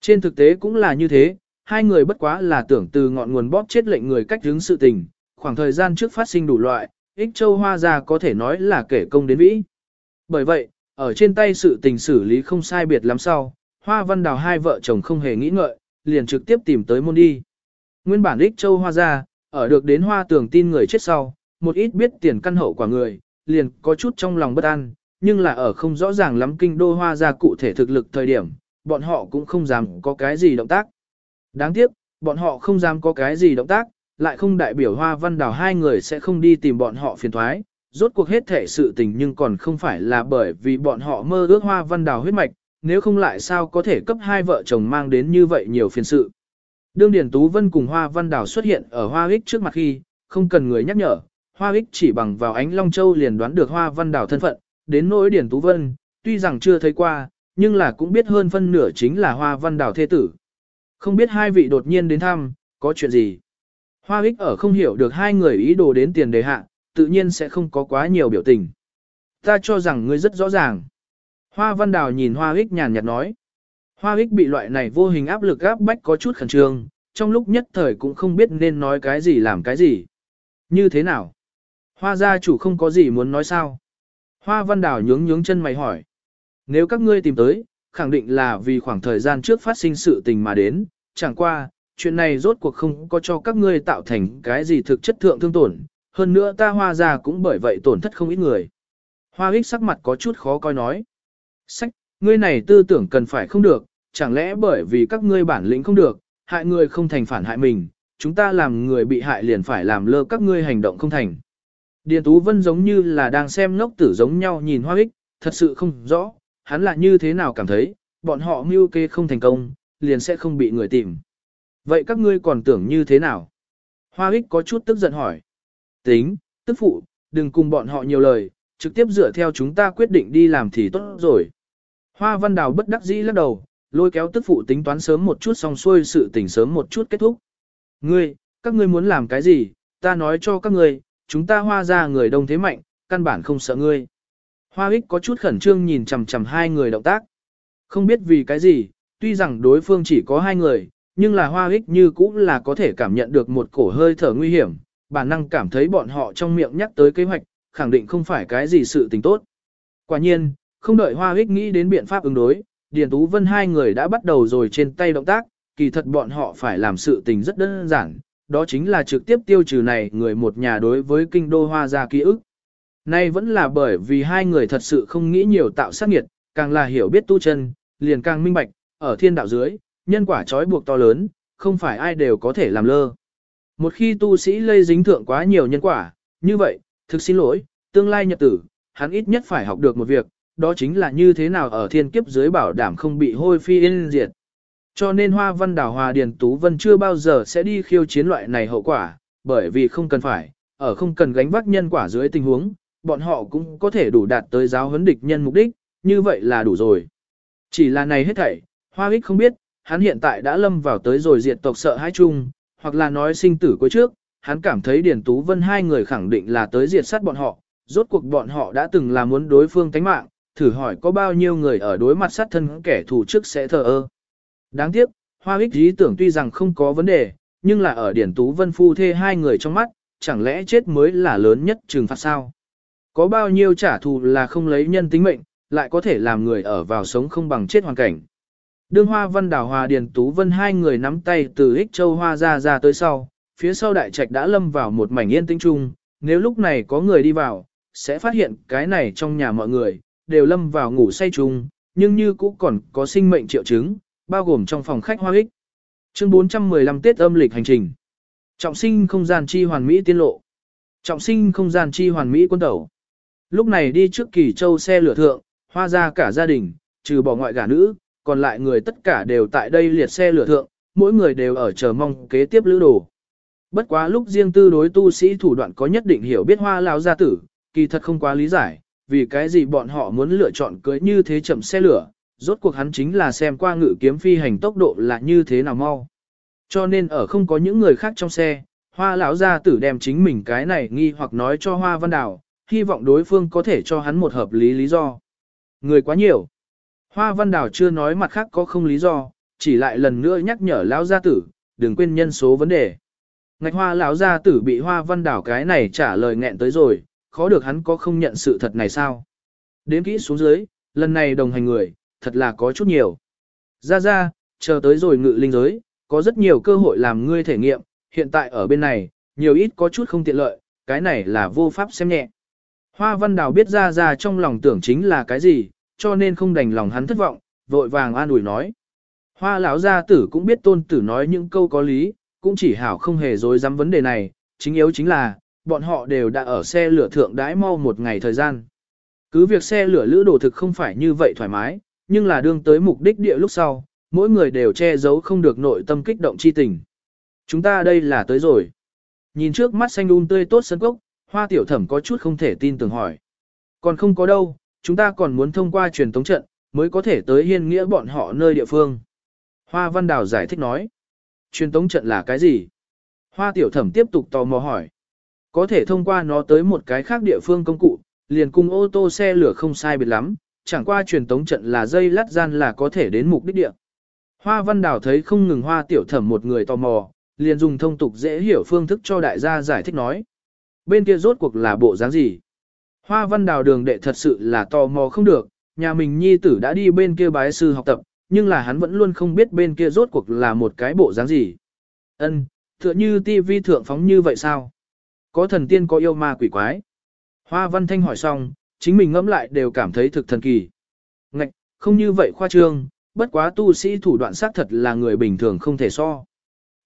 Trên thực tế cũng là như thế, hai người bất quá là tưởng từ ngọn nguồn bóp chết lệnh người cách hướng sự tình, khoảng thời gian trước phát sinh đủ loại, ích châu hoa ra có thể nói là kể công đến vĩ. Bởi vậy, ở trên tay sự tình xử lý không sai biệt lắm sau, hoa văn đào hai vợ chồng không hề nghĩ ngợi, liền trực tiếp tìm tới môn đi. Nguyên bản ích châu hoa ra, ở được đến hoa tưởng tin người chết sau, một ít biết tiền căn hậu quả người, liền có chút trong lòng bất an, nhưng là ở không rõ ràng lắm kinh đô hoa ra cụ thể thực lực thời điểm, bọn họ cũng không dám có cái gì động tác. Đáng tiếc, bọn họ không dám có cái gì động tác, lại không đại biểu hoa văn đào hai người sẽ không đi tìm bọn họ phiền thoái. Rốt cuộc hết thể sự tình nhưng còn không phải là bởi vì bọn họ mơ ước hoa văn đào huyết mạch, nếu không lại sao có thể cấp hai vợ chồng mang đến như vậy nhiều phiền sự. Đương Điền Tú Vân cùng Hoa Văn Đào xuất hiện ở Hoa Ích trước mặt khi, không cần người nhắc nhở, Hoa Ích chỉ bằng vào ánh Long Châu liền đoán được Hoa Văn Đào thân phận, đến nỗi điển Tú Vân, tuy rằng chưa thấy qua, nhưng là cũng biết hơn phân nửa chính là Hoa Văn Đào thế tử. Không biết hai vị đột nhiên đến thăm, có chuyện gì? Hoa ích ở không hiểu được hai người ý đồ đến tiền đề hạ, tự nhiên sẽ không có quá nhiều biểu tình. Ta cho rằng ngươi rất rõ ràng. Hoa văn đào nhìn hoa ích nhàn nhạt nói. Hoa ích bị loại này vô hình áp lực áp bách có chút khẩn trương, trong lúc nhất thời cũng không biết nên nói cái gì làm cái gì. Như thế nào? Hoa gia chủ không có gì muốn nói sao? Hoa văn đào nhướng nhướng chân mày hỏi. Nếu các ngươi tìm tới, khẳng định là vì khoảng thời gian trước phát sinh sự tình mà đến, chẳng qua, chuyện này rốt cuộc không có cho các ngươi tạo thành cái gì thực chất thượng thương tổn, hơn nữa ta hoa ra cũng bởi vậy tổn thất không ít người. Hoa ích sắc mặt có chút khó coi nói. Sách, ngươi này tư tưởng cần phải không được, chẳng lẽ bởi vì các ngươi bản lĩnh không được, hại người không thành phản hại mình, chúng ta làm người bị hại liền phải làm lơ các ngươi hành động không thành. Điền Tú Vân giống như là đang xem ngốc tử giống nhau nhìn hoa ích, thật sự không rõ, hắn là như thế nào cảm thấy, bọn họ mưu kê không thành công, liền sẽ không bị người tìm. Vậy các ngươi còn tưởng như thế nào? Hoa ích có chút tức giận hỏi. Tính, tức phụ, đừng cùng bọn họ nhiều lời, trực tiếp dựa theo chúng ta quyết định đi làm thì tốt rồi. Hoa văn đào bất đắc dĩ lắc đầu, lôi kéo tức phụ tính toán sớm một chút xong xuôi sự tình sớm một chút kết thúc. Ngươi, các ngươi muốn làm cái gì, ta nói cho các ngươi, chúng ta hoa ra người đông thế mạnh, căn bản không sợ ngươi. Hoa ích có chút khẩn trương nhìn chằm chằm hai người động tác. Không biết vì cái gì, tuy rằng đối phương chỉ có hai người, nhưng là hoa ích như cũng là có thể cảm nhận được một cổ hơi thở nguy hiểm, bản năng cảm thấy bọn họ trong miệng nhắc tới kế hoạch, khẳng định không phải cái gì sự tình tốt. Quả nhiên, không đợi hoa ích nghĩ đến biện pháp ứng đối, Điền Tú Vân hai người đã bắt đầu rồi trên tay động tác, kỳ thật bọn họ phải làm sự tình rất đơn giản, đó chính là trực tiếp tiêu trừ này người một nhà đối với kinh đô hoa gia ký ức. Nay vẫn là bởi vì hai người thật sự không nghĩ nhiều tạo sát nghiệt, càng là hiểu biết tu chân, liền càng minh bạch, ở thiên đạo dưới, nhân quả trói buộc to lớn, không phải ai đều có thể làm lơ. Một khi tu sĩ lây dính thượng quá nhiều nhân quả, như vậy, thực xin lỗi, tương lai nhật tử, hắn ít nhất phải học được một việc, đó chính là như thế nào ở thiên kiếp dưới bảo đảm không bị hôi phi yên diệt. Cho nên Hoa Văn Đào Hòa Điền Tú Vân chưa bao giờ sẽ đi khiêu chiến loại này hậu quả, bởi vì không cần phải, ở không cần gánh vác nhân quả dưới tình huống, bọn họ cũng có thể đủ đạt tới giáo huấn địch nhân mục đích, như vậy là đủ rồi. Chỉ là này hết thảy, Hoa Ích không biết, hắn hiện tại đã lâm vào tới rồi diệt tộc sợ hãi chung, hoặc là nói sinh tử cuối trước, hắn cảm thấy Điền Tú Vân hai người khẳng định là tới diệt sát bọn họ, rốt cuộc bọn họ đã từng là muốn đối phương tánh mạng, thử hỏi có bao nhiêu người ở đối mặt sát thân kẻ thù trước sẽ thờ ơ. Đáng tiếc, Hoa Ích ý tưởng tuy rằng không có vấn đề, nhưng là ở Điển Tú Vân phu thê hai người trong mắt, chẳng lẽ chết mới là lớn nhất trừng phạt sao? Có bao nhiêu trả thù là không lấy nhân tính mệnh, lại có thể làm người ở vào sống không bằng chết hoàn cảnh. Đương Hoa Văn Đào Hòa Điền Tú Vân hai người nắm tay từ Ích Châu Hoa ra ra tới sau, phía sau đại trạch đã lâm vào một mảnh yên tĩnh chung, nếu lúc này có người đi vào, sẽ phát hiện cái này trong nhà mọi người, đều lâm vào ngủ say chung, nhưng như cũng còn có sinh mệnh triệu chứng, bao gồm trong phòng khách hoa ích. Chương 415 Tết âm lịch hành trình. Trọng sinh không gian chi hoàn mỹ tiên lộ. Trọng sinh không gian chi hoàn mỹ quân tẩu. Lúc này đi trước kỳ châu xe lửa thượng, hoa ra cả gia đình, trừ bỏ ngoại gả nữ, còn lại người tất cả đều tại đây liệt xe lửa thượng, mỗi người đều ở chờ mong kế tiếp lữ đồ. Bất quá lúc riêng tư đối tu sĩ thủ đoạn có nhất định hiểu biết hoa lao gia tử, kỳ thật không quá lý giải, vì cái gì bọn họ muốn lựa chọn cưới như thế chậm xe lửa, rốt cuộc hắn chính là xem qua ngự kiếm phi hành tốc độ là như thế nào mau. Cho nên ở không có những người khác trong xe, hoa lão gia tử đem chính mình cái này nghi hoặc nói cho hoa văn đào, hy vọng đối phương có thể cho hắn một hợp lý lý do. Người quá nhiều. Hoa văn đào chưa nói mặt khác có không lý do, chỉ lại lần nữa nhắc nhở lão gia tử, đừng quên nhân số vấn đề. Ngạch hoa lão gia tử bị hoa văn đảo cái này trả lời nghẹn tới rồi, khó được hắn có không nhận sự thật này sao. Đến kỹ xuống dưới, lần này đồng hành người, thật là có chút nhiều. Ra ra, chờ tới rồi ngự linh giới, có rất nhiều cơ hội làm ngươi thể nghiệm, hiện tại ở bên này, nhiều ít có chút không tiện lợi, cái này là vô pháp xem nhẹ. Hoa văn đào biết ra ra trong lòng tưởng chính là cái gì, cho nên không đành lòng hắn thất vọng, vội vàng an ủi nói. Hoa lão gia tử cũng biết tôn tử nói những câu có lý, cũng chỉ hảo không hề dối dám vấn đề này, chính yếu chính là, bọn họ đều đã ở xe lửa thượng đãi mau một ngày thời gian. Cứ việc xe lửa lữ đồ thực không phải như vậy thoải mái, nhưng là đương tới mục đích địa lúc sau, mỗi người đều che giấu không được nội tâm kích động chi tình. Chúng ta đây là tới rồi. Nhìn trước mắt xanh un tươi tốt sân cốc, hoa tiểu thẩm có chút không thể tin tưởng hỏi. Còn không có đâu, chúng ta còn muốn thông qua truyền tống trận, mới có thể tới hiên nghĩa bọn họ nơi địa phương. Hoa Văn Đào giải thích nói. Truyền tống trận là cái gì? Hoa tiểu thẩm tiếp tục tò mò hỏi. Có thể thông qua nó tới một cái khác địa phương công cụ, liền cùng ô tô xe lửa không sai biệt lắm, chẳng qua truyền tống trận là dây lát gian là có thể đến mục đích địa. Hoa Văn Đào thấy không ngừng hoa tiểu thẩm một người tò mò, liền dùng thông tục dễ hiểu phương thức cho đại gia giải thích nói. Bên kia rốt cuộc là bộ dáng gì? Hoa Văn Đào đường đệ thật sự là tò mò không được, nhà mình nhi tử đã đi bên kia bái sư học tập, nhưng là hắn vẫn luôn không biết bên kia rốt cuộc là một cái bộ dáng gì. Ân, tựa như tivi thượng phóng như vậy sao? Có thần tiên có yêu ma quỷ quái. Hoa Văn Thanh hỏi xong, chính mình ngẫm lại đều cảm thấy thực thần kỳ. Ngạch, không như vậy khoa trương, bất quá tu sĩ thủ đoạn xác thật là người bình thường không thể so.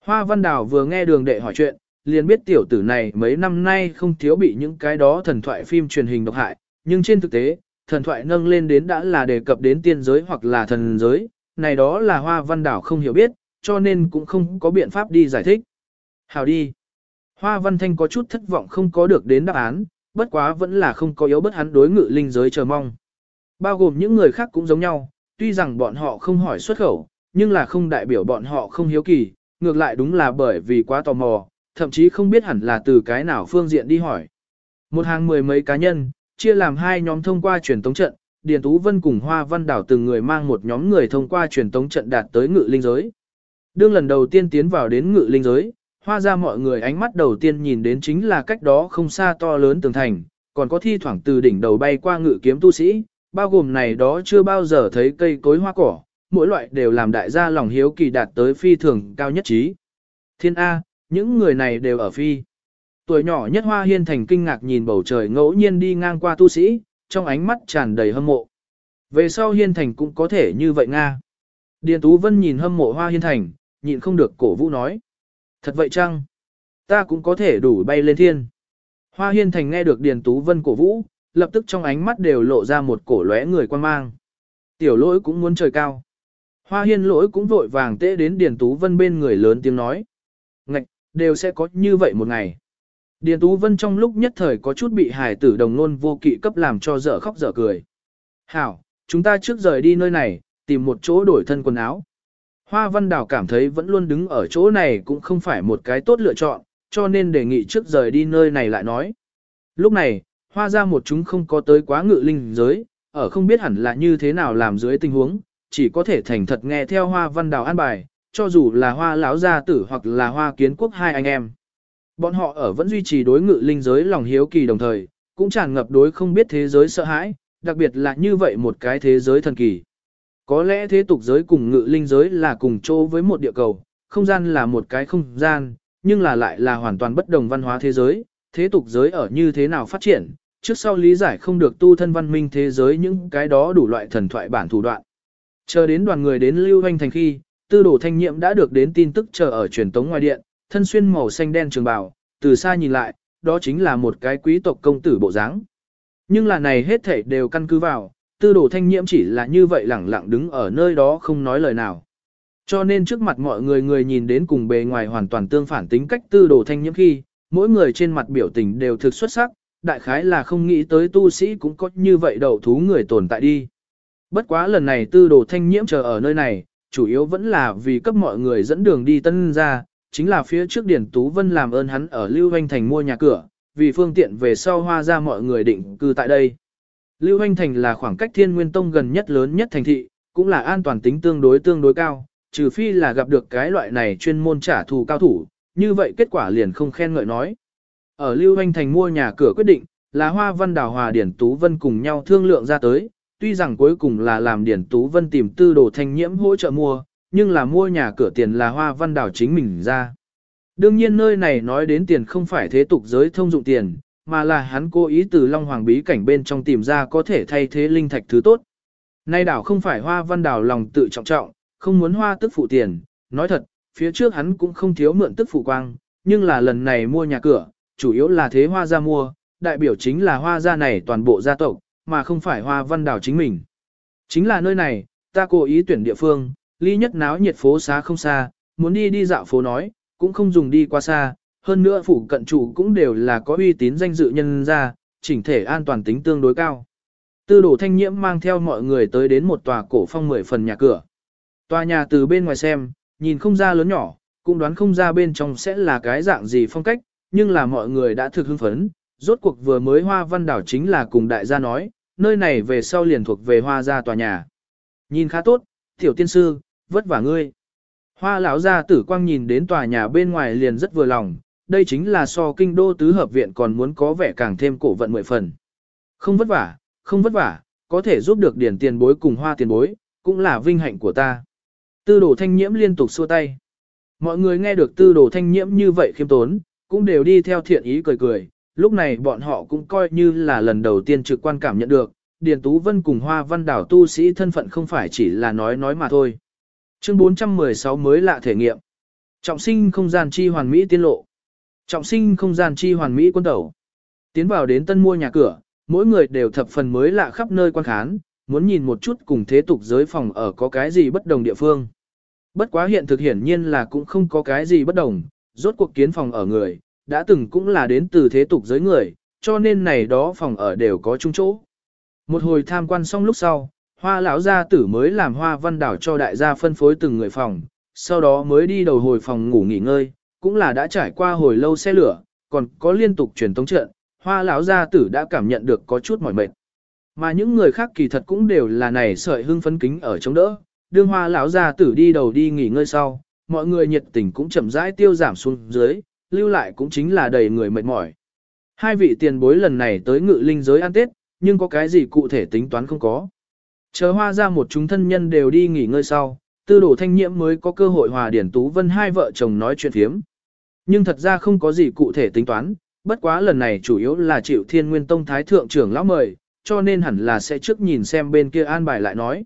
Hoa Văn Đào vừa nghe đường đệ hỏi chuyện, liền biết tiểu tử này mấy năm nay không thiếu bị những cái đó thần thoại phim truyền hình độc hại, nhưng trên thực tế, thần thoại nâng lên đến đã là đề cập đến tiên giới hoặc là thần giới, này đó là Hoa Văn Đào không hiểu biết, cho nên cũng không có biện pháp đi giải thích. Hào đi. Hoa Văn Thanh có chút thất vọng không có được đến đáp án, bất quá vẫn là không có yếu bất hắn đối ngự linh giới chờ mong. Bao gồm những người khác cũng giống nhau, tuy rằng bọn họ không hỏi xuất khẩu, nhưng là không đại biểu bọn họ không hiếu kỳ, ngược lại đúng là bởi vì quá tò mò, thậm chí không biết hẳn là từ cái nào phương diện đi hỏi. Một hàng mười mấy cá nhân, chia làm hai nhóm thông qua truyền tống trận, Điền Tú Vân cùng Hoa Văn Đảo từng người mang một nhóm người thông qua truyền tống trận đạt tới ngự linh giới. Đương lần đầu tiên tiến vào đến ngự linh giới, hoa ra mọi người ánh mắt đầu tiên nhìn đến chính là cách đó không xa to lớn tường thành, còn có thi thoảng từ đỉnh đầu bay qua ngự kiếm tu sĩ, bao gồm này đó chưa bao giờ thấy cây cối hoa cỏ, mỗi loại đều làm đại gia lòng hiếu kỳ đạt tới phi thường cao nhất trí. Thiên A, những người này đều ở phi. Tuổi nhỏ nhất Hoa Hiên Thành kinh ngạc nhìn bầu trời ngẫu nhiên đi ngang qua tu sĩ, trong ánh mắt tràn đầy hâm mộ. Về sau Hiên Thành cũng có thể như vậy Nga. Điền Tú Vân nhìn hâm mộ Hoa Hiên Thành, nhịn không được cổ vũ nói. Thật vậy chăng? Ta cũng có thể đủ bay lên thiên. Hoa Hiên Thành nghe được Điền Tú Vân cổ vũ, lập tức trong ánh mắt đều lộ ra một cổ lóe người quan mang. Tiểu lỗi cũng muốn trời cao. Hoa Hiên lỗi cũng vội vàng tễ đến Điền Tú Vân bên người lớn tiếng nói. Ngạch, đều sẽ có như vậy một ngày. Điền Tú Vân trong lúc nhất thời có chút bị hải tử đồng nôn vô kỵ cấp làm cho dở khóc dở cười. Hảo, chúng ta trước rời đi nơi này, tìm một chỗ đổi thân quần áo. Hoa Văn Đào cảm thấy vẫn luôn đứng ở chỗ này cũng không phải một cái tốt lựa chọn, cho nên đề nghị trước rời đi nơi này lại nói. Lúc này, hoa ra một chúng không có tới quá ngự linh giới, ở không biết hẳn là như thế nào làm dưới tình huống, chỉ có thể thành thật nghe theo hoa văn đào an bài, cho dù là hoa lão gia tử hoặc là hoa kiến quốc hai anh em. Bọn họ ở vẫn duy trì đối ngự linh giới lòng hiếu kỳ đồng thời, cũng tràn ngập đối không biết thế giới sợ hãi, đặc biệt là như vậy một cái thế giới thần kỳ. Có lẽ thế tục giới cùng ngự linh giới là cùng chỗ với một địa cầu, không gian là một cái không gian, nhưng là lại là hoàn toàn bất đồng văn hóa thế giới, thế tục giới ở như thế nào phát triển, trước sau lý giải không được tu thân văn minh thế giới những cái đó đủ loại thần thoại bản thủ đoạn. Chờ đến đoàn người đến Lưu Hoành Thành khi, tư đồ thanh nhiệm đã được đến tin tức chờ ở truyền tống ngoài điện, thân xuyên màu xanh đen trường bào, từ xa nhìn lại, đó chính là một cái quý tộc công tử bộ dáng. Nhưng là này hết thảy đều căn cứ vào, tư đồ thanh nhiễm chỉ là như vậy lẳng lặng đứng ở nơi đó không nói lời nào. Cho nên trước mặt mọi người người nhìn đến cùng bề ngoài hoàn toàn tương phản tính cách tư đồ thanh nhiễm khi, mỗi người trên mặt biểu tình đều thực xuất sắc, đại khái là không nghĩ tới tu sĩ cũng có như vậy đầu thú người tồn tại đi. Bất quá lần này tư đồ thanh nhiễm chờ ở nơi này, chủ yếu vẫn là vì cấp mọi người dẫn đường đi tân ra, chính là phía trước Điển Tú Vân làm ơn hắn ở Lưu Hoành Thành mua nhà cửa, vì phương tiện về sau hoa ra mọi người định cư tại đây. Lưu Hoành Thành là khoảng cách Thiên Nguyên Tông gần nhất lớn nhất thành thị, cũng là an toàn tính tương đối tương đối cao, trừ phi là gặp được cái loại này chuyên môn trả thù cao thủ, như vậy kết quả liền không khen ngợi nói. Ở Lưu Hoành Thành mua nhà cửa quyết định, là Hoa Văn Đào Hòa Điển Tú Vân cùng nhau thương lượng ra tới, tuy rằng cuối cùng là làm Điển Tú Vân tìm tư đồ thanh nhiễm hỗ trợ mua, nhưng là mua nhà cửa tiền là Hoa Văn Đào chính mình ra. Đương nhiên nơi này nói đến tiền không phải thế tục giới thông dụng tiền, mà là hắn cố ý từ Long Hoàng bí cảnh bên trong tìm ra có thể thay thế linh thạch thứ tốt. Nay đảo không phải Hoa Văn đảo lòng tự trọng trọng, không muốn hoa tức phụ tiền, nói thật, phía trước hắn cũng không thiếu mượn tức phụ quang, nhưng là lần này mua nhà cửa, chủ yếu là thế hoa gia mua, đại biểu chính là hoa gia này toàn bộ gia tộc, mà không phải hoa văn đảo chính mình. Chính là nơi này, ta cố ý tuyển địa phương, ly nhất náo nhiệt phố xá không xa, muốn đi đi dạo phố nói, cũng không dùng đi qua xa, hơn nữa phủ cận chủ cũng đều là có uy tín danh dự nhân ra, chỉnh thể an toàn tính tương đối cao. Tư đồ thanh nhiễm mang theo mọi người tới đến một tòa cổ phong mười phần nhà cửa. Tòa nhà từ bên ngoài xem, nhìn không ra lớn nhỏ, cũng đoán không ra bên trong sẽ là cái dạng gì phong cách, nhưng là mọi người đã thực hưng phấn, rốt cuộc vừa mới hoa văn đảo chính là cùng đại gia nói, nơi này về sau liền thuộc về hoa gia tòa nhà. Nhìn khá tốt, tiểu tiên sư, vất vả ngươi. Hoa lão gia tử quang nhìn đến tòa nhà bên ngoài liền rất vừa lòng, đây chính là so kinh đô tứ hợp viện còn muốn có vẻ càng thêm cổ vận mười phần. Không vất vả, không vất vả, có thể giúp được điển tiền bối cùng hoa tiền bối, cũng là vinh hạnh của ta. Tư đồ thanh nhiễm liên tục xua tay. Mọi người nghe được tư đồ thanh nhiễm như vậy khiêm tốn, cũng đều đi theo thiện ý cười cười, lúc này bọn họ cũng coi như là lần đầu tiên trực quan cảm nhận được, Điền Tú Vân cùng Hoa Văn Đảo tu sĩ thân phận không phải chỉ là nói nói mà thôi. Chương 416 mới lạ thể nghiệm. Trọng sinh không gian chi hoàn mỹ tiên lộ. Trọng sinh không gian chi hoàn mỹ quân tẩu. Tiến vào đến tân mua nhà cửa, mỗi người đều thập phần mới lạ khắp nơi quan khán, muốn nhìn một chút cùng thế tục giới phòng ở có cái gì bất đồng địa phương. Bất quá hiện thực hiển nhiên là cũng không có cái gì bất đồng, rốt cuộc kiến phòng ở người, đã từng cũng là đến từ thế tục giới người, cho nên này đó phòng ở đều có chung chỗ. Một hồi tham quan xong lúc sau, hoa lão gia tử mới làm hoa văn đảo cho đại gia phân phối từng người phòng, sau đó mới đi đầu hồi phòng ngủ nghỉ ngơi, cũng là đã trải qua hồi lâu xe lửa, còn có liên tục truyền tống trận, hoa lão gia tử đã cảm nhận được có chút mỏi mệt. Mà những người khác kỳ thật cũng đều là này sợi hưng phấn kính ở chống đỡ, đương hoa lão gia tử đi đầu đi nghỉ ngơi sau, mọi người nhiệt tình cũng chậm rãi tiêu giảm xuống dưới, lưu lại cũng chính là đầy người mệt mỏi. Hai vị tiền bối lần này tới ngự linh giới ăn Tết, nhưng có cái gì cụ thể tính toán không có. Chờ hoa ra một chúng thân nhân đều đi nghỉ ngơi sau, tư đồ thanh nhiễm mới có cơ hội hòa điển tú vân hai vợ chồng nói chuyện phiếm. Nhưng thật ra không có gì cụ thể tính toán, bất quá lần này chủ yếu là chịu thiên nguyên tông thái thượng trưởng lão mời, cho nên hẳn là sẽ trước nhìn xem bên kia an bài lại nói.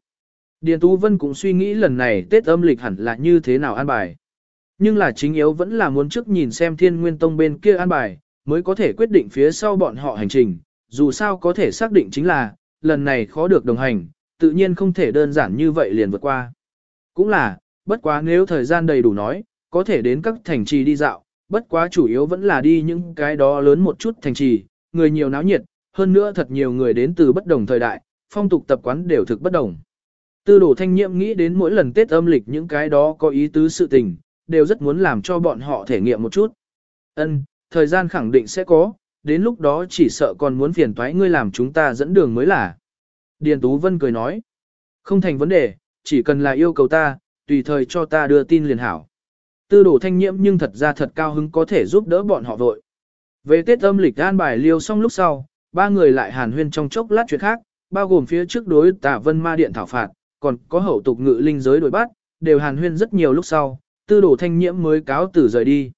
Điền Tú Vân cũng suy nghĩ lần này Tết âm lịch hẳn là như thế nào an bài. Nhưng là chính yếu vẫn là muốn trước nhìn xem thiên nguyên tông bên kia an bài, mới có thể quyết định phía sau bọn họ hành trình, dù sao có thể xác định chính là, lần này khó được đồng hành, tự nhiên không thể đơn giản như vậy liền vượt qua. Cũng là, bất quá nếu thời gian đầy đủ nói, có thể đến các thành trì đi dạo, bất quá chủ yếu vẫn là đi những cái đó lớn một chút thành trì, người nhiều náo nhiệt, hơn nữa thật nhiều người đến từ bất đồng thời đại, phong tục tập quán đều thực bất đồng. Tư đồ thanh nhiệm nghĩ đến mỗi lần Tết âm lịch những cái đó có ý tứ sự tình, đều rất muốn làm cho bọn họ thể nghiệm một chút. Ân, thời gian khẳng định sẽ có, đến lúc đó chỉ sợ còn muốn phiền toái ngươi làm chúng ta dẫn đường mới là. Điền Tú Vân cười nói, không thành vấn đề, chỉ cần là yêu cầu ta, tùy thời cho ta đưa tin liền hảo. Tư đồ thanh nhiễm nhưng thật ra thật cao hứng có thể giúp đỡ bọn họ vội. Về Tết âm lịch an bài liêu xong lúc sau, ba người lại hàn huyên trong chốc lát chuyện khác, bao gồm phía trước đối tả vân ma điện thảo phạt, còn có hậu tục ngự linh giới đổi bắt, đều hàn huyên rất nhiều lúc sau, tư đồ thanh nhiễm mới cáo tử rời đi.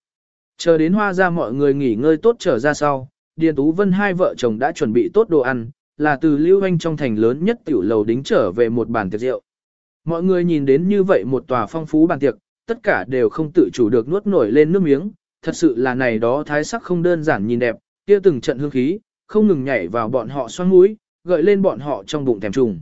Chờ đến hoa ra mọi người nghỉ ngơi tốt trở ra sau, Điền Tú Vân hai vợ chồng đã chuẩn bị tốt đồ ăn, là từ lưu anh trong thành lớn nhất tiểu lầu đính trở về một bàn tiệc rượu. Mọi người nhìn đến như vậy một tòa phong phú bàn tiệc, tất cả đều không tự chủ được nuốt nổi lên nước miếng, thật sự là này đó thái sắc không đơn giản nhìn đẹp, kia từng trận hương khí, không ngừng nhảy vào bọn họ xoan mũi, gợi lên bọn họ trong bụng thèm trùng.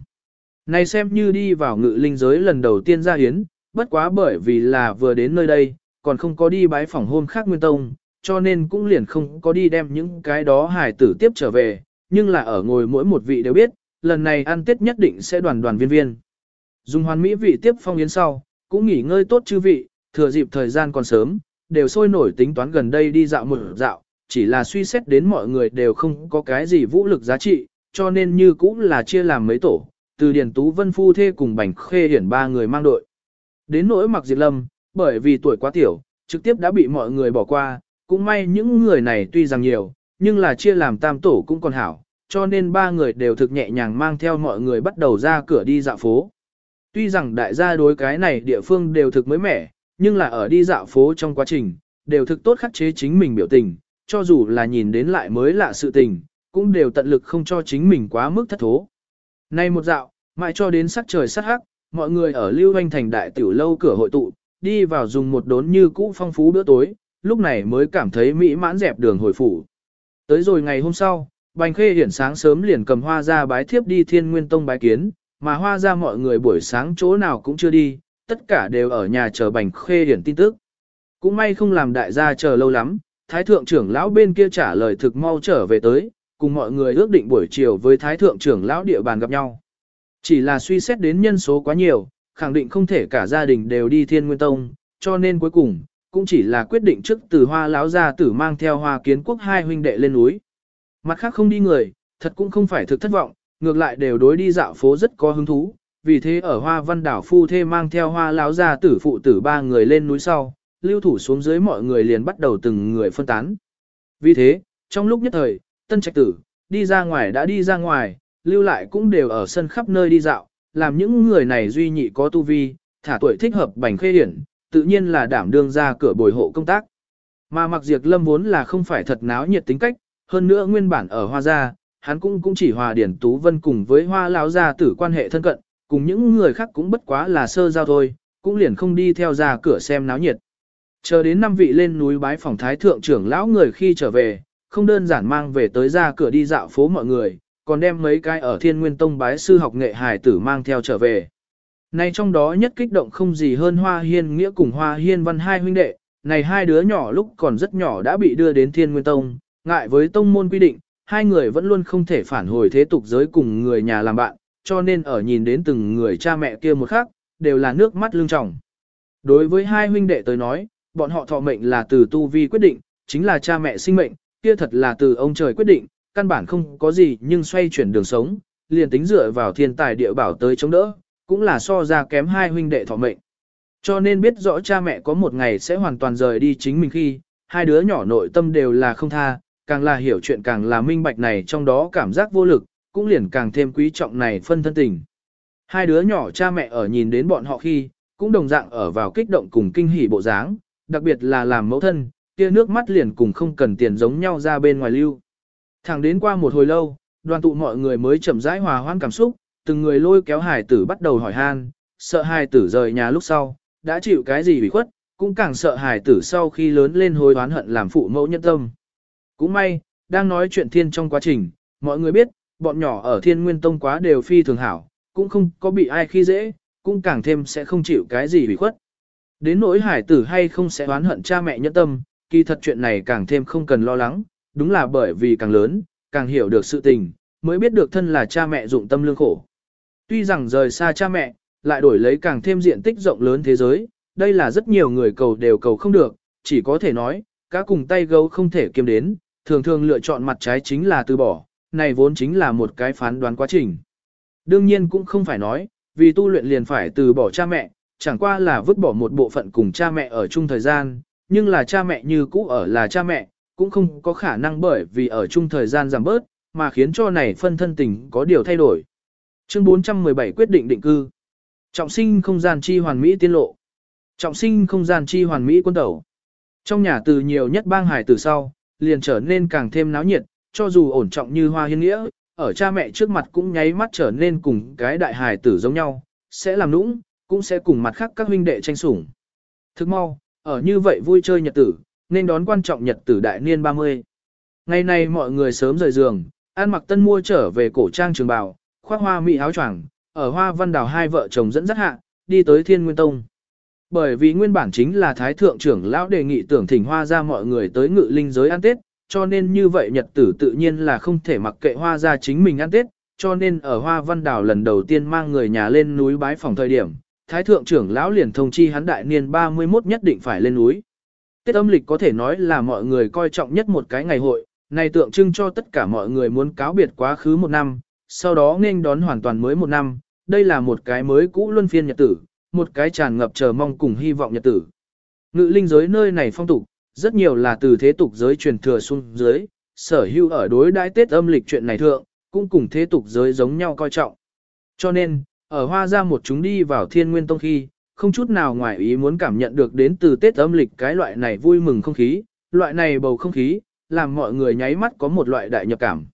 Này xem như đi vào ngự linh giới lần đầu tiên ra hiến, bất quá bởi vì là vừa đến nơi đây, còn không có đi bái phỏng hôn khác nguyên tông, cho nên cũng liền không có đi đem những cái đó hài tử tiếp trở về, nhưng là ở ngồi mỗi một vị đều biết, lần này ăn tết nhất định sẽ đoàn đoàn viên viên. Dùng hoàn mỹ vị tiếp phong yến sau, cũng nghỉ ngơi tốt chư vị, thừa dịp thời gian còn sớm, đều sôi nổi tính toán gần đây đi dạo một dạo, chỉ là suy xét đến mọi người đều không có cái gì vũ lực giá trị, cho nên như cũng là chia làm mấy tổ, từ Điền Tú Vân Phu Thê cùng Bành Khê Hiển ba người mang đội. Đến nỗi mặc diệt lâm, bởi vì tuổi quá tiểu, trực tiếp đã bị mọi người bỏ qua, cũng may những người này tuy rằng nhiều, nhưng là chia làm tam tổ cũng còn hảo, cho nên ba người đều thực nhẹ nhàng mang theo mọi người bắt đầu ra cửa đi dạo phố. Tuy rằng đại gia đối cái này địa phương đều thực mới mẻ, nhưng là ở đi dạo phố trong quá trình, đều thực tốt khắc chế chính mình biểu tình, cho dù là nhìn đến lại mới lạ sự tình, cũng đều tận lực không cho chính mình quá mức thất thố. Nay một dạo, mãi cho đến sắc trời sắc hắc, mọi người ở Lưu Hoành Thành đại tiểu lâu cửa hội tụ, đi vào dùng một đốn như cũ phong phú bữa tối, lúc này mới cảm thấy mỹ mãn dẹp đường hồi phủ. Tới rồi ngày hôm sau, Bành Khê Hiển sáng sớm liền cầm hoa ra bái thiếp đi Thiên Nguyên Tông bái kiến, mà hoa ra mọi người buổi sáng chỗ nào cũng chưa đi, tất cả đều ở nhà chờ Bành Khê điển tin tức. Cũng may không làm đại gia chờ lâu lắm, Thái Thượng trưởng lão bên kia trả lời thực mau trở về tới, cùng mọi người ước định buổi chiều với Thái Thượng trưởng lão địa bàn gặp nhau. Chỉ là suy xét đến nhân số quá nhiều, khẳng định không thể cả gia đình đều đi Thiên Nguyên Tông, cho nên cuối cùng, cũng chỉ là quyết định trước từ hoa lão gia tử mang theo hoa kiến quốc hai huynh đệ lên núi. Mặt khác không đi người, thật cũng không phải thực thất vọng, ngược lại đều đối đi dạo phố rất có hứng thú, vì thế ở hoa văn đảo phu thê mang theo hoa lão gia tử phụ tử ba người lên núi sau, lưu thủ xuống dưới mọi người liền bắt đầu từng người phân tán. Vì thế, trong lúc nhất thời, tân trạch tử, đi ra ngoài đã đi ra ngoài, lưu lại cũng đều ở sân khắp nơi đi dạo, làm những người này duy nhị có tu vi, thả tuổi thích hợp bành khê hiển, tự nhiên là đảm đương ra cửa bồi hộ công tác. Mà mặc diệt lâm vốn là không phải thật náo nhiệt tính cách, hơn nữa nguyên bản ở hoa gia, hắn cũng cũng chỉ hòa điển tú vân cùng với hoa lão gia tử quan hệ thân cận, cùng những người khác cũng bất quá là sơ giao thôi, cũng liền không đi theo ra cửa xem náo nhiệt. Chờ đến năm vị lên núi bái phòng thái thượng trưởng lão người khi trở về, không đơn giản mang về tới ra cửa đi dạo phố mọi người, còn đem mấy cái ở thiên nguyên tông bái sư học nghệ hài tử mang theo trở về. Này trong đó nhất kích động không gì hơn Hoa Hiên Nghĩa cùng Hoa Hiên Văn hai huynh đệ, này hai đứa nhỏ lúc còn rất nhỏ đã bị đưa đến Thiên Nguyên Tông, ngại với tông môn quy định, hai người vẫn luôn không thể phản hồi thế tục giới cùng người nhà làm bạn, cho nên ở nhìn đến từng người cha mẹ kia một khác, đều là nước mắt lưng tròng. Đối với hai huynh đệ tới nói, bọn họ thọ mệnh là từ tu vi quyết định, chính là cha mẹ sinh mệnh, kia thật là từ ông trời quyết định, căn bản không có gì nhưng xoay chuyển đường sống, liền tính dựa vào thiên tài địa bảo tới chống đỡ, cũng là so ra kém hai huynh đệ thọ mệnh. Cho nên biết rõ cha mẹ có một ngày sẽ hoàn toàn rời đi chính mình khi, hai đứa nhỏ nội tâm đều là không tha, càng là hiểu chuyện càng là minh bạch này trong đó cảm giác vô lực, cũng liền càng thêm quý trọng này phân thân tình. Hai đứa nhỏ cha mẹ ở nhìn đến bọn họ khi, cũng đồng dạng ở vào kích động cùng kinh hỉ bộ dáng, đặc biệt là làm mẫu thân, kia nước mắt liền cùng không cần tiền giống nhau ra bên ngoài lưu. Thẳng đến qua một hồi lâu, đoàn tụ mọi người mới chậm rãi hòa hoãn cảm xúc, từng người lôi kéo hài tử bắt đầu hỏi han, sợ hài tử rời nhà lúc sau, đã chịu cái gì bị khuất, cũng càng sợ hài tử sau khi lớn lên hối oán hận làm phụ mẫu nhân tâm. Cũng may, đang nói chuyện thiên trong quá trình, mọi người biết, bọn nhỏ ở thiên nguyên tông quá đều phi thường hảo, cũng không có bị ai khi dễ, cũng càng thêm sẽ không chịu cái gì hủy khuất. Đến nỗi hải tử hay không sẽ oán hận cha mẹ nhẫn tâm, kỳ thật chuyện này càng thêm không cần lo lắng, đúng là bởi vì càng lớn, càng hiểu được sự tình, mới biết được thân là cha mẹ dụng tâm lương khổ. Tuy rằng rời xa cha mẹ, lại đổi lấy càng thêm diện tích rộng lớn thế giới, đây là rất nhiều người cầu đều cầu không được, chỉ có thể nói, cá cùng tay gấu không thể kiêm đến, thường thường lựa chọn mặt trái chính là từ bỏ, này vốn chính là một cái phán đoán quá trình. Đương nhiên cũng không phải nói, vì tu luyện liền phải từ bỏ cha mẹ, chẳng qua là vứt bỏ một bộ phận cùng cha mẹ ở chung thời gian, nhưng là cha mẹ như cũ ở là cha mẹ, cũng không có khả năng bởi vì ở chung thời gian giảm bớt, mà khiến cho này phân thân tình có điều thay đổi. Chương 417 quyết định định cư. Trọng sinh không gian chi hoàn mỹ tiên lộ. Trọng sinh không gian chi hoàn mỹ quân tẩu. Trong nhà từ nhiều nhất bang hải từ sau, liền trở nên càng thêm náo nhiệt, cho dù ổn trọng như hoa hiên nghĩa, ở cha mẹ trước mặt cũng nháy mắt trở nên cùng cái đại hài tử giống nhau, sẽ làm nũng, cũng sẽ cùng mặt khác các huynh đệ tranh sủng. Thức mau, ở như vậy vui chơi nhật tử, nên đón quan trọng nhật tử đại niên 30. Ngày nay mọi người sớm rời giường, ăn mặc tân mua trở về cổ trang trường bào, khoác hoa mỹ áo choàng, ở hoa văn đào hai vợ chồng dẫn dắt hạ, đi tới thiên nguyên tông. Bởi vì nguyên bản chính là thái thượng trưởng lão đề nghị tưởng thỉnh hoa ra mọi người tới ngự linh giới ăn tết, cho nên như vậy nhật tử tự nhiên là không thể mặc kệ hoa ra chính mình ăn tết, cho nên ở hoa văn đảo lần đầu tiên mang người nhà lên núi bái phòng thời điểm, thái thượng trưởng lão liền thông chi hắn đại niên 31 nhất định phải lên núi. Tết âm lịch có thể nói là mọi người coi trọng nhất một cái ngày hội, này tượng trưng cho tất cả mọi người muốn cáo biệt quá khứ một năm, sau đó nên đón hoàn toàn mới một năm, đây là một cái mới cũ luân phiên nhật tử, một cái tràn ngập chờ mong cùng hy vọng nhật tử. Ngự linh giới nơi này phong tục, rất nhiều là từ thế tục giới truyền thừa xuống dưới, sở hữu ở đối đãi Tết âm lịch chuyện này thượng, cũng cùng thế tục giới giống nhau coi trọng. Cho nên, ở hoa ra một chúng đi vào thiên nguyên tông khi, không chút nào ngoài ý muốn cảm nhận được đến từ Tết âm lịch cái loại này vui mừng không khí, loại này bầu không khí, làm mọi người nháy mắt có một loại đại nhập cảm.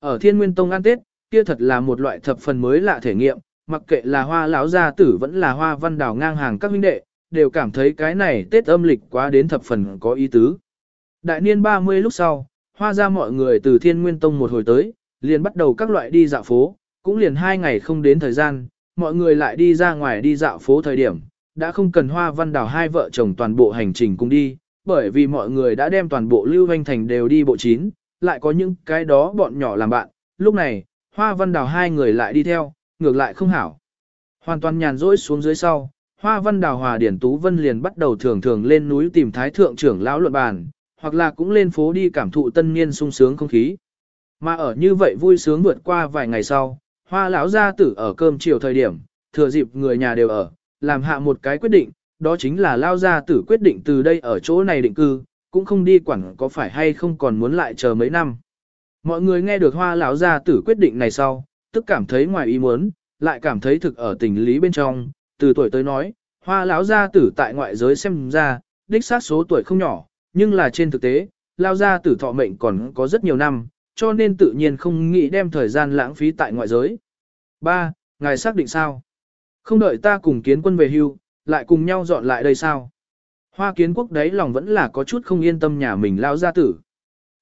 Ở thiên nguyên tông ăn Tết, kia thật là một loại thập phần mới lạ thể nghiệm, mặc kệ là hoa lão gia tử vẫn là hoa văn đào ngang hàng các huynh đệ, đều cảm thấy cái này Tết âm lịch quá đến thập phần có ý tứ. Đại niên 30 lúc sau, hoa ra mọi người từ thiên nguyên tông một hồi tới, liền bắt đầu các loại đi dạo phố, cũng liền hai ngày không đến thời gian, mọi người lại đi ra ngoài đi dạo phố thời điểm, đã không cần hoa văn đào hai vợ chồng toàn bộ hành trình cùng đi, bởi vì mọi người đã đem toàn bộ lưu hoanh thành đều đi bộ chín, lại có những cái đó bọn nhỏ làm bạn, lúc này, hoa văn đào hai người lại đi theo, ngược lại không hảo. Hoàn toàn nhàn rỗi xuống dưới sau, Hoa Văn Đào Hòa Điển Tú Vân liền bắt đầu thường thường lên núi tìm Thái Thượng trưởng lão luận bàn, hoặc là cũng lên phố đi cảm thụ tân niên sung sướng không khí. Mà ở như vậy vui sướng vượt qua vài ngày sau, Hoa lão gia tử ở cơm chiều thời điểm, thừa dịp người nhà đều ở, làm hạ một cái quyết định, đó chính là lao gia tử quyết định từ đây ở chỗ này định cư, cũng không đi quản có phải hay không còn muốn lại chờ mấy năm. Mọi người nghe được Hoa lão gia tử quyết định này sau, tức cảm thấy ngoài ý muốn, lại cảm thấy thực ở tình lý bên trong, từ tuổi tới nói, hoa lão gia tử tại ngoại giới xem ra, đích xác số tuổi không nhỏ, nhưng là trên thực tế, lao gia tử thọ mệnh còn có rất nhiều năm, cho nên tự nhiên không nghĩ đem thời gian lãng phí tại ngoại giới. 3. Ngài xác định sao? Không đợi ta cùng kiến quân về hưu, lại cùng nhau dọn lại đây sao? Hoa kiến quốc đấy lòng vẫn là có chút không yên tâm nhà mình lao gia tử.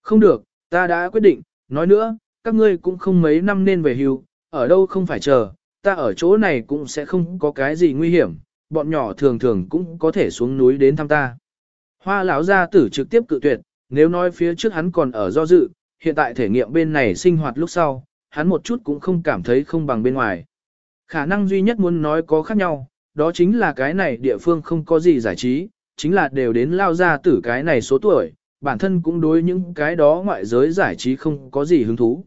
Không được, ta đã quyết định, nói nữa, các ngươi cũng không mấy năm nên về hưu, ở đâu không phải chờ, ta ở chỗ này cũng sẽ không có cái gì nguy hiểm, bọn nhỏ thường thường cũng có thể xuống núi đến thăm ta. Hoa lão gia tử trực tiếp cự tuyệt, nếu nói phía trước hắn còn ở do dự, hiện tại thể nghiệm bên này sinh hoạt lúc sau, hắn một chút cũng không cảm thấy không bằng bên ngoài. Khả năng duy nhất muốn nói có khác nhau, đó chính là cái này địa phương không có gì giải trí, chính là đều đến lao ra tử cái này số tuổi, bản thân cũng đối những cái đó ngoại giới giải trí không có gì hứng thú.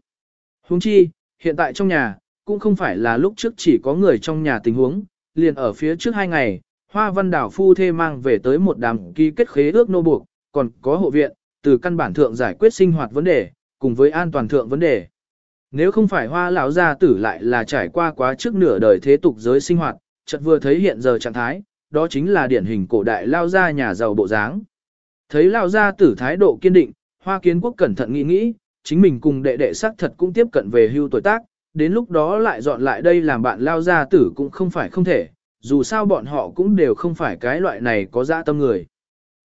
Huống chi, hiện tại trong nhà, cũng không phải là lúc trước chỉ có người trong nhà tình huống, liền ở phía trước hai ngày, Hoa Văn Đảo phu thê mang về tới một đám ký kết khế ước nô buộc, còn có hộ viện, từ căn bản thượng giải quyết sinh hoạt vấn đề, cùng với an toàn thượng vấn đề. Nếu không phải hoa lão gia tử lại là trải qua quá trước nửa đời thế tục giới sinh hoạt, chợt vừa thấy hiện giờ trạng thái, đó chính là điển hình cổ đại lao gia nhà giàu bộ dáng. Thấy lao gia tử thái độ kiên định, hoa kiến quốc cẩn thận nghĩ nghĩ, chính mình cùng đệ đệ sắc thật cũng tiếp cận về hưu tuổi tác, đến lúc đó lại dọn lại đây làm bạn lao gia tử cũng không phải không thể, dù sao bọn họ cũng đều không phải cái loại này có dã tâm người.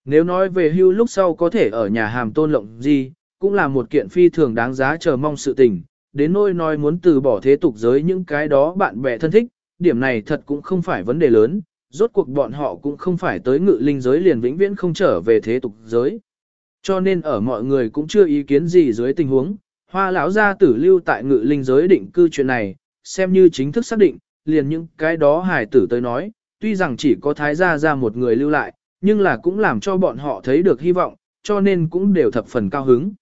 Nếu nói về hưu lúc sau có thể ở nhà hàm tôn lộng gì, cũng là một kiện phi thường đáng giá chờ mong sự tình, đến nỗi nói muốn từ bỏ thế tục giới những cái đó bạn bè thân thích, điểm này thật cũng không phải vấn đề lớn, rốt cuộc bọn họ cũng không phải tới ngự linh giới liền vĩnh viễn không trở về thế tục giới. Cho nên ở mọi người cũng chưa ý kiến gì dưới tình huống, hoa lão gia tử lưu tại ngự linh giới định cư chuyện này, xem như chính thức xác định, liền những cái đó hải tử tới nói, tuy rằng chỉ có thái gia ra một người lưu lại, nhưng là cũng làm cho bọn họ thấy được hy vọng, cho nên cũng đều thập phần cao hứng.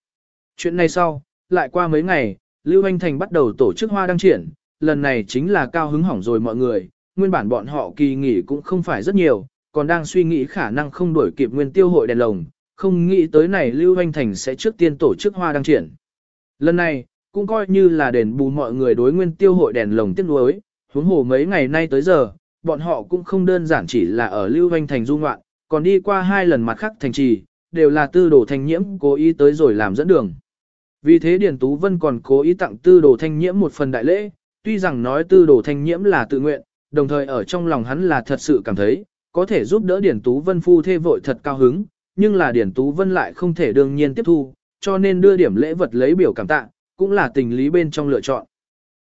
Chuyện này sau, lại qua mấy ngày, Lưu Anh Thành bắt đầu tổ chức hoa đăng triển, lần này chính là cao hứng hỏng rồi mọi người, nguyên bản bọn họ kỳ nghỉ cũng không phải rất nhiều, còn đang suy nghĩ khả năng không đuổi kịp nguyên tiêu hội đèn lồng, không nghĩ tới này Lưu Hoành Thành sẽ trước tiên tổ chức hoa đăng triển. Lần này, cũng coi như là đền bù mọi người đối nguyên tiêu hội đèn lồng tiếc nuối, huống hồ mấy ngày nay tới giờ, bọn họ cũng không đơn giản chỉ là ở Lưu Hoành Thành du ngoạn, còn đi qua hai lần mặt khác thành trì, đều là tư đồ thanh nhiễm cố ý tới rồi làm dẫn đường. Vì thế Điền Tú Vân còn cố ý tặng tư đồ thanh nhiễm một phần đại lễ, tuy rằng nói tư đồ thanh nhiễm là tự nguyện, đồng thời ở trong lòng hắn là thật sự cảm thấy, có thể giúp đỡ Điền Tú Vân phu thê vội thật cao hứng, nhưng là Điền Tú Vân lại không thể đương nhiên tiếp thu, cho nên đưa điểm lễ vật lấy biểu cảm tạ, cũng là tình lý bên trong lựa chọn.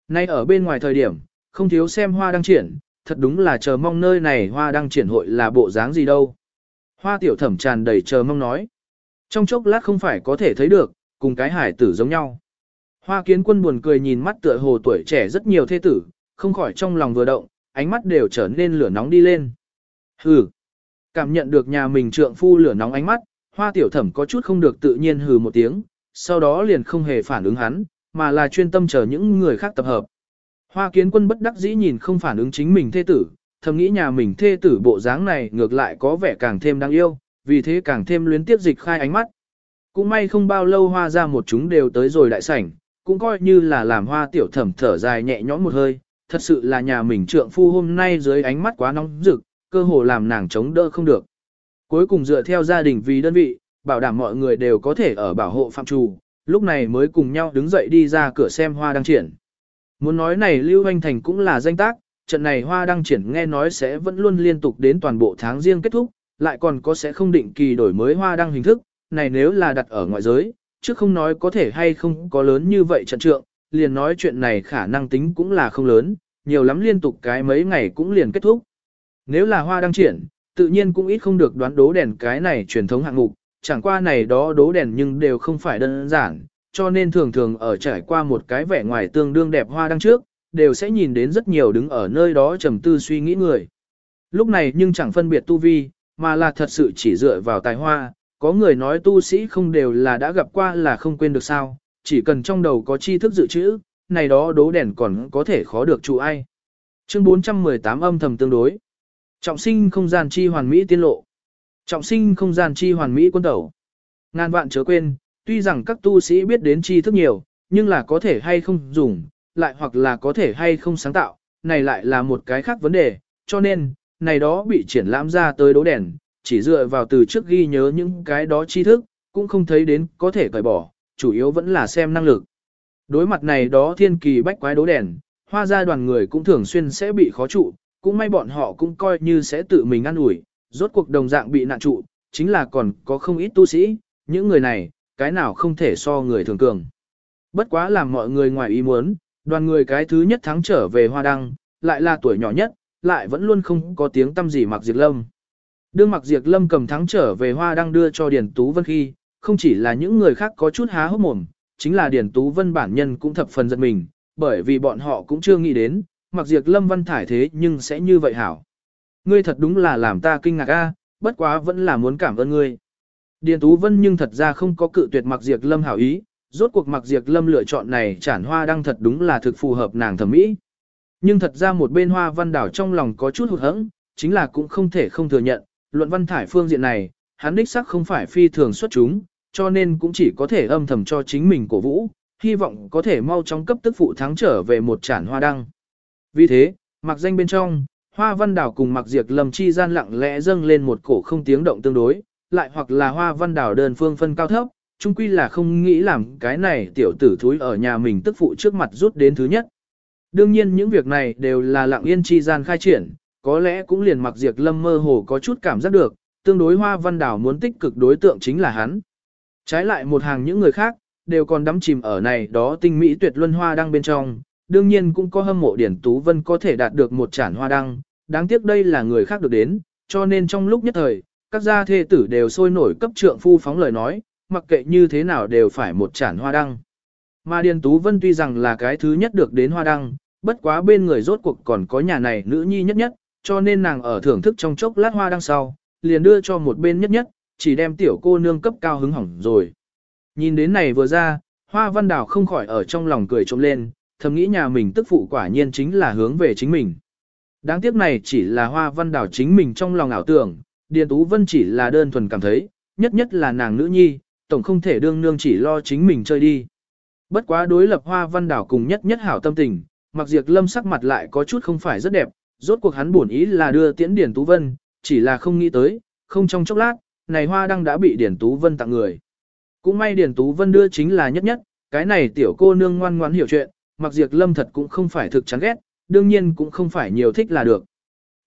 Nay ở bên ngoài thời điểm, không thiếu xem hoa đăng triển, thật đúng là chờ mong nơi này hoa đăng triển hội là bộ dáng gì đâu. Hoa tiểu thẩm tràn đầy chờ mong nói. Trong chốc lát không phải có thể thấy được, cùng cái hải tử giống nhau. Hoa kiến quân buồn cười nhìn mắt tựa hồ tuổi trẻ rất nhiều thê tử, không khỏi trong lòng vừa động, ánh mắt đều trở nên lửa nóng đi lên. Hừ. Cảm nhận được nhà mình trượng phu lửa nóng ánh mắt, hoa tiểu thẩm có chút không được tự nhiên hừ một tiếng, sau đó liền không hề phản ứng hắn, mà là chuyên tâm chờ những người khác tập hợp. Hoa kiến quân bất đắc dĩ nhìn không phản ứng chính mình thê tử, thầm nghĩ nhà mình thê tử bộ dáng này ngược lại có vẻ càng thêm đáng yêu, vì thế càng thêm luyến tiếp dịch khai ánh mắt. Cũng may không bao lâu hoa ra một chúng đều tới rồi đại sảnh, cũng coi như là làm hoa tiểu thẩm thở dài nhẹ nhõm một hơi, thật sự là nhà mình trượng phu hôm nay dưới ánh mắt quá nóng rực, cơ hồ làm nàng chống đỡ không được. Cuối cùng dựa theo gia đình vì đơn vị, bảo đảm mọi người đều có thể ở bảo hộ phạm trù, lúc này mới cùng nhau đứng dậy đi ra cửa xem hoa đăng triển. Muốn nói này Lưu Anh Thành cũng là danh tác, trận này hoa đăng triển nghe nói sẽ vẫn luôn liên tục đến toàn bộ tháng riêng kết thúc, lại còn có sẽ không định kỳ đổi mới hoa đăng hình thức, này nếu là đặt ở ngoại giới, chứ không nói có thể hay không có lớn như vậy trận trượng, liền nói chuyện này khả năng tính cũng là không lớn, nhiều lắm liên tục cái mấy ngày cũng liền kết thúc. Nếu là hoa đăng triển, tự nhiên cũng ít không được đoán đố đèn cái này truyền thống hạng mục, chẳng qua này đó đố đèn nhưng đều không phải đơn giản, cho nên thường thường ở trải qua một cái vẻ ngoài tương đương đẹp hoa đăng trước, đều sẽ nhìn đến rất nhiều đứng ở nơi đó trầm tư suy nghĩ người. Lúc này nhưng chẳng phân biệt tu vi, mà là thật sự chỉ dựa vào tài hoa, có người nói tu sĩ không đều là đã gặp qua là không quên được sao, chỉ cần trong đầu có tri thức dự trữ, này đó đố đèn còn có thể khó được chủ ai. Chương 418 âm thầm tương đối. Trọng sinh không gian chi hoàn mỹ tiên lộ. Trọng sinh không gian chi hoàn mỹ quân tẩu. Ngàn vạn chớ quên, tuy rằng các tu sĩ biết đến chi thức nhiều, nhưng là có thể hay không dùng, lại hoặc là có thể hay không sáng tạo, này lại là một cái khác vấn đề, cho nên, này đó bị triển lãm ra tới đố đèn, chỉ dựa vào từ trước ghi nhớ những cái đó tri thức, cũng không thấy đến có thể cởi bỏ, chủ yếu vẫn là xem năng lực. Đối mặt này đó thiên kỳ bách quái đố đèn, hoa gia đoàn người cũng thường xuyên sẽ bị khó trụ, cũng may bọn họ cũng coi như sẽ tự mình ăn ủi rốt cuộc đồng dạng bị nạn trụ, chính là còn có không ít tu sĩ, những người này, cái nào không thể so người thường cường. Bất quá làm mọi người ngoài ý muốn, đoàn người cái thứ nhất thắng trở về hoa đăng, lại là tuổi nhỏ nhất, lại vẫn luôn không có tiếng tâm gì mặc diệt lâm. Đương mặc diệt lâm cầm thắng trở về hoa đăng đưa cho Điền Tú Vân khi, không chỉ là những người khác có chút há hốc mồm, chính là Điền Tú Vân bản nhân cũng thập phần giật mình, bởi vì bọn họ cũng chưa nghĩ đến, mặc diệt lâm văn thải thế nhưng sẽ như vậy hảo. Ngươi thật đúng là làm ta kinh ngạc a, bất quá vẫn là muốn cảm ơn ngươi. Điền Tú Vân nhưng thật ra không có cự tuyệt mặc diệt lâm hảo ý, rốt cuộc mặc diệt lâm lựa chọn này chản hoa đăng thật đúng là thực phù hợp nàng thẩm mỹ. Nhưng thật ra một bên hoa văn đảo trong lòng có chút hụt hẫng, chính là cũng không thể không thừa nhận, luận văn thải phương diện này, hắn đích sắc không phải phi thường xuất chúng, cho nên cũng chỉ có thể âm thầm cho chính mình cổ vũ, hy vọng có thể mau chóng cấp tức phụ thắng trở về một chản hoa đăng. Vì thế, mặc danh bên trong, hoa văn đảo cùng mặc diệt lầm chi gian lặng lẽ dâng lên một cổ không tiếng động tương đối, lại hoặc là hoa văn đảo đơn phương phân cao thấp, chung quy là không nghĩ làm cái này tiểu tử thúi ở nhà mình tức phụ trước mặt rút đến thứ nhất. Đương nhiên những việc này đều là lặng yên chi gian khai triển, có lẽ cũng liền mặc diệt lâm mơ hồ có chút cảm giác được, tương đối hoa văn đảo muốn tích cực đối tượng chính là hắn. Trái lại một hàng những người khác, đều còn đắm chìm ở này đó tinh mỹ tuyệt luân hoa đang bên trong, đương nhiên cũng có hâm mộ Điển Tú Vân có thể đạt được một chản hoa đăng, đáng tiếc đây là người khác được đến, cho nên trong lúc nhất thời, các gia thê tử đều sôi nổi cấp trượng phu phóng lời nói, mặc kệ như thế nào đều phải một chản hoa đăng. Mà Điền Tú Vân tuy rằng là cái thứ nhất được đến hoa đăng, bất quá bên người rốt cuộc còn có nhà này nữ nhi nhất nhất, cho nên nàng ở thưởng thức trong chốc lát hoa đăng sau, liền đưa cho một bên nhất nhất, chỉ đem tiểu cô nương cấp cao hứng hỏng rồi. Nhìn đến này vừa ra, hoa văn đảo không khỏi ở trong lòng cười trộm lên, thầm nghĩ nhà mình tức phụ quả nhiên chính là hướng về chính mình. Đáng tiếc này chỉ là hoa văn đảo chính mình trong lòng ảo tưởng, Điền Tú Vân chỉ là đơn thuần cảm thấy, nhất nhất là nàng nữ nhi, tổng không thể đương nương chỉ lo chính mình chơi đi. Bất quá đối lập hoa văn đảo cùng nhất nhất hảo tâm tình, mặc diệt lâm sắc mặt lại có chút không phải rất đẹp, rốt cuộc hắn buồn ý là đưa tiễn Điền Tú Vân, chỉ là không nghĩ tới, không trong chốc lát, này hoa đăng đã bị Điền Tú Vân tặng người. Cũng may Điền Tú Vân đưa chính là nhất nhất, cái này tiểu cô nương ngoan ngoãn hiểu chuyện, mặc diệt lâm thật cũng không phải thực chán ghét, đương nhiên cũng không phải nhiều thích là được.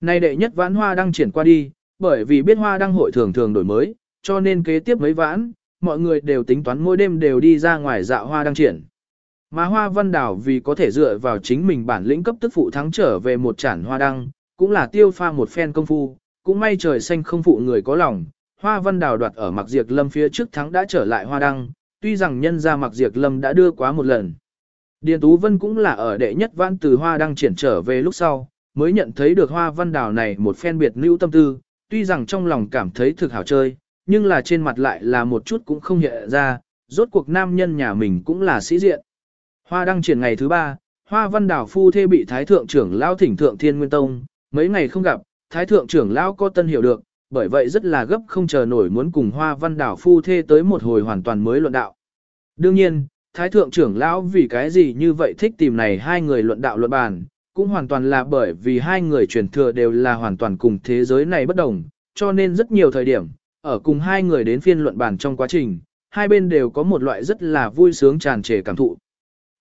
Nay đệ nhất vãn hoa đăng triển qua đi, bởi vì biết hoa đăng hội thường thường đổi mới, cho nên kế tiếp mấy vãn, mọi người đều tính toán mỗi đêm đều đi ra ngoài dạo hoa đăng triển. Mà hoa văn đảo vì có thể dựa vào chính mình bản lĩnh cấp tức phụ thắng trở về một chản hoa đăng, cũng là tiêu pha một phen công phu, cũng may trời xanh không phụ người có lòng, hoa văn đảo đoạt ở mặc diệt lâm phía trước thắng đã trở lại hoa đăng, tuy rằng nhân ra mặc diệt lâm đã đưa quá một lần. Điền Tú Vân cũng là ở đệ nhất văn từ hoa đăng triển trở về lúc sau, mới nhận thấy được hoa văn đảo này một phen biệt lưu tâm tư, tuy rằng trong lòng cảm thấy thực hảo chơi, nhưng là trên mặt lại là một chút cũng không hiện ra, rốt cuộc nam nhân nhà mình cũng là sĩ diện. Hoa đăng triển ngày thứ ba, hoa văn đảo phu thê bị thái thượng trưởng lao thỉnh thượng thiên nguyên tông, mấy ngày không gặp, thái thượng trưởng lao có tân hiểu được, bởi vậy rất là gấp không chờ nổi muốn cùng hoa văn đảo phu thê tới một hồi hoàn toàn mới luận đạo. Đương nhiên, thái thượng trưởng lão vì cái gì như vậy thích tìm này hai người luận đạo luận bàn, cũng hoàn toàn là bởi vì hai người truyền thừa đều là hoàn toàn cùng thế giới này bất đồng, cho nên rất nhiều thời điểm, ở cùng hai người đến phiên luận bàn trong quá trình, hai bên đều có một loại rất là vui sướng tràn trề cảm thụ.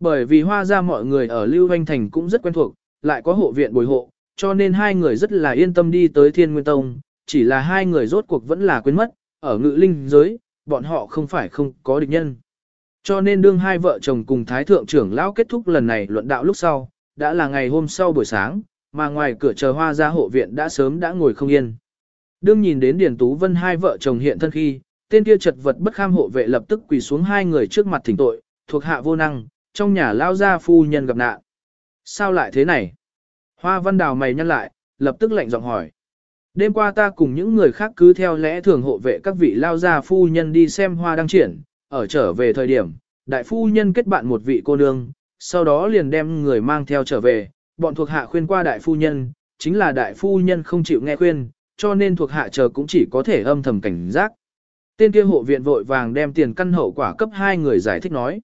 Bởi vì hoa ra mọi người ở Lưu Hoành Thành cũng rất quen thuộc, lại có hộ viện bồi hộ, cho nên hai người rất là yên tâm đi tới Thiên Nguyên Tông, chỉ là hai người rốt cuộc vẫn là quên mất, ở ngự linh giới, bọn họ không phải không có địch nhân. Cho nên đương hai vợ chồng cùng Thái Thượng trưởng lão kết thúc lần này luận đạo lúc sau, đã là ngày hôm sau buổi sáng, mà ngoài cửa chờ hoa ra hộ viện đã sớm đã ngồi không yên. Đương nhìn đến Điền Tú Vân hai vợ chồng hiện thân khi, tên kia chật vật bất kham hộ vệ lập tức quỳ xuống hai người trước mặt thỉnh tội, thuộc hạ vô năng, trong nhà lao gia phu nhân gặp nạn. Sao lại thế này? Hoa văn đào mày nhăn lại, lập tức lạnh giọng hỏi. Đêm qua ta cùng những người khác cứ theo lẽ thường hộ vệ các vị lao gia phu nhân đi xem hoa đăng triển, ở trở về thời điểm, đại phu nhân kết bạn một vị cô nương, sau đó liền đem người mang theo trở về, bọn thuộc hạ khuyên qua đại phu nhân, chính là đại phu nhân không chịu nghe khuyên, cho nên thuộc hạ chờ cũng chỉ có thể âm thầm cảnh giác. Tên kia hộ viện vội vàng đem tiền căn hậu quả cấp hai người giải thích nói.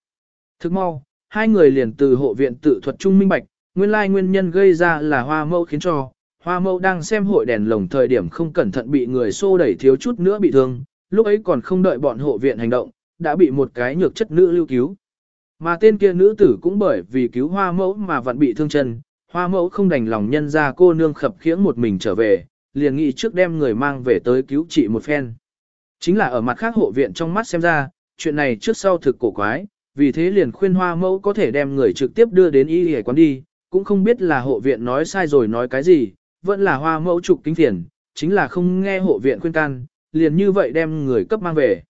Thức mau, hai người liền từ hộ viện tự thuật trung minh bạch, nguyên lai nguyên nhân gây ra là hoa mẫu khiến cho, hoa mẫu đang xem hội đèn lồng thời điểm không cẩn thận bị người xô đẩy thiếu chút nữa bị thương, lúc ấy còn không đợi bọn hộ viện hành động, đã bị một cái nhược chất nữ lưu cứu. Mà tên kia nữ tử cũng bởi vì cứu hoa mẫu mà vẫn bị thương chân, hoa mẫu không đành lòng nhân ra cô nương khập khiễng một mình trở về, liền nghĩ trước đem người mang về tới cứu trị một phen. Chính là ở mặt khác hộ viện trong mắt xem ra, chuyện này trước sau thực cổ quái, vì thế liền khuyên hoa mẫu có thể đem người trực tiếp đưa đến y hề quán đi, cũng không biết là hộ viện nói sai rồi nói cái gì, vẫn là hoa mẫu trục kinh phiền, chính là không nghe hộ viện khuyên can, liền như vậy đem người cấp mang về.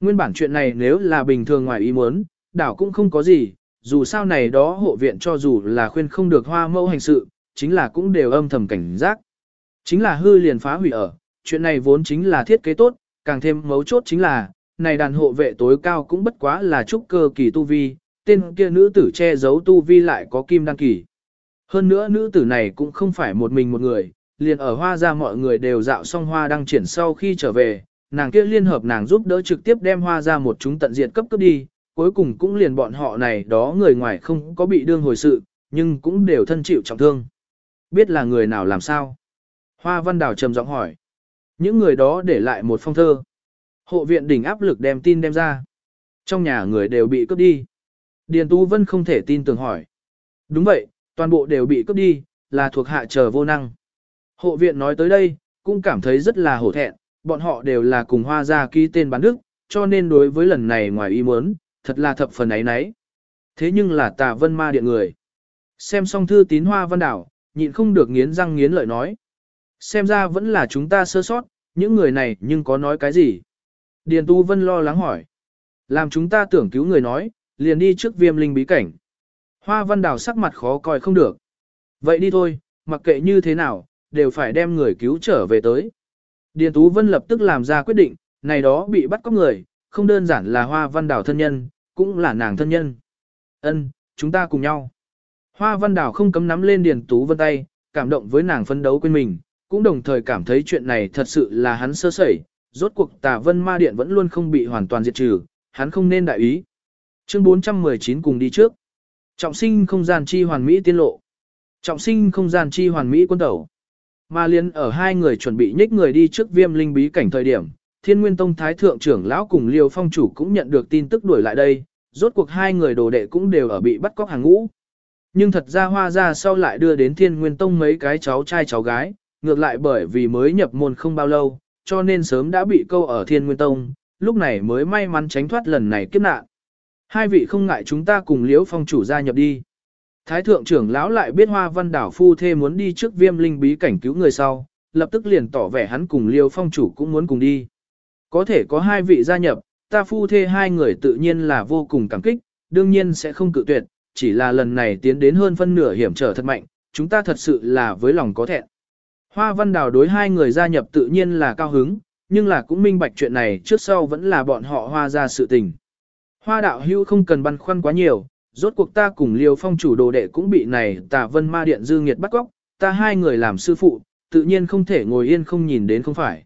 Nguyên bản chuyện này nếu là bình thường ngoài ý muốn, đảo cũng không có gì, dù sao này đó hộ viện cho dù là khuyên không được hoa mẫu hành sự, chính là cũng đều âm thầm cảnh giác. Chính là hư liền phá hủy ở, chuyện này vốn chính là thiết kế tốt, càng thêm mấu chốt chính là, này đàn hộ vệ tối cao cũng bất quá là trúc cơ kỳ tu vi, tên kia nữ tử che giấu tu vi lại có kim đăng kỳ. Hơn nữa nữ tử này cũng không phải một mình một người, liền ở hoa ra mọi người đều dạo xong hoa đăng triển sau khi trở về, nàng kia liên hợp nàng giúp đỡ trực tiếp đem hoa ra một chúng tận diệt cấp cấp đi, cuối cùng cũng liền bọn họ này đó người ngoài không có bị đương hồi sự, nhưng cũng đều thân chịu trọng thương. Biết là người nào làm sao? Hoa Văn Đào trầm giọng hỏi. Những người đó để lại một phong thơ. Hộ viện đỉnh áp lực đem tin đem ra. Trong nhà người đều bị cướp đi. Điền Tú Vân không thể tin tưởng hỏi. Đúng vậy, toàn bộ đều bị cướp đi, là thuộc hạ chờ vô năng. Hộ viện nói tới đây, cũng cảm thấy rất là hổ thẹn, bọn họ đều là cùng hoa gia ký tên bán đức, cho nên đối với lần này ngoài ý muốn, thật là thập phần ấy nấy. Thế nhưng là tà vân ma điện người. Xem xong thư tín hoa văn đảo, nhịn không được nghiến răng nghiến lợi nói. Xem ra vẫn là chúng ta sơ sót, những người này nhưng có nói cái gì? Điền Tu Vân lo lắng hỏi. Làm chúng ta tưởng cứu người nói, liền đi trước viêm linh bí cảnh. Hoa văn Đảo sắc mặt khó coi không được. Vậy đi thôi, mặc kệ như thế nào, đều phải đem người cứu trở về tới. Điền Tú Vân lập tức làm ra quyết định, này đó bị bắt cóc người, không đơn giản là hoa văn đào thân nhân, cũng là nàng thân nhân. Ân, chúng ta cùng nhau. Hoa văn đào không cấm nắm lên Điền Tú Vân tay, cảm động với nàng phân đấu quên mình, cũng đồng thời cảm thấy chuyện này thật sự là hắn sơ sẩy, rốt cuộc tà vân ma điện vẫn luôn không bị hoàn toàn diệt trừ, hắn không nên đại ý. Chương 419 cùng đi trước. Trọng sinh không gian chi hoàn mỹ tiên lộ. Trọng sinh không gian chi hoàn mỹ quân tẩu. Ma liên ở hai người chuẩn bị nhích người đi trước viêm linh bí cảnh thời điểm, thiên nguyên tông thái thượng trưởng lão cùng liêu phong chủ cũng nhận được tin tức đuổi lại đây, rốt cuộc hai người đồ đệ cũng đều ở bị bắt cóc hàng ngũ. Nhưng thật ra hoa ra sau lại đưa đến thiên nguyên tông mấy cái cháu trai cháu gái, ngược lại bởi vì mới nhập môn không bao lâu, cho nên sớm đã bị câu ở thiên nguyên tông, lúc này mới may mắn tránh thoát lần này kiếp nạn. Hai vị không ngại chúng ta cùng liễu phong chủ gia nhập đi. Thái thượng trưởng lão lại biết hoa văn đảo phu thê muốn đi trước viêm linh bí cảnh cứu người sau, lập tức liền tỏ vẻ hắn cùng liêu phong chủ cũng muốn cùng đi. Có thể có hai vị gia nhập, ta phu thê hai người tự nhiên là vô cùng cảm kích, đương nhiên sẽ không cự tuyệt, chỉ là lần này tiến đến hơn phân nửa hiểm trở thật mạnh, chúng ta thật sự là với lòng có thẹn. Hoa văn Đảo đối hai người gia nhập tự nhiên là cao hứng, nhưng là cũng minh bạch chuyện này trước sau vẫn là bọn họ hoa ra sự tình. Hoa đạo hưu không cần băn khoăn quá nhiều, rốt cuộc ta cùng Liêu phong chủ đồ đệ cũng bị này tà vân ma điện dư nghiệt bắt góc, ta hai người làm sư phụ, tự nhiên không thể ngồi yên không nhìn đến không phải.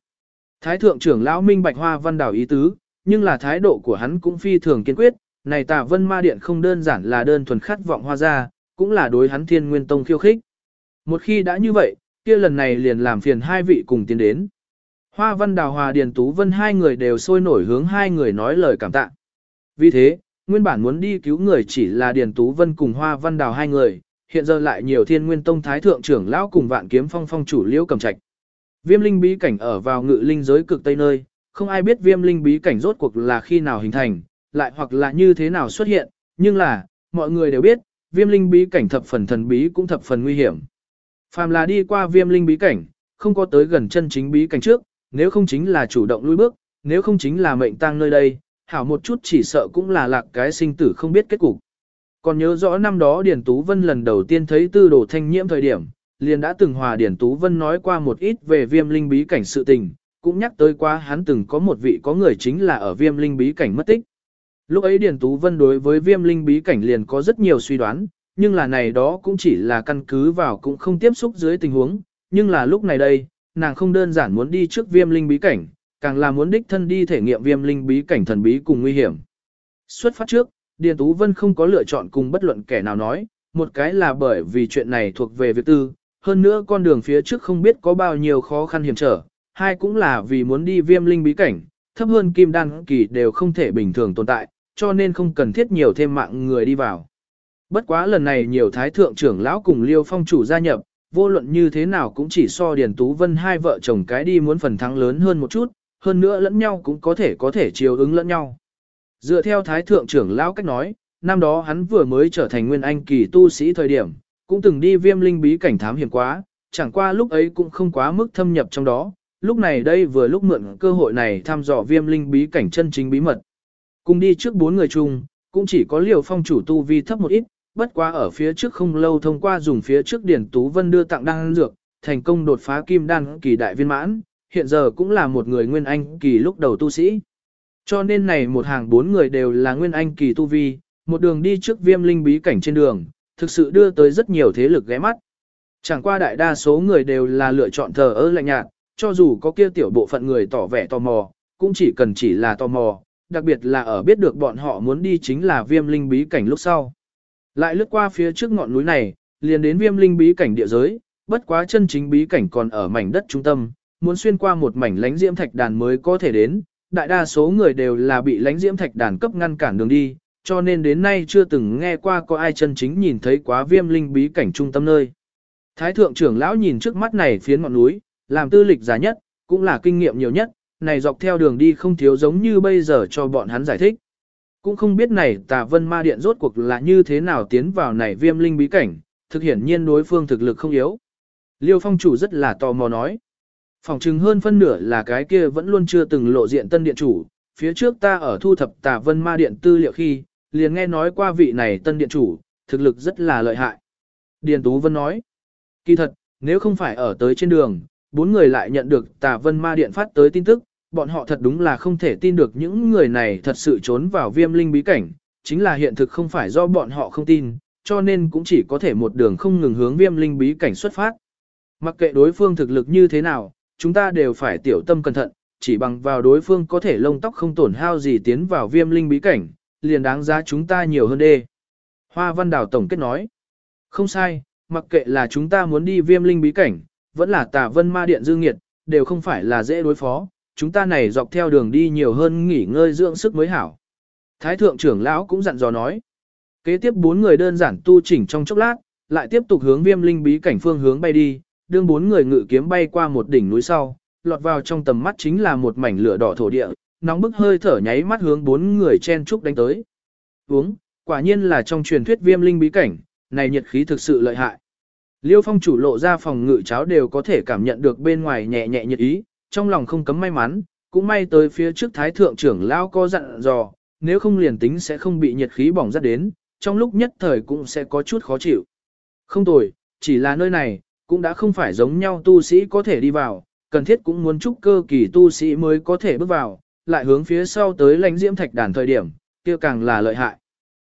Thái thượng trưởng lão minh bạch hoa văn đảo ý tứ, nhưng là thái độ của hắn cũng phi thường kiên quyết, này tà vân ma điện không đơn giản là đơn thuần khát vọng hoa ra, cũng là đối hắn thiên nguyên tông khiêu khích. Một khi đã như vậy, kia lần này liền làm phiền hai vị cùng tiến đến. Hoa văn đào hòa điền tú vân hai người đều sôi nổi hướng hai người nói lời cảm tạ. Vì thế, nguyên bản muốn đi cứu người chỉ là điền tú vân cùng hoa văn đào hai người, hiện giờ lại nhiều thiên nguyên tông thái thượng trưởng lão cùng vạn kiếm phong phong chủ liễu cầm trạch. Viêm linh bí cảnh ở vào ngự linh giới cực tây nơi, không ai biết viêm linh bí cảnh rốt cuộc là khi nào hình thành, lại hoặc là như thế nào xuất hiện, nhưng là, mọi người đều biết, viêm linh bí cảnh thập phần thần bí cũng thập phần nguy hiểm. Phàm là đi qua viêm linh bí cảnh, không có tới gần chân chính bí cảnh trước, nếu không chính là chủ động lui bước, nếu không chính là mệnh tang nơi đây, hảo một chút chỉ sợ cũng là lạc cái sinh tử không biết kết cục. Còn nhớ rõ năm đó Điền Tú Vân lần đầu tiên thấy tư đồ thanh nhiễm thời điểm, liền đã từng hòa Điền Tú Vân nói qua một ít về viêm linh bí cảnh sự tình, cũng nhắc tới qua hắn từng có một vị có người chính là ở viêm linh bí cảnh mất tích. Lúc ấy Điền Tú Vân đối với viêm linh bí cảnh liền có rất nhiều suy đoán, nhưng là này đó cũng chỉ là căn cứ vào cũng không tiếp xúc dưới tình huống, nhưng là lúc này đây, nàng không đơn giản muốn đi trước viêm linh bí cảnh, càng là muốn đích thân đi thể nghiệm viêm linh bí cảnh thần bí cùng nguy hiểm. Xuất phát trước, Điền Tú Vân không có lựa chọn cùng bất luận kẻ nào nói, một cái là bởi vì chuyện này thuộc về việc tư, hơn nữa con đường phía trước không biết có bao nhiêu khó khăn hiểm trở, hai cũng là vì muốn đi viêm linh bí cảnh, thấp hơn kim đan kỳ đều không thể bình thường tồn tại, cho nên không cần thiết nhiều thêm mạng người đi vào. Bất quá lần này nhiều thái thượng trưởng lão cùng liêu phong chủ gia nhập, vô luận như thế nào cũng chỉ so Điền Tú Vân hai vợ chồng cái đi muốn phần thắng lớn hơn một chút, hơn nữa lẫn nhau cũng có thể có thể chiều ứng lẫn nhau. Dựa theo thái thượng trưởng lão cách nói, năm đó hắn vừa mới trở thành nguyên anh kỳ tu sĩ thời điểm, cũng từng đi viêm linh bí cảnh thám hiểm quá, chẳng qua lúc ấy cũng không quá mức thâm nhập trong đó, lúc này đây vừa lúc mượn cơ hội này thăm dò viêm linh bí cảnh chân chính bí mật. Cùng đi trước bốn người chung, cũng chỉ có liều phong chủ tu vi thấp một ít, bất quá ở phía trước không lâu thông qua dùng phía trước Điển Tú Vân đưa tặng đan dược, thành công đột phá kim đan kỳ đại viên mãn, hiện giờ cũng là một người nguyên anh kỳ lúc đầu tu sĩ. Cho nên này một hàng bốn người đều là nguyên anh kỳ tu vi, một đường đi trước viêm linh bí cảnh trên đường, thực sự đưa tới rất nhiều thế lực ghé mắt. Chẳng qua đại đa số người đều là lựa chọn thờ ơ lạnh nhạt, cho dù có kia tiểu bộ phận người tỏ vẻ tò mò, cũng chỉ cần chỉ là tò mò, đặc biệt là ở biết được bọn họ muốn đi chính là viêm linh bí cảnh lúc sau. Lại lướt qua phía trước ngọn núi này, liền đến viêm linh bí cảnh địa giới, bất quá chân chính bí cảnh còn ở mảnh đất trung tâm, muốn xuyên qua một mảnh lánh diễm thạch đàn mới có thể đến, đại đa số người đều là bị lánh diễm thạch đàn cấp ngăn cản đường đi, cho nên đến nay chưa từng nghe qua có ai chân chính nhìn thấy quá viêm linh bí cảnh trung tâm nơi. Thái thượng trưởng lão nhìn trước mắt này phiến ngọn núi, làm tư lịch giá nhất, cũng là kinh nghiệm nhiều nhất, này dọc theo đường đi không thiếu giống như bây giờ cho bọn hắn giải thích. Cũng không biết này tà vân ma điện rốt cuộc là như thế nào tiến vào này viêm linh bí cảnh, thực hiển nhiên đối phương thực lực không yếu. Liêu phong chủ rất là tò mò nói. Phòng chừng hơn phân nửa là cái kia vẫn luôn chưa từng lộ diện tân điện chủ, phía trước ta ở thu thập tà vân ma điện tư liệu khi, liền nghe nói qua vị này tân điện chủ, thực lực rất là lợi hại. Điền Tú Vân nói, kỳ thật, nếu không phải ở tới trên đường, bốn người lại nhận được tà vân ma điện phát tới tin tức, bọn họ thật đúng là không thể tin được những người này thật sự trốn vào viêm linh bí cảnh, chính là hiện thực không phải do bọn họ không tin, cho nên cũng chỉ có thể một đường không ngừng hướng viêm linh bí cảnh xuất phát. Mặc kệ đối phương thực lực như thế nào, chúng ta đều phải tiểu tâm cẩn thận, chỉ bằng vào đối phương có thể lông tóc không tổn hao gì tiến vào viêm linh bí cảnh, liền đáng giá chúng ta nhiều hơn đê. Hoa Văn Đào Tổng kết nói, không sai, mặc kệ là chúng ta muốn đi viêm linh bí cảnh, vẫn là tà vân ma điện dương nghiệt, đều không phải là dễ đối phó, chúng ta này dọc theo đường đi nhiều hơn nghỉ ngơi dưỡng sức mới hảo. Thái thượng trưởng lão cũng dặn dò nói, kế tiếp bốn người đơn giản tu chỉnh trong chốc lát, lại tiếp tục hướng viêm linh bí cảnh phương hướng bay đi, đương bốn người ngự kiếm bay qua một đỉnh núi sau, lọt vào trong tầm mắt chính là một mảnh lửa đỏ thổ địa, nóng bức hơi thở nháy mắt hướng bốn người chen trúc đánh tới. Uống, quả nhiên là trong truyền thuyết viêm linh bí cảnh, này nhiệt khí thực sự lợi hại. Liêu phong chủ lộ ra phòng ngự cháo đều có thể cảm nhận được bên ngoài nhẹ nhẹ nhiệt ý, trong lòng không cấm may mắn, cũng may tới phía trước thái thượng trưởng lao co dặn dò, nếu không liền tính sẽ không bị nhiệt khí bỏng rất đến, trong lúc nhất thời cũng sẽ có chút khó chịu. Không tồi, chỉ là nơi này, cũng đã không phải giống nhau tu sĩ có thể đi vào, cần thiết cũng muốn chúc cơ kỳ tu sĩ mới có thể bước vào, lại hướng phía sau tới lãnh diễm thạch đàn thời điểm, kia càng là lợi hại.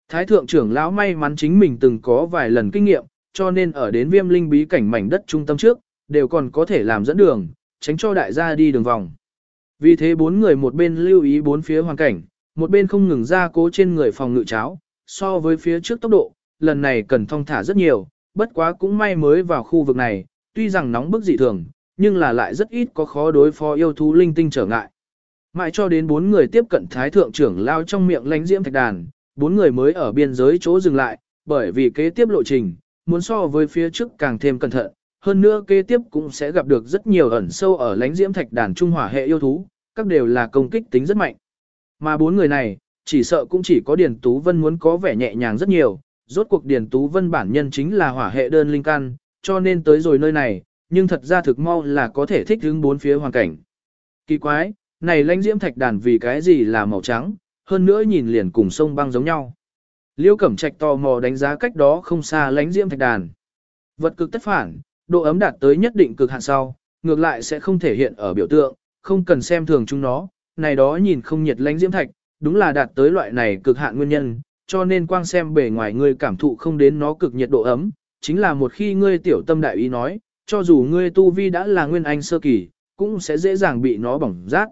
Thái thượng trưởng lão may mắn chính mình từng có vài lần kinh nghiệm, cho nên ở đến viêm linh bí cảnh mảnh đất trung tâm trước, đều còn có thể làm dẫn đường, tránh cho đại gia đi đường vòng. Vì thế bốn người một bên lưu ý bốn phía hoàn cảnh, một bên không ngừng ra cố trên người phòng ngự cháo, so với phía trước tốc độ, lần này cần thong thả rất nhiều, bất quá cũng may mới vào khu vực này, tuy rằng nóng bức dị thường, nhưng là lại rất ít có khó đối phó yêu thú linh tinh trở ngại. Mãi cho đến bốn người tiếp cận thái thượng trưởng lao trong miệng lánh diễm thạch đàn, bốn người mới ở biên giới chỗ dừng lại, bởi vì kế tiếp lộ trình, muốn so với phía trước càng thêm cẩn thận, hơn nữa kế tiếp cũng sẽ gặp được rất nhiều ẩn sâu ở lánh diễm thạch đàn trung hỏa hệ yêu thú, các đều là công kích tính rất mạnh. Mà bốn người này, chỉ sợ cũng chỉ có Điền Tú Vân muốn có vẻ nhẹ nhàng rất nhiều, rốt cuộc Điền Tú Vân bản nhân chính là hỏa hệ đơn linh căn, cho nên tới rồi nơi này, nhưng thật ra thực mau là có thể thích ứng bốn phía hoàn cảnh. Kỳ quái, này lãnh diễm thạch đàn vì cái gì là màu trắng, hơn nữa nhìn liền cùng sông băng giống nhau. Liêu Cẩm Trạch tò mò đánh giá cách đó không xa lãnh diễm thạch đàn. Vật cực tất phản, độ ấm đạt tới nhất định cực hạn sau, ngược lại sẽ không thể hiện ở biểu tượng, không cần xem thường chúng nó, này đó nhìn không nhiệt lãnh diễm thạch, đúng là đạt tới loại này cực hạn nguyên nhân, cho nên quang xem bề ngoài ngươi cảm thụ không đến nó cực nhiệt độ ấm, chính là một khi ngươi tiểu tâm đại ý nói, cho dù ngươi tu vi đã là nguyên anh sơ kỳ, cũng sẽ dễ dàng bị nó bỏng rát.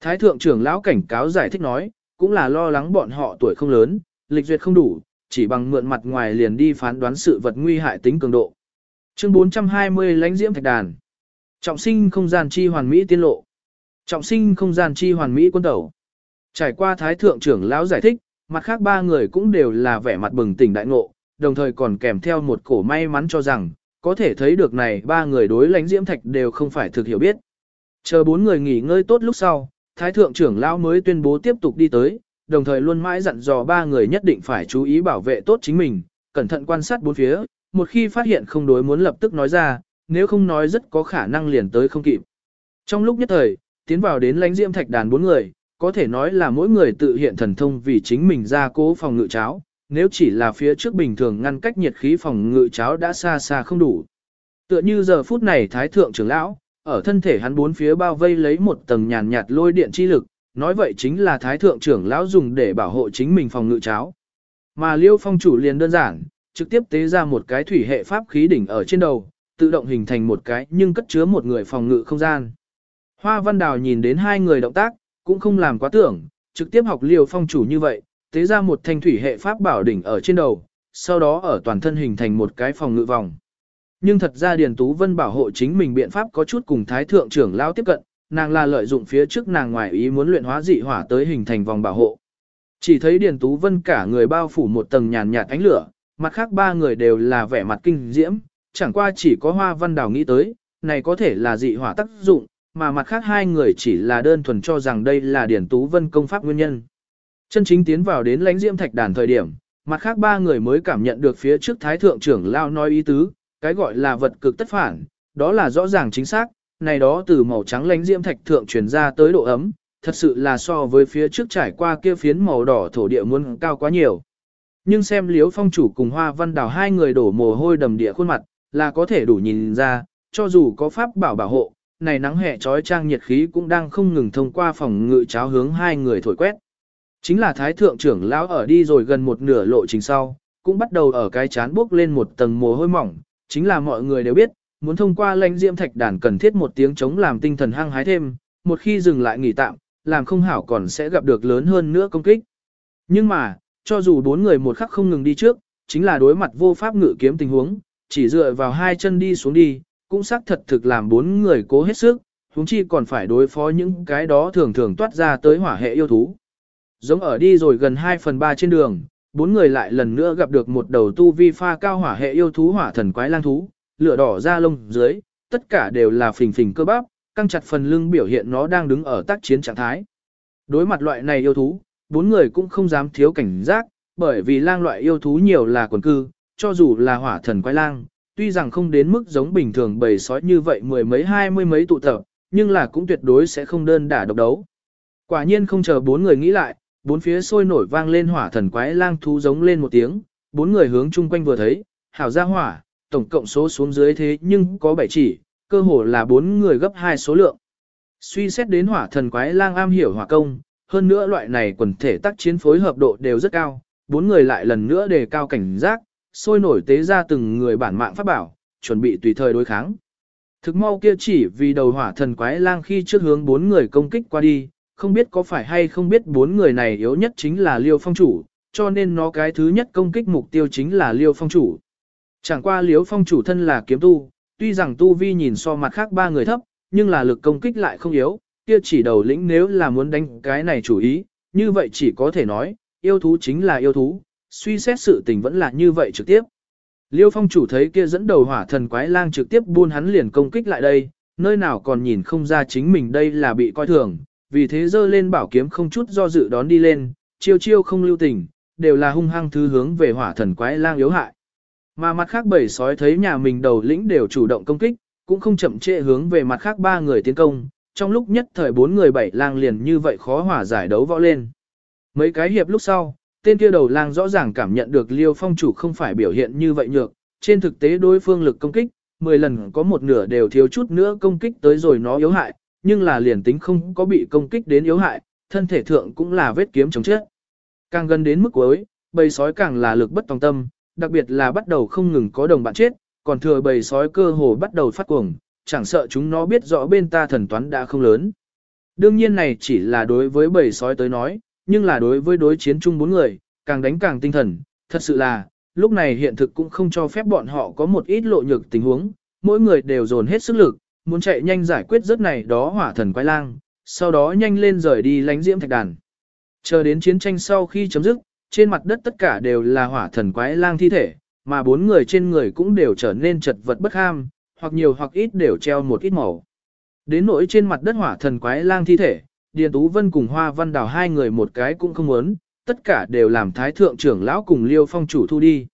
Thái thượng trưởng lão cảnh cáo giải thích nói, cũng là lo lắng bọn họ tuổi không lớn, lịch duyệt không đủ, chỉ bằng mượn mặt ngoài liền đi phán đoán sự vật nguy hại tính cường độ. Chương 420 lãnh diễm thạch đàn. Trọng sinh không gian chi hoàn mỹ tiên lộ. Trọng sinh không gian chi hoàn mỹ quân tẩu. Trải qua thái thượng trưởng lão giải thích, mặt khác ba người cũng đều là vẻ mặt bừng tỉnh đại ngộ, đồng thời còn kèm theo một cổ may mắn cho rằng, có thể thấy được này ba người đối lãnh diễm thạch đều không phải thực hiểu biết. Chờ bốn người nghỉ ngơi tốt lúc sau, thái thượng trưởng lão mới tuyên bố tiếp tục đi tới, đồng thời luôn mãi dặn dò ba người nhất định phải chú ý bảo vệ tốt chính mình, cẩn thận quan sát bốn phía, một khi phát hiện không đối muốn lập tức nói ra, nếu không nói rất có khả năng liền tới không kịp. Trong lúc nhất thời, tiến vào đến lãnh diễm thạch đàn bốn người, có thể nói là mỗi người tự hiện thần thông vì chính mình ra cố phòng ngự cháo, nếu chỉ là phía trước bình thường ngăn cách nhiệt khí phòng ngự cháo đã xa xa không đủ. Tựa như giờ phút này thái thượng trưởng lão, ở thân thể hắn bốn phía bao vây lấy một tầng nhàn nhạt lôi điện chi lực, nói vậy chính là thái thượng trưởng lão dùng để bảo hộ chính mình phòng ngự cháo. Mà liêu phong chủ liền đơn giản, trực tiếp tế ra một cái thủy hệ pháp khí đỉnh ở trên đầu, tự động hình thành một cái nhưng cất chứa một người phòng ngự không gian. Hoa văn đào nhìn đến hai người động tác, cũng không làm quá tưởng, trực tiếp học liều phong chủ như vậy, tế ra một thanh thủy hệ pháp bảo đỉnh ở trên đầu, sau đó ở toàn thân hình thành một cái phòng ngự vòng. Nhưng thật ra Điền Tú Vân bảo hộ chính mình biện pháp có chút cùng Thái Thượng trưởng lao tiếp cận, nàng là lợi dụng phía trước nàng ngoài ý muốn luyện hóa dị hỏa tới hình thành vòng bảo hộ. Chỉ thấy Điền Tú Vân cả người bao phủ một tầng nhàn nhạt ánh lửa, mặt khác ba người đều là vẻ mặt kinh diễm, chẳng qua chỉ có Hoa Văn Đào nghĩ tới, này có thể là dị hỏa tác dụng, mà mặt khác hai người chỉ là đơn thuần cho rằng đây là điển Tú Vân công pháp nguyên nhân. Chân chính tiến vào đến lãnh diễm thạch đàn thời điểm, mặt khác ba người mới cảm nhận được phía trước Thái Thượng trưởng lao nói ý tứ, cái gọi là vật cực tất phản, đó là rõ ràng chính xác, này đó từ màu trắng lãnh diễm thạch thượng truyền ra tới độ ấm, thật sự là so với phía trước trải qua kia phiến màu đỏ thổ địa muốn cao quá nhiều. Nhưng xem liếu phong chủ cùng hoa văn đào hai người đổ mồ hôi đầm địa khuôn mặt, là có thể đủ nhìn ra, cho dù có pháp bảo bảo hộ, này nắng hè trói trang nhiệt khí cũng đang không ngừng thông qua phòng ngự cháo hướng hai người thổi quét. Chính là thái thượng trưởng lão ở đi rồi gần một nửa lộ trình sau, cũng bắt đầu ở cái chán bước lên một tầng mồ hôi mỏng, chính là mọi người đều biết, muốn thông qua lãnh diễm thạch đàn cần thiết một tiếng chống làm tinh thần hăng hái thêm, một khi dừng lại nghỉ tạm, làm không hảo còn sẽ gặp được lớn hơn nữa công kích. Nhưng mà, cho dù bốn người một khắc không ngừng đi trước, chính là đối mặt vô pháp ngự kiếm tình huống, chỉ dựa vào hai chân đi xuống đi, cũng xác thật thực làm bốn người cố hết sức, huống chi còn phải đối phó những cái đó thường thường toát ra tới hỏa hệ yêu thú. Giống ở đi rồi gần 2 phần 3 trên đường, bốn người lại lần nữa gặp được một đầu tu vi pha cao hỏa hệ yêu thú hỏa thần quái lang thú, lửa đỏ ra lông dưới, tất cả đều là phình phình cơ bắp, căng chặt phần lưng biểu hiện nó đang đứng ở tác chiến trạng thái. Đối mặt loại này yêu thú, bốn người cũng không dám thiếu cảnh giác, bởi vì lang loại yêu thú nhiều là quần cư, cho dù là hỏa thần quái lang, tuy rằng không đến mức giống bình thường bầy sói như vậy mười mấy hai mươi mấy tụ tập, nhưng là cũng tuyệt đối sẽ không đơn đả độc đấu. Quả nhiên không chờ bốn người nghĩ lại, bốn phía sôi nổi vang lên hỏa thần quái lang thú giống lên một tiếng, bốn người hướng chung quanh vừa thấy, hảo ra hỏa, tổng cộng số xuống dưới thế nhưng có bảy chỉ, cơ hồ là bốn người gấp hai số lượng. Suy xét đến hỏa thần quái lang am hiểu hỏa công, hơn nữa loại này quần thể tác chiến phối hợp độ đều rất cao, bốn người lại lần nữa đề cao cảnh giác, sôi nổi tế ra từng người bản mạng pháp bảo, chuẩn bị tùy thời đối kháng. Thực mau kia chỉ vì đầu hỏa thần quái lang khi trước hướng bốn người công kích qua đi, không biết có phải hay không biết bốn người này yếu nhất chính là Liêu Phong chủ, cho nên nó cái thứ nhất công kích mục tiêu chính là Liêu Phong chủ. Chẳng qua Liêu Phong chủ thân là kiếm tu, tuy rằng tu vi nhìn so mặt khác ba người thấp, nhưng là lực công kích lại không yếu, kia chỉ đầu lĩnh nếu là muốn đánh cái này chủ ý, như vậy chỉ có thể nói, yêu thú chính là yêu thú, suy xét sự tình vẫn là như vậy trực tiếp. Liêu phong chủ thấy kia dẫn đầu hỏa thần quái lang trực tiếp buôn hắn liền công kích lại đây, nơi nào còn nhìn không ra chính mình đây là bị coi thường, vì thế dơ lên bảo kiếm không chút do dự đón đi lên, chiêu chiêu không lưu tình, đều là hung hăng thứ hướng về hỏa thần quái lang yếu hại. Mà mặt khác bảy sói thấy nhà mình đầu lĩnh đều chủ động công kích, cũng không chậm trễ hướng về mặt khác ba người tiến công, trong lúc nhất thời bốn người bảy lang liền như vậy khó hỏa giải đấu võ lên. Mấy cái hiệp lúc sau, tên kia đầu lang rõ ràng cảm nhận được liêu phong chủ không phải biểu hiện như vậy nhược, trên thực tế đối phương lực công kích, 10 lần có một nửa đều thiếu chút nữa công kích tới rồi nó yếu hại, nhưng là liền tính không có bị công kích đến yếu hại, thân thể thượng cũng là vết kiếm chống chết. Càng gần đến mức cuối, bầy sói càng là lực bất tòng tâm, đặc biệt là bắt đầu không ngừng có đồng bạn chết, còn thừa bầy sói cơ hồ bắt đầu phát cuồng, chẳng sợ chúng nó biết rõ bên ta thần toán đã không lớn. Đương nhiên này chỉ là đối với bầy sói tới nói, nhưng là đối với đối chiến chung bốn người, càng đánh càng tinh thần, thật sự là, lúc này hiện thực cũng không cho phép bọn họ có một ít lộ nhược tình huống, mỗi người đều dồn hết sức lực, muốn chạy nhanh giải quyết rất này đó hỏa thần quái lang, sau đó nhanh lên rời đi lánh diễm thạch đàn. Chờ đến chiến tranh sau khi chấm dứt, trên mặt đất tất cả đều là hỏa thần quái lang thi thể, mà bốn người trên người cũng đều trở nên chật vật bất ham, hoặc nhiều hoặc ít đều treo một ít màu. Đến nỗi trên mặt đất hỏa thần quái lang thi thể, Điền Tú Vân cùng Hoa Văn Đào hai người một cái cũng không muốn, tất cả đều làm thái thượng trưởng lão cùng Liêu Phong chủ thu đi.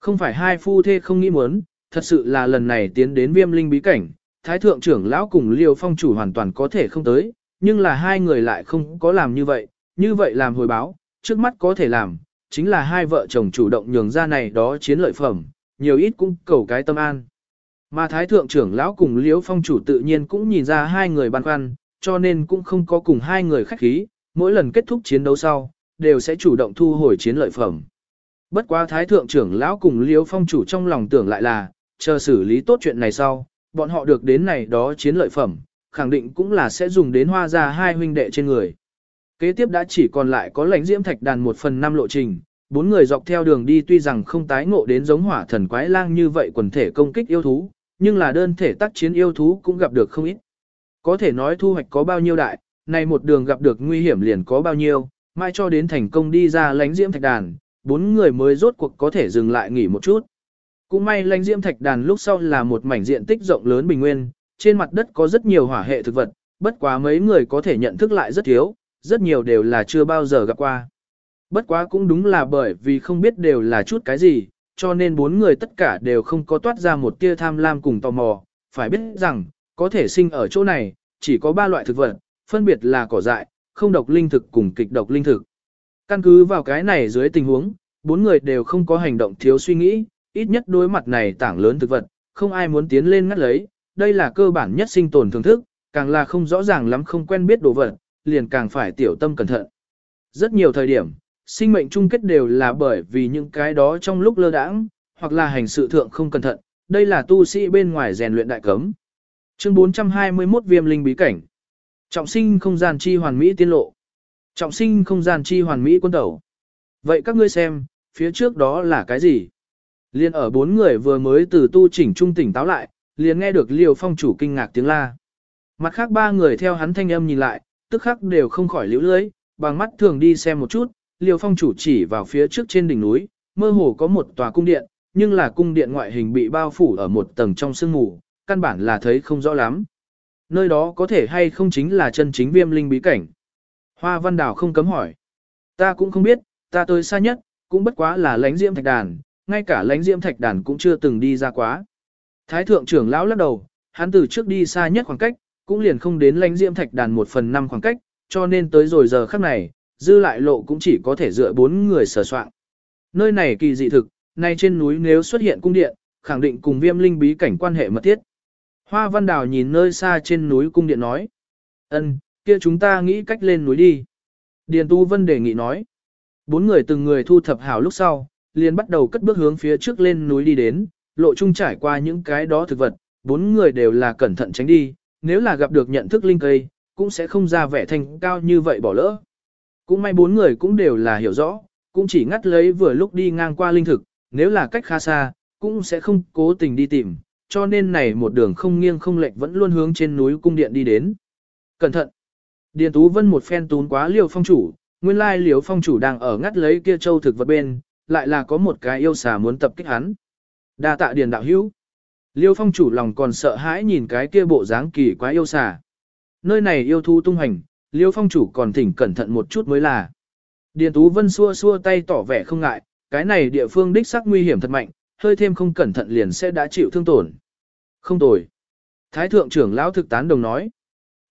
Không phải hai phu thê không nghĩ muốn, thật sự là lần này tiến đến viêm linh bí cảnh, thái thượng trưởng lão cùng Liêu Phong chủ hoàn toàn có thể không tới, nhưng là hai người lại không có làm như vậy, như vậy làm hồi báo, trước mắt có thể làm, chính là hai vợ chồng chủ động nhường ra này đó chiến lợi phẩm, nhiều ít cũng cầu cái tâm an. Mà thái thượng trưởng lão cùng Liêu Phong chủ tự nhiên cũng nhìn ra hai người băn khoăn, cho nên cũng không có cùng hai người khách khí, mỗi lần kết thúc chiến đấu sau, đều sẽ chủ động thu hồi chiến lợi phẩm. Bất quá thái thượng trưởng lão cùng Liêu Phong chủ trong lòng tưởng lại là, chờ xử lý tốt chuyện này sau, bọn họ được đến này đó chiến lợi phẩm, khẳng định cũng là sẽ dùng đến hoa ra hai huynh đệ trên người. Kế tiếp đã chỉ còn lại có lãnh diễm thạch đàn một phần năm lộ trình, bốn người dọc theo đường đi tuy rằng không tái ngộ đến giống hỏa thần quái lang như vậy quần thể công kích yêu thú, nhưng là đơn thể tác chiến yêu thú cũng gặp được không ít. Có thể nói thu hoạch có bao nhiêu đại, này một đường gặp được nguy hiểm liền có bao nhiêu, mai cho đến thành công đi ra lãnh diễm thạch đàn, bốn người mới rốt cuộc có thể dừng lại nghỉ một chút. Cũng may lãnh diễm thạch đàn lúc sau là một mảnh diện tích rộng lớn bình nguyên, trên mặt đất có rất nhiều hỏa hệ thực vật, bất quá mấy người có thể nhận thức lại rất thiếu, rất nhiều đều là chưa bao giờ gặp qua. Bất quá cũng đúng là bởi vì không biết đều là chút cái gì, cho nên bốn người tất cả đều không có toát ra một tia tham lam cùng tò mò, phải biết rằng, có thể sinh ở chỗ này, chỉ có ba loại thực vật, phân biệt là cỏ dại, không độc linh thực cùng kịch độc linh thực. Căn cứ vào cái này dưới tình huống, bốn người đều không có hành động thiếu suy nghĩ, ít nhất đối mặt này tảng lớn thực vật, không ai muốn tiến lên ngắt lấy, đây là cơ bản nhất sinh tồn thưởng thức, càng là không rõ ràng lắm không quen biết đồ vật, liền càng phải tiểu tâm cẩn thận. Rất nhiều thời điểm, sinh mệnh chung kết đều là bởi vì những cái đó trong lúc lơ đãng, hoặc là hành sự thượng không cẩn thận, đây là tu sĩ bên ngoài rèn luyện đại cấm. Chương 421 Viêm linh bí cảnh. Trọng sinh không gian chi hoàn mỹ tiên lộ. Trọng sinh không gian chi hoàn mỹ quân tẩu. Vậy các ngươi xem, phía trước đó là cái gì? Liên ở bốn người vừa mới từ tu chỉnh trung tỉnh táo lại, liền nghe được Liêu Phong chủ kinh ngạc tiếng la. Mặt khác ba người theo hắn thanh âm nhìn lại, tức khắc đều không khỏi liễu lưới, bằng mắt thường đi xem một chút, Liêu Phong chủ chỉ vào phía trước trên đỉnh núi, mơ hồ có một tòa cung điện, nhưng là cung điện ngoại hình bị bao phủ ở một tầng trong sương mù, căn bản là thấy không rõ lắm. Nơi đó có thể hay không chính là chân chính viêm linh bí cảnh. Hoa Văn Đào không cấm hỏi. Ta cũng không biết, ta tới xa nhất, cũng bất quá là lánh diễm thạch đàn, ngay cả lánh diễm thạch đàn cũng chưa từng đi ra quá. Thái thượng trưởng lão lắc đầu, hắn từ trước đi xa nhất khoảng cách, cũng liền không đến lánh diễm thạch đàn một phần năm khoảng cách, cho nên tới rồi giờ khắc này, dư lại lộ cũng chỉ có thể dựa bốn người sờ soạn. Nơi này kỳ dị thực, nay trên núi nếu xuất hiện cung điện, khẳng định cùng viêm linh bí cảnh quan hệ mật thiết. Hoa Văn Đào nhìn nơi xa trên núi cung điện nói. ân, kia chúng ta nghĩ cách lên núi đi. Điền Tu Vân đề nghị nói. Bốn người từng người thu thập hảo lúc sau, liền bắt đầu cất bước hướng phía trước lên núi đi đến, lộ trung trải qua những cái đó thực vật, bốn người đều là cẩn thận tránh đi, nếu là gặp được nhận thức linh cây, cũng sẽ không ra vẻ thành cao như vậy bỏ lỡ. Cũng may bốn người cũng đều là hiểu rõ, cũng chỉ ngắt lấy vừa lúc đi ngang qua linh thực, nếu là cách khá xa, cũng sẽ không cố tình đi tìm, cho nên này một đường không nghiêng không lệch vẫn luôn hướng trên núi cung điện đi đến. Cẩn thận! Điền Tú Vân một phen tún quá liều phong chủ, nguyên lai liều phong chủ đang ở ngắt lấy kia châu thực vật bên, lại là có một cái yêu xà muốn tập kích hắn. Đa tạ điền đạo hữu. Liêu phong chủ lòng còn sợ hãi nhìn cái kia bộ dáng kỳ quá yêu xà. Nơi này yêu thu tung hành, liêu phong chủ còn thỉnh cẩn thận một chút mới là. Điền Tú Vân xua xua tay tỏ vẻ không ngại, cái này địa phương đích xác nguy hiểm thật mạnh, hơi thêm không cẩn thận liền sẽ đã chịu thương tổn. Không tồi. Thái thượng trưởng lão thực tán đồng nói.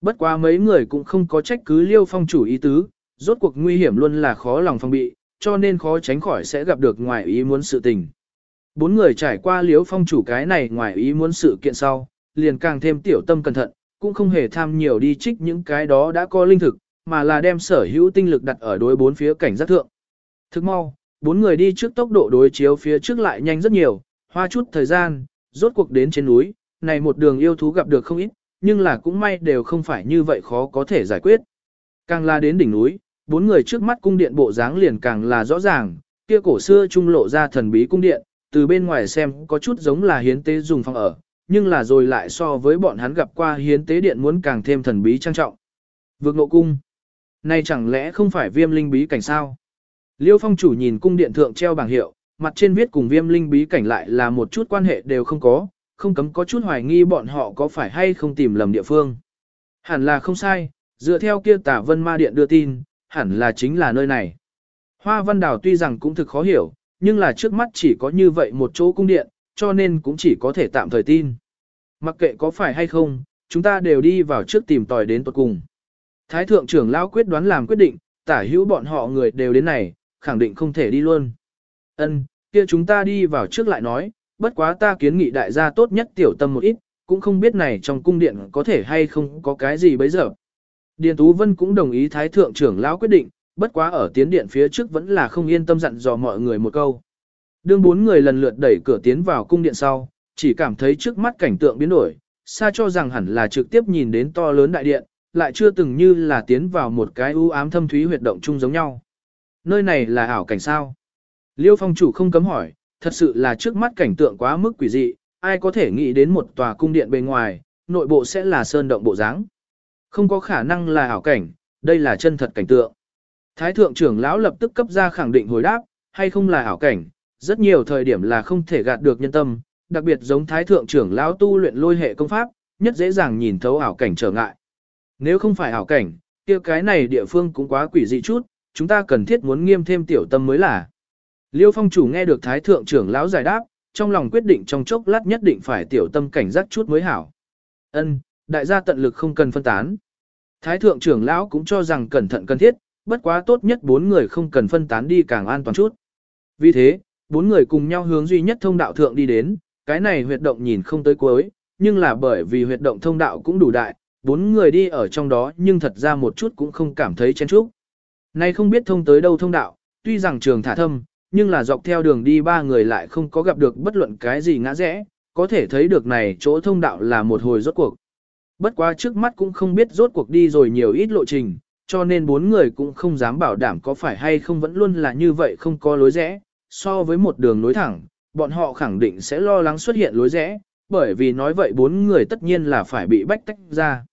Bất quá mấy người cũng không có trách cứ liêu phong chủ ý tứ, rốt cuộc nguy hiểm luôn là khó lòng phòng bị, cho nên khó tránh khỏi sẽ gặp được ngoài ý muốn sự tình. Bốn người trải qua liêu phong chủ cái này ngoài ý muốn sự kiện sau, liền càng thêm tiểu tâm cẩn thận, cũng không hề tham nhiều đi trích những cái đó đã có linh thực, mà là đem sở hữu tinh lực đặt ở đối bốn phía cảnh giác thượng. Thức mau, bốn người đi trước tốc độ đối chiếu phía trước lại nhanh rất nhiều, hoa chút thời gian, rốt cuộc đến trên núi, này một đường yêu thú gặp được không ít, nhưng là cũng may đều không phải như vậy khó có thể giải quyết. Càng là đến đỉnh núi, bốn người trước mắt cung điện bộ dáng liền càng là rõ ràng, kia cổ xưa trung lộ ra thần bí cung điện, từ bên ngoài xem có chút giống là hiến tế dùng phòng ở, nhưng là rồi lại so với bọn hắn gặp qua hiến tế điện muốn càng thêm thần bí trang trọng. Vượt ngộ cung. Này chẳng lẽ không phải viêm linh bí cảnh sao? Liêu phong chủ nhìn cung điện thượng treo bảng hiệu, mặt trên viết cùng viêm linh bí cảnh lại là một chút quan hệ đều không có, không cấm có chút hoài nghi bọn họ có phải hay không tìm lầm địa phương. Hẳn là không sai, dựa theo kia tả vân ma điện đưa tin, hẳn là chính là nơi này. Hoa văn đảo tuy rằng cũng thực khó hiểu, nhưng là trước mắt chỉ có như vậy một chỗ cung điện, cho nên cũng chỉ có thể tạm thời tin. Mặc kệ có phải hay không, chúng ta đều đi vào trước tìm tòi đến tuật cùng. Thái thượng trưởng lão quyết đoán làm quyết định, tả hữu bọn họ người đều đến này, khẳng định không thể đi luôn. Ân, kia chúng ta đi vào trước lại nói, bất quá ta kiến nghị đại gia tốt nhất tiểu tâm một ít, cũng không biết này trong cung điện có thể hay không có cái gì bây giờ. Điền Tú Vân cũng đồng ý Thái Thượng trưởng lão quyết định, bất quá ở tiến điện phía trước vẫn là không yên tâm dặn dò mọi người một câu. Đương bốn người lần lượt đẩy cửa tiến vào cung điện sau, chỉ cảm thấy trước mắt cảnh tượng biến đổi, xa cho rằng hẳn là trực tiếp nhìn đến to lớn đại điện, lại chưa từng như là tiến vào một cái u ám thâm thúy huyệt động chung giống nhau. Nơi này là ảo cảnh sao? Liêu phong chủ không cấm hỏi, thật sự là trước mắt cảnh tượng quá mức quỷ dị, ai có thể nghĩ đến một tòa cung điện bên ngoài, nội bộ sẽ là sơn động bộ dáng. Không có khả năng là ảo cảnh, đây là chân thật cảnh tượng. Thái thượng trưởng lão lập tức cấp ra khẳng định hồi đáp, hay không là ảo cảnh, rất nhiều thời điểm là không thể gạt được nhân tâm, đặc biệt giống thái thượng trưởng lão tu luyện lôi hệ công pháp, nhất dễ dàng nhìn thấu ảo cảnh trở ngại. Nếu không phải ảo cảnh, kia cái này địa phương cũng quá quỷ dị chút, chúng ta cần thiết muốn nghiêm thêm tiểu tâm mới là. Liêu phong chủ nghe được thái thượng trưởng lão giải đáp, trong lòng quyết định trong chốc lát nhất định phải tiểu tâm cảnh giác chút mới hảo. Ân, đại gia tận lực không cần phân tán. Thái thượng trưởng lão cũng cho rằng cẩn thận cần thiết, bất quá tốt nhất bốn người không cần phân tán đi càng an toàn chút. Vì thế, bốn người cùng nhau hướng duy nhất thông đạo thượng đi đến, cái này huyệt động nhìn không tới cuối, nhưng là bởi vì huyệt động thông đạo cũng đủ đại, bốn người đi ở trong đó nhưng thật ra một chút cũng không cảm thấy chen chúc. Nay không biết thông tới đâu thông đạo, tuy rằng trường thả thâm, nhưng là dọc theo đường đi ba người lại không có gặp được bất luận cái gì ngã rẽ, có thể thấy được này chỗ thông đạo là một hồi rốt cuộc. Bất quá trước mắt cũng không biết rốt cuộc đi rồi nhiều ít lộ trình, cho nên bốn người cũng không dám bảo đảm có phải hay không vẫn luôn là như vậy không có lối rẽ, so với một đường nối thẳng, bọn họ khẳng định sẽ lo lắng xuất hiện lối rẽ, bởi vì nói vậy bốn người tất nhiên là phải bị bách tách ra.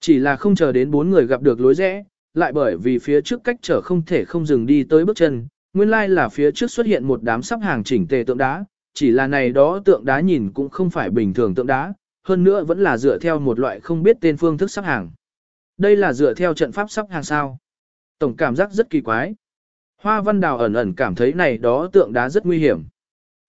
Chỉ là không chờ đến bốn người gặp được lối rẽ, lại bởi vì phía trước cách trở không thể không dừng đi tới bước chân, nguyên lai là phía trước xuất hiện một đám sắp hàng chỉnh tề tượng đá, chỉ là này đó tượng đá nhìn cũng không phải bình thường tượng đá, hơn nữa vẫn là dựa theo một loại không biết tên phương thức sắp hàng. Đây là dựa theo trận pháp sắp hàng sao. Tổng cảm giác rất kỳ quái. Hoa văn đào ẩn ẩn cảm thấy này đó tượng đá rất nguy hiểm.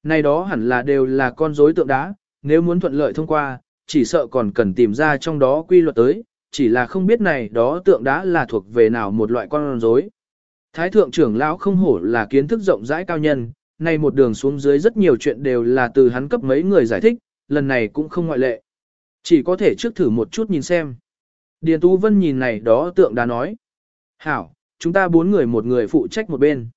Này đó hẳn là đều là con rối tượng đá, nếu muốn thuận lợi thông qua, chỉ sợ còn cần tìm ra trong đó quy luật tới, chỉ là không biết này đó tượng đá là thuộc về nào một loại con rối. Thái thượng trưởng lão không hổ là kiến thức rộng rãi cao nhân, nay một đường xuống dưới rất nhiều chuyện đều là từ hắn cấp mấy người giải thích, lần này cũng không ngoại lệ. Chỉ có thể trước thử một chút nhìn xem. Điền Tú Vân nhìn này đó tượng đá nói. Hảo, chúng ta bốn người một người phụ trách một bên.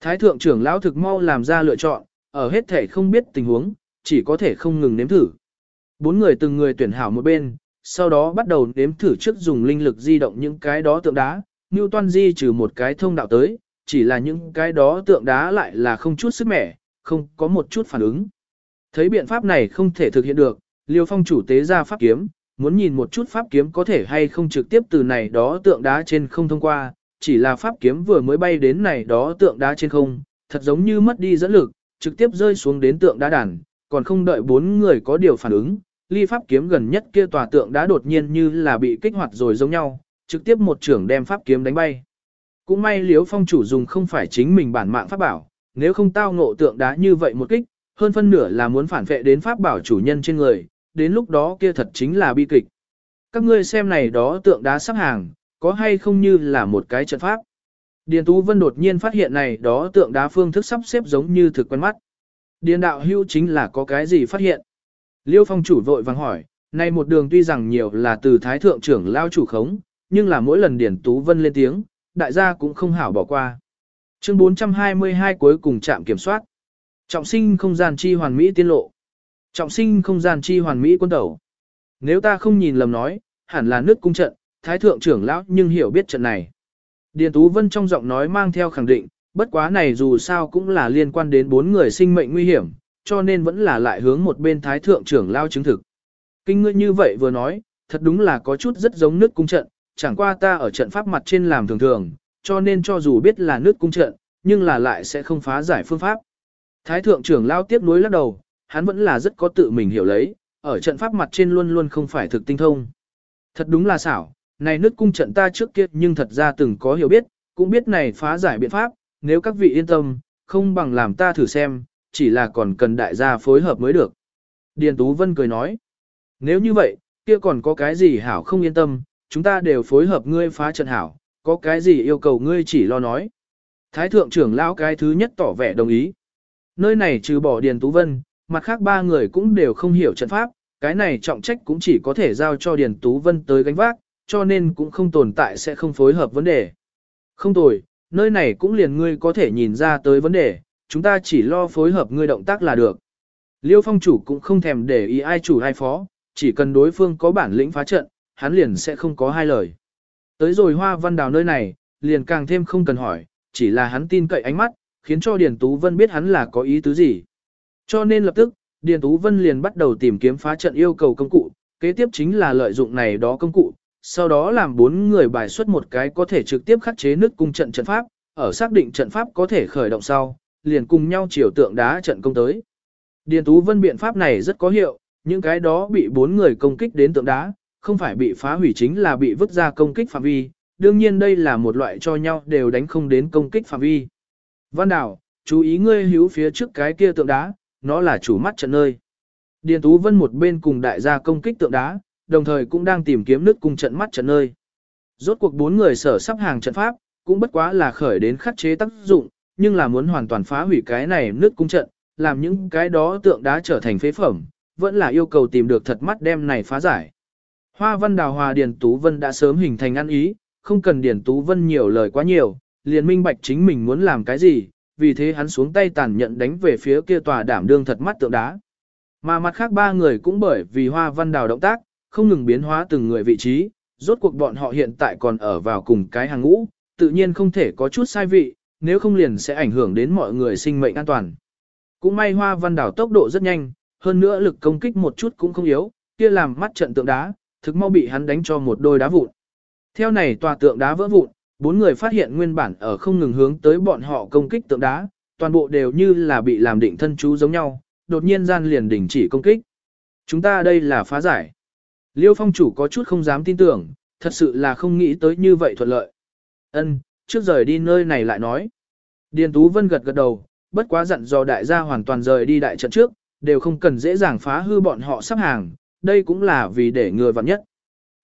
Thái thượng trưởng lão thực mau làm ra lựa chọn, ở hết thể không biết tình huống, chỉ có thể không ngừng nếm thử. Bốn người từng người tuyển hảo một bên, sau đó bắt đầu nếm thử trước dùng linh lực di động những cái đó tượng đá, Newton di trừ một cái thông đạo tới, chỉ là những cái đó tượng đá lại là không chút sức mẻ, không có một chút phản ứng. Thấy biện pháp này không thể thực hiện được, Liêu Phong chủ tế ra pháp kiếm, muốn nhìn một chút pháp kiếm có thể hay không trực tiếp từ này đó tượng đá trên không thông qua, chỉ là pháp kiếm vừa mới bay đến này đó tượng đá trên không, thật giống như mất đi dẫn lực, trực tiếp rơi xuống đến tượng đá đàn, còn không đợi bốn người có điều phản ứng, ly pháp kiếm gần nhất kia tòa tượng đá đột nhiên như là bị kích hoạt rồi giống nhau, trực tiếp một trưởng đem pháp kiếm đánh bay. Cũng may liếu phong chủ dùng không phải chính mình bản mạng pháp bảo, nếu không tao ngộ tượng đá như vậy một kích, hơn phân nửa là muốn phản vệ đến pháp bảo chủ nhân trên người, đến lúc đó kia thật chính là bi kịch. Các ngươi xem này đó tượng đá sắp hàng, có hay không như là một cái trận pháp. Điền Tú Vân đột nhiên phát hiện này đó tượng đá phương thức sắp xếp giống như thực quen mắt. Điền đạo hưu chính là có cái gì phát hiện. Liêu phong chủ vội vàng hỏi, nay một đường tuy rằng nhiều là từ thái thượng trưởng lao chủ khống, nhưng là mỗi lần Điền Tú Vân lên tiếng, đại gia cũng không hảo bỏ qua. Chương 422 cuối cùng chạm kiểm soát. Trọng sinh không gian chi hoàn mỹ tiên lộ. Trọng sinh không gian chi hoàn mỹ quân tẩu. Nếu ta không nhìn lầm nói, hẳn là nước cung trận, thái thượng trưởng lão nhưng hiểu biết trận này. Điền Tú Vân trong giọng nói mang theo khẳng định, bất quá này dù sao cũng là liên quan đến bốn người sinh mệnh nguy hiểm, cho nên vẫn là lại hướng một bên thái thượng trưởng lao chứng thực. Kinh ngươi như vậy vừa nói, thật đúng là có chút rất giống nước cung trận, chẳng qua ta ở trận pháp mặt trên làm thường thường, cho nên cho dù biết là nước cung trận, nhưng là lại sẽ không phá giải phương pháp. Thái thượng trưởng lao tiếp nối lắc đầu, hắn vẫn là rất có tự mình hiểu lấy, ở trận pháp mặt trên luôn luôn không phải thực tinh thông. Thật đúng là xảo, này nước cung trận ta trước kia nhưng thật ra từng có hiểu biết, cũng biết này phá giải biện pháp, nếu các vị yên tâm, không bằng làm ta thử xem, chỉ là còn cần đại gia phối hợp mới được. Điền Tú Vân cười nói, nếu như vậy, kia còn có cái gì hảo không yên tâm, chúng ta đều phối hợp ngươi phá trận hảo, có cái gì yêu cầu ngươi chỉ lo nói. Thái thượng trưởng lão cái thứ nhất tỏ vẻ đồng ý. Nơi này trừ bỏ Điền Tú Vân, mặt khác ba người cũng đều không hiểu trận pháp, cái này trọng trách cũng chỉ có thể giao cho Điền Tú Vân tới gánh vác, cho nên cũng không tồn tại sẽ không phối hợp vấn đề. Không tồi, nơi này cũng liền ngươi có thể nhìn ra tới vấn đề, chúng ta chỉ lo phối hợp ngươi động tác là được. Liêu phong chủ cũng không thèm để ý ai chủ ai phó, chỉ cần đối phương có bản lĩnh phá trận, hắn liền sẽ không có hai lời. Tới rồi hoa văn đào nơi này, liền càng thêm không cần hỏi, chỉ là hắn tin cậy ánh mắt, khiến cho Điền Tú Vân biết hắn là có ý tứ gì. Cho nên lập tức, Điền Tú Vân liền bắt đầu tìm kiếm phá trận yêu cầu công cụ, kế tiếp chính là lợi dụng này đó công cụ, sau đó làm bốn người bài xuất một cái có thể trực tiếp khắc chế nước cung trận trận pháp, ở xác định trận pháp có thể khởi động sau, liền cùng nhau chiều tượng đá trận công tới. Điền Tú Vân biện pháp này rất có hiệu, những cái đó bị bốn người công kích đến tượng đá, không phải bị phá hủy chính là bị vứt ra công kích phạm vi, đương nhiên đây là một loại cho nhau đều đánh không đến công kích phạm vi. Văn Đào, chú ý ngươi hữu phía trước cái kia tượng đá, nó là chủ mắt trận nơi. Điền Tú Vân một bên cùng đại gia công kích tượng đá, đồng thời cũng đang tìm kiếm nước cung trận mắt trận nơi. Rốt cuộc bốn người sở sắp hàng trận pháp, cũng bất quá là khởi đến khắc chế tác dụng, nhưng là muốn hoàn toàn phá hủy cái này nước cung trận, làm những cái đó tượng đá trở thành phế phẩm, vẫn là yêu cầu tìm được thật mắt đem này phá giải. Hoa Văn Đào Hòa Điền Tú Vân đã sớm hình thành ăn ý, không cần Điền Tú Vân nhiều lời quá nhiều, liền minh bạch chính mình muốn làm cái gì, vì thế hắn xuống tay tàn nhận đánh về phía kia tòa đảm đương thật mắt tượng đá. Mà mặt khác ba người cũng bởi vì Hoa Văn Đào động tác, không ngừng biến hóa từng người vị trí, rốt cuộc bọn họ hiện tại còn ở vào cùng cái hàng ngũ, tự nhiên không thể có chút sai vị, nếu không liền sẽ ảnh hưởng đến mọi người sinh mệnh an toàn. Cũng may Hoa Văn đảo tốc độ rất nhanh, hơn nữa lực công kích một chút cũng không yếu, kia làm mắt trận tượng đá, thực mau bị hắn đánh cho một đôi đá vụn. Theo này tòa tượng đá vỡ vụn, bốn người phát hiện nguyên bản ở không ngừng hướng tới bọn họ công kích tượng đá, toàn bộ đều như là bị làm định thân chú giống nhau, đột nhiên gian liền đình chỉ công kích. Chúng ta đây là phá giải. Liêu phong chủ có chút không dám tin tưởng, thật sự là không nghĩ tới như vậy thuận lợi. Ân, trước rời đi nơi này lại nói. Điền Tú Vân gật gật đầu, bất quá dặn dò đại gia hoàn toàn rời đi đại trận trước, đều không cần dễ dàng phá hư bọn họ sắp hàng, đây cũng là vì để người vặn nhất.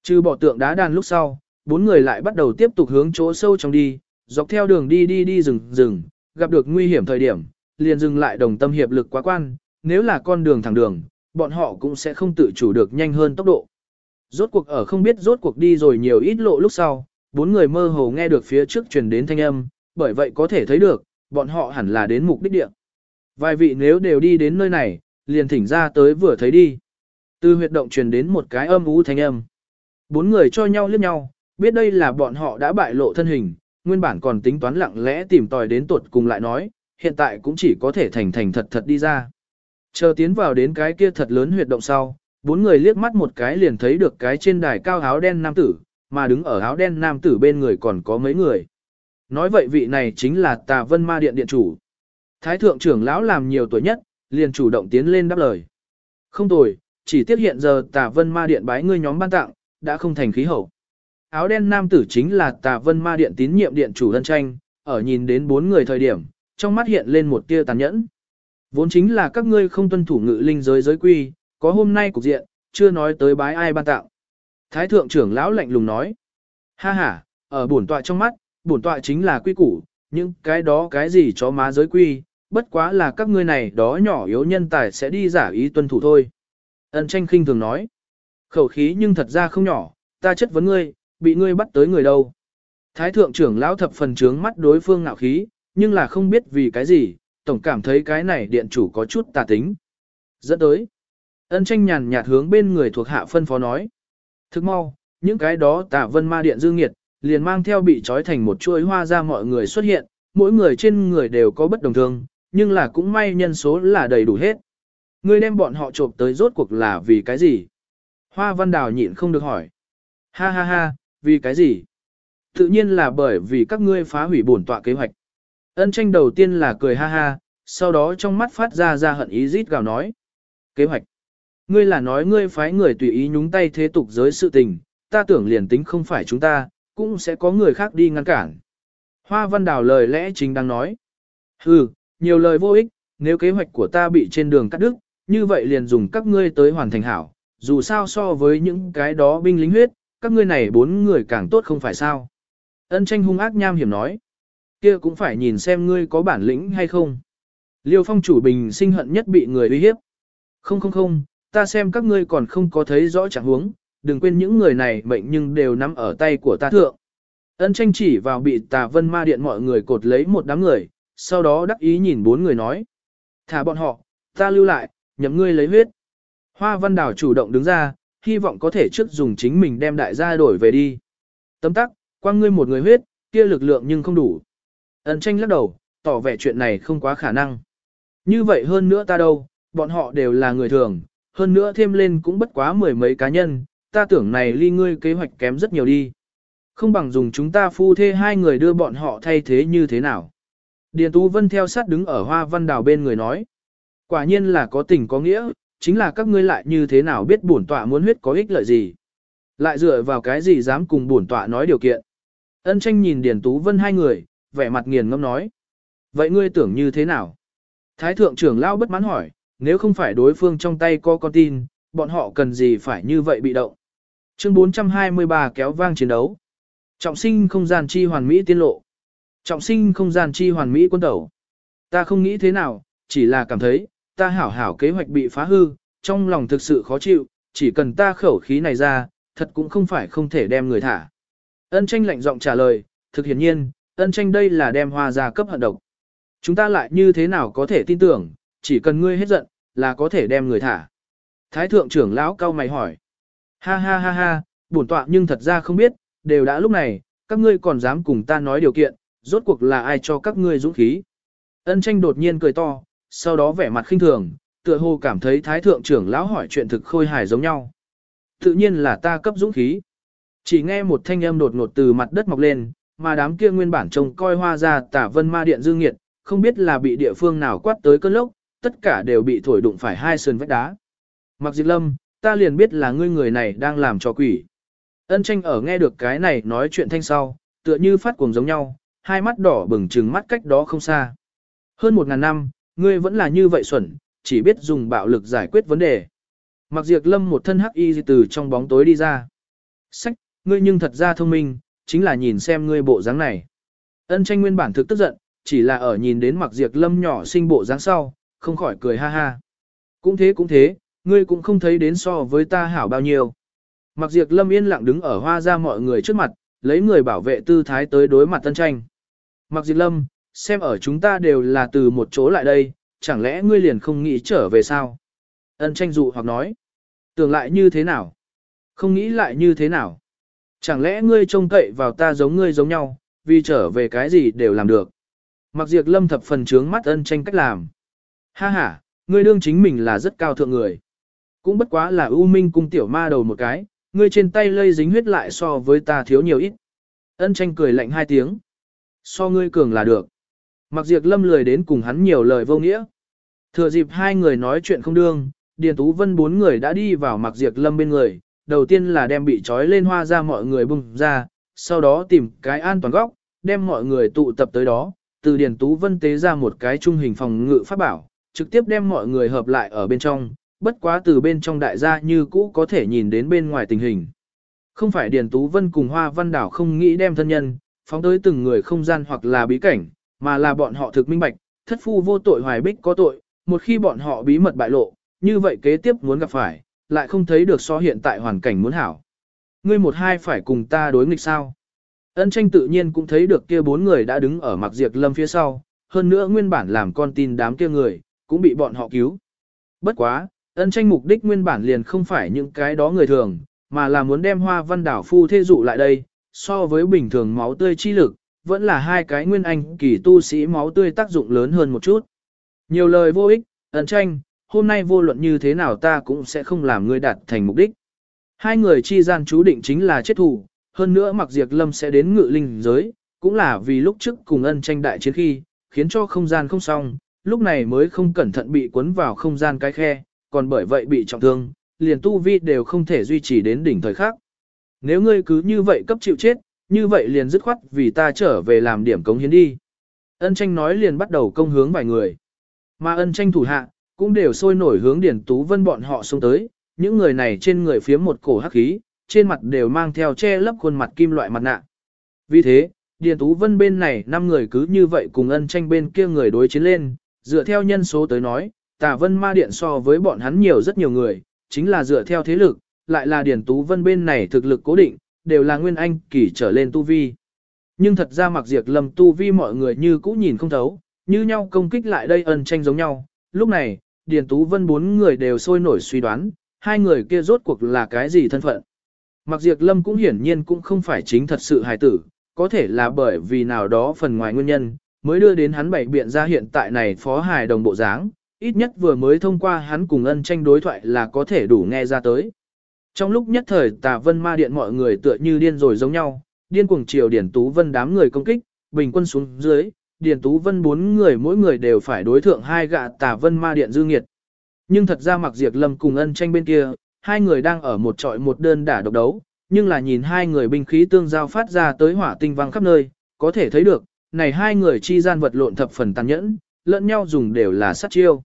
Trừ bỏ tượng đá đàn lúc sau, bốn người lại bắt đầu tiếp tục hướng chỗ sâu trong đi, dọc theo đường đi đi đi rừng rừng, gặp được nguy hiểm thời điểm, liền dừng lại đồng tâm hiệp lực quá quan, nếu là con đường thẳng đường, bọn họ cũng sẽ không tự chủ được nhanh hơn tốc độ. Rốt cuộc ở không biết rốt cuộc đi rồi nhiều ít lộ lúc sau, bốn người mơ hồ nghe được phía trước truyền đến thanh âm, bởi vậy có thể thấy được, bọn họ hẳn là đến mục đích địa. Vài vị nếu đều đi đến nơi này, liền thỉnh ra tới vừa thấy đi. Từ huyệt động truyền đến một cái âm ú thanh âm. Bốn người cho nhau liếc nhau, biết đây là bọn họ đã bại lộ thân hình, nguyên bản còn tính toán lặng lẽ tìm tòi đến tuột cùng lại nói, hiện tại cũng chỉ có thể thành thành thật thật đi ra. Chờ tiến vào đến cái kia thật lớn huyệt động sau, bốn người liếc mắt một cái liền thấy được cái trên đài cao áo đen nam tử, mà đứng ở áo đen nam tử bên người còn có mấy người. Nói vậy vị này chính là Tà Vân Ma Điện điện chủ. Thái thượng trưởng lão làm nhiều tuổi nhất, liền chủ động tiến lên đáp lời. Không tồi, chỉ tiếc hiện giờ Tà Vân Ma Điện bái ngươi nhóm ban tặng, đã không thành khí hậu. Áo đen nam tử chính là Tà Vân Ma Điện tín nhiệm điện chủ lân tranh, ở nhìn đến bốn người thời điểm, trong mắt hiện lên một tia tàn nhẫn. Vốn chính là các ngươi không tuân thủ ngự linh giới giới quy, có hôm nay cục diện, chưa nói tới bái ai ban tặng. Thái thượng trưởng lão lạnh lùng nói. Ha ha, ở bổn tọa trong mắt, bổn tọa chính là quy củ, nhưng cái đó cái gì chó má giới quy, bất quá là các ngươi này đó nhỏ yếu nhân tài sẽ đi giả ý tuân thủ thôi. Ân tranh khinh thường nói. Khẩu khí nhưng thật ra không nhỏ, ta chất vấn ngươi, bị ngươi bắt tới người đâu. Thái thượng trưởng lão thập phần trướng mắt đối phương ngạo khí, nhưng là không biết vì cái gì, tổng cảm thấy cái này điện chủ có chút tà tính. Dẫn tới. Ân tranh nhàn nhạt hướng bên người thuộc hạ phân phó nói. Thức mau, những cái đó tả vân ma điện dương nghiệt, liền mang theo bị trói thành một chuỗi hoa ra mọi người xuất hiện, mỗi người trên người đều có bất đồng thương, nhưng là cũng may nhân số là đầy đủ hết. Ngươi đem bọn họ trộm tới rốt cuộc là vì cái gì? Hoa văn đào nhịn không được hỏi. Ha ha ha, vì cái gì? Tự nhiên là bởi vì các ngươi phá hủy bổn tọa kế hoạch. Ân tranh đầu tiên là cười ha ha, sau đó trong mắt phát ra ra hận ý rít gào nói. Kế hoạch. Ngươi là nói ngươi phái người tùy ý nhúng tay thế tục giới sự tình, ta tưởng liền tính không phải chúng ta, cũng sẽ có người khác đi ngăn cản. Hoa văn đào lời lẽ chính đang nói. Hừ, nhiều lời vô ích, nếu kế hoạch của ta bị trên đường cắt đứt, như vậy liền dùng các ngươi tới hoàn thành hảo, dù sao so với những cái đó binh lính huyết, các ngươi này bốn người càng tốt không phải sao. Ân tranh hung ác nham hiểm nói, kia cũng phải nhìn xem ngươi có bản lĩnh hay không. Liêu phong chủ bình sinh hận nhất bị người uy hiếp. Không không không, ta xem các ngươi còn không có thấy rõ trạng huống, đừng quên những người này mệnh nhưng đều nắm ở tay của ta thượng. Ân tranh chỉ vào bị tà vân ma điện mọi người cột lấy một đám người, sau đó đắc ý nhìn bốn người nói. Thả bọn họ, ta lưu lại, nhậm ngươi lấy huyết. Hoa văn đảo chủ động đứng ra, hy vọng có thể trước dùng chính mình đem đại gia đổi về đi. Tấm tắc, quang ngươi một người huyết, kia lực lượng nhưng không đủ. Ân tranh lắc đầu, tỏ vẻ chuyện này không quá khả năng. Như vậy hơn nữa ta đâu, bọn họ đều là người thường, hơn nữa thêm lên cũng bất quá mười mấy cá nhân, ta tưởng này ly ngươi kế hoạch kém rất nhiều đi. Không bằng dùng chúng ta phu thê hai người đưa bọn họ thay thế như thế nào. Điền Tú Vân theo sát đứng ở hoa văn đào bên người nói. Quả nhiên là có tình có nghĩa, chính là các ngươi lại như thế nào biết bổn tọa muốn huyết có ích lợi gì. Lại dựa vào cái gì dám cùng bổn tọa nói điều kiện. Ân tranh nhìn Điền Tú Vân hai người, vẻ mặt nghiền ngâm nói. Vậy ngươi tưởng như thế nào? Thái thượng trưởng lao bất mãn hỏi, nếu không phải đối phương trong tay có con tin, bọn họ cần gì phải như vậy bị động. Chương 423 kéo vang chiến đấu. Trọng sinh không gian chi hoàn mỹ tiên lộ. Trọng sinh không gian chi hoàn mỹ quân tẩu. Ta không nghĩ thế nào, chỉ là cảm thấy, ta hảo hảo kế hoạch bị phá hư, trong lòng thực sự khó chịu, chỉ cần ta khẩu khí này ra, thật cũng không phải không thể đem người thả. Ân tranh lạnh giọng trả lời, thực hiển nhiên, ân tranh đây là đem hoa ra cấp hận độc. Chúng ta lại như thế nào có thể tin tưởng, chỉ cần ngươi hết giận, là có thể đem người thả. Thái thượng trưởng lão cao mày hỏi. Ha ha ha ha, bổn tọa nhưng thật ra không biết, đều đã lúc này, các ngươi còn dám cùng ta nói điều kiện, rốt cuộc là ai cho các ngươi dũng khí. Ân tranh đột nhiên cười to, sau đó vẻ mặt khinh thường, tựa hồ cảm thấy thái thượng trưởng lão hỏi chuyện thực khôi hài giống nhau. Tự nhiên là ta cấp dũng khí. Chỉ nghe một thanh âm đột ngột từ mặt đất mọc lên, mà đám kia nguyên bản trông coi hoa ra tả vân ma điện dương nghiệt, không biết là bị địa phương nào quát tới cơn lốc, tất cả đều bị thổi đụng phải hai sườn vách đá. Mặc diệt lâm, ta liền biết là ngươi người này đang làm cho quỷ. Ân tranh ở nghe được cái này nói chuyện thanh sau, tựa như phát cuồng giống nhau, hai mắt đỏ bừng trừng mắt cách đó không xa. Hơn một ngàn năm, ngươi vẫn là như vậy xuẩn, chỉ biết dùng bạo lực giải quyết vấn đề. Mặc diệt lâm một thân hắc y từ trong bóng tối đi ra. Sách, ngươi nhưng thật ra thông minh, chính là nhìn xem ngươi bộ dáng này. Ân tranh nguyên bản thực tức giận, chỉ là ở nhìn đến mặc diệt lâm nhỏ sinh bộ dáng sau, không khỏi cười ha ha. Cũng thế cũng thế, ngươi cũng không thấy đến so với ta hảo bao nhiêu. Mặc diệt lâm yên lặng đứng ở hoa ra mọi người trước mặt, lấy người bảo vệ tư thái tới đối mặt tân tranh. Mặc diệt lâm, xem ở chúng ta đều là từ một chỗ lại đây, chẳng lẽ ngươi liền không nghĩ trở về sao? Ân tranh dụ hoặc nói, tưởng lại như thế nào? Không nghĩ lại như thế nào? Chẳng lẽ ngươi trông cậy vào ta giống ngươi giống nhau, vì trở về cái gì đều làm được? Mặc diệt lâm thập phần trướng mắt ân tranh cách làm. Ha ha, ngươi đương chính mình là rất cao thượng người. Cũng bất quá là ưu minh cung tiểu ma đầu một cái, ngươi trên tay lây dính huyết lại so với ta thiếu nhiều ít. Ân tranh cười lạnh hai tiếng. So ngươi cường là được. Mặc diệt lâm lười đến cùng hắn nhiều lời vô nghĩa. Thừa dịp hai người nói chuyện không đương, Điền Tú Vân bốn người đã đi vào mặc diệt lâm bên người. Đầu tiên là đem bị trói lên hoa ra mọi người bung ra, sau đó tìm cái an toàn góc, đem mọi người tụ tập tới đó. Từ Điền Tú Vân tế ra một cái trung hình phòng ngự pháp bảo, trực tiếp đem mọi người hợp lại ở bên trong, bất quá từ bên trong đại gia như cũ có thể nhìn đến bên ngoài tình hình. Không phải Điền Tú Vân cùng Hoa Văn Đảo không nghĩ đem thân nhân, phóng tới từng người không gian hoặc là bí cảnh, mà là bọn họ thực minh bạch, thất phu vô tội hoài bích có tội, một khi bọn họ bí mật bại lộ, như vậy kế tiếp muốn gặp phải, lại không thấy được so hiện tại hoàn cảnh muốn hảo. Ngươi một hai phải cùng ta đối nghịch sao? Ân tranh tự nhiên cũng thấy được kia bốn người đã đứng ở mặc diệt lâm phía sau, hơn nữa nguyên bản làm con tin đám kia người, cũng bị bọn họ cứu. Bất quá, ân tranh mục đích nguyên bản liền không phải những cái đó người thường, mà là muốn đem hoa văn đảo phu thê dụ lại đây, so với bình thường máu tươi chi lực, vẫn là hai cái nguyên anh kỳ tu sĩ máu tươi tác dụng lớn hơn một chút. Nhiều lời vô ích, ân tranh, hôm nay vô luận như thế nào ta cũng sẽ không làm ngươi đạt thành mục đích. Hai người chi gian chú định chính là chết thù, hơn nữa mặc diệt lâm sẽ đến ngự linh giới, cũng là vì lúc trước cùng ân tranh đại chiến khi, khiến cho không gian không xong, lúc này mới không cẩn thận bị cuốn vào không gian cái khe, còn bởi vậy bị trọng thương, liền tu vi đều không thể duy trì đến đỉnh thời khắc. Nếu ngươi cứ như vậy cấp chịu chết, như vậy liền dứt khoát vì ta trở về làm điểm cống hiến đi. Ân tranh nói liền bắt đầu công hướng vài người. Mà ân tranh thủ hạ, cũng đều sôi nổi hướng Điển Tú Vân bọn họ xuống tới, những người này trên người phía một cổ hắc khí, trên mặt đều mang theo che lấp khuôn mặt kim loại mặt nạ. Vì thế, Điền Tú Vân bên này 5 người cứ như vậy cùng ân tranh bên kia người đối chiến lên, dựa theo nhân số tới nói, Tà Vân Ma Điện so với bọn hắn nhiều rất nhiều người, chính là dựa theo thế lực, lại là Điền Tú Vân bên này thực lực cố định, đều là nguyên anh kỳ trở lên tu vi. Nhưng thật ra mặc diệt lầm tu vi mọi người như cũ nhìn không thấu, như nhau công kích lại đây ân tranh giống nhau. Lúc này, Điền Tú Vân bốn người đều sôi nổi suy đoán, hai người kia rốt cuộc là cái gì thân phận. Mặc diệt lâm cũng hiển nhiên cũng không phải chính thật sự hài tử, có thể là bởi vì nào đó phần ngoài nguyên nhân, mới đưa đến hắn bảy biện ra hiện tại này phó hài đồng bộ dáng, ít nhất vừa mới thông qua hắn cùng ân tranh đối thoại là có thể đủ nghe ra tới. Trong lúc nhất thời tà vân ma điện mọi người tựa như điên rồi giống nhau, điên cuồng chiều Điển Tú Vân đám người công kích, bình quân xuống dưới, Điển Tú Vân bốn người mỗi người đều phải đối thượng hai gạ tà vân ma điện dư nghiệt. Nhưng thật ra mặc diệt lâm cùng ân tranh bên kia, hai người đang ở một trọi một đơn đả độc đấu, nhưng là nhìn hai người binh khí tương giao phát ra tới hỏa tinh văng khắp nơi, có thể thấy được, này hai người chi gian vật lộn thập phần tàn nhẫn, lẫn nhau dùng đều là sát chiêu.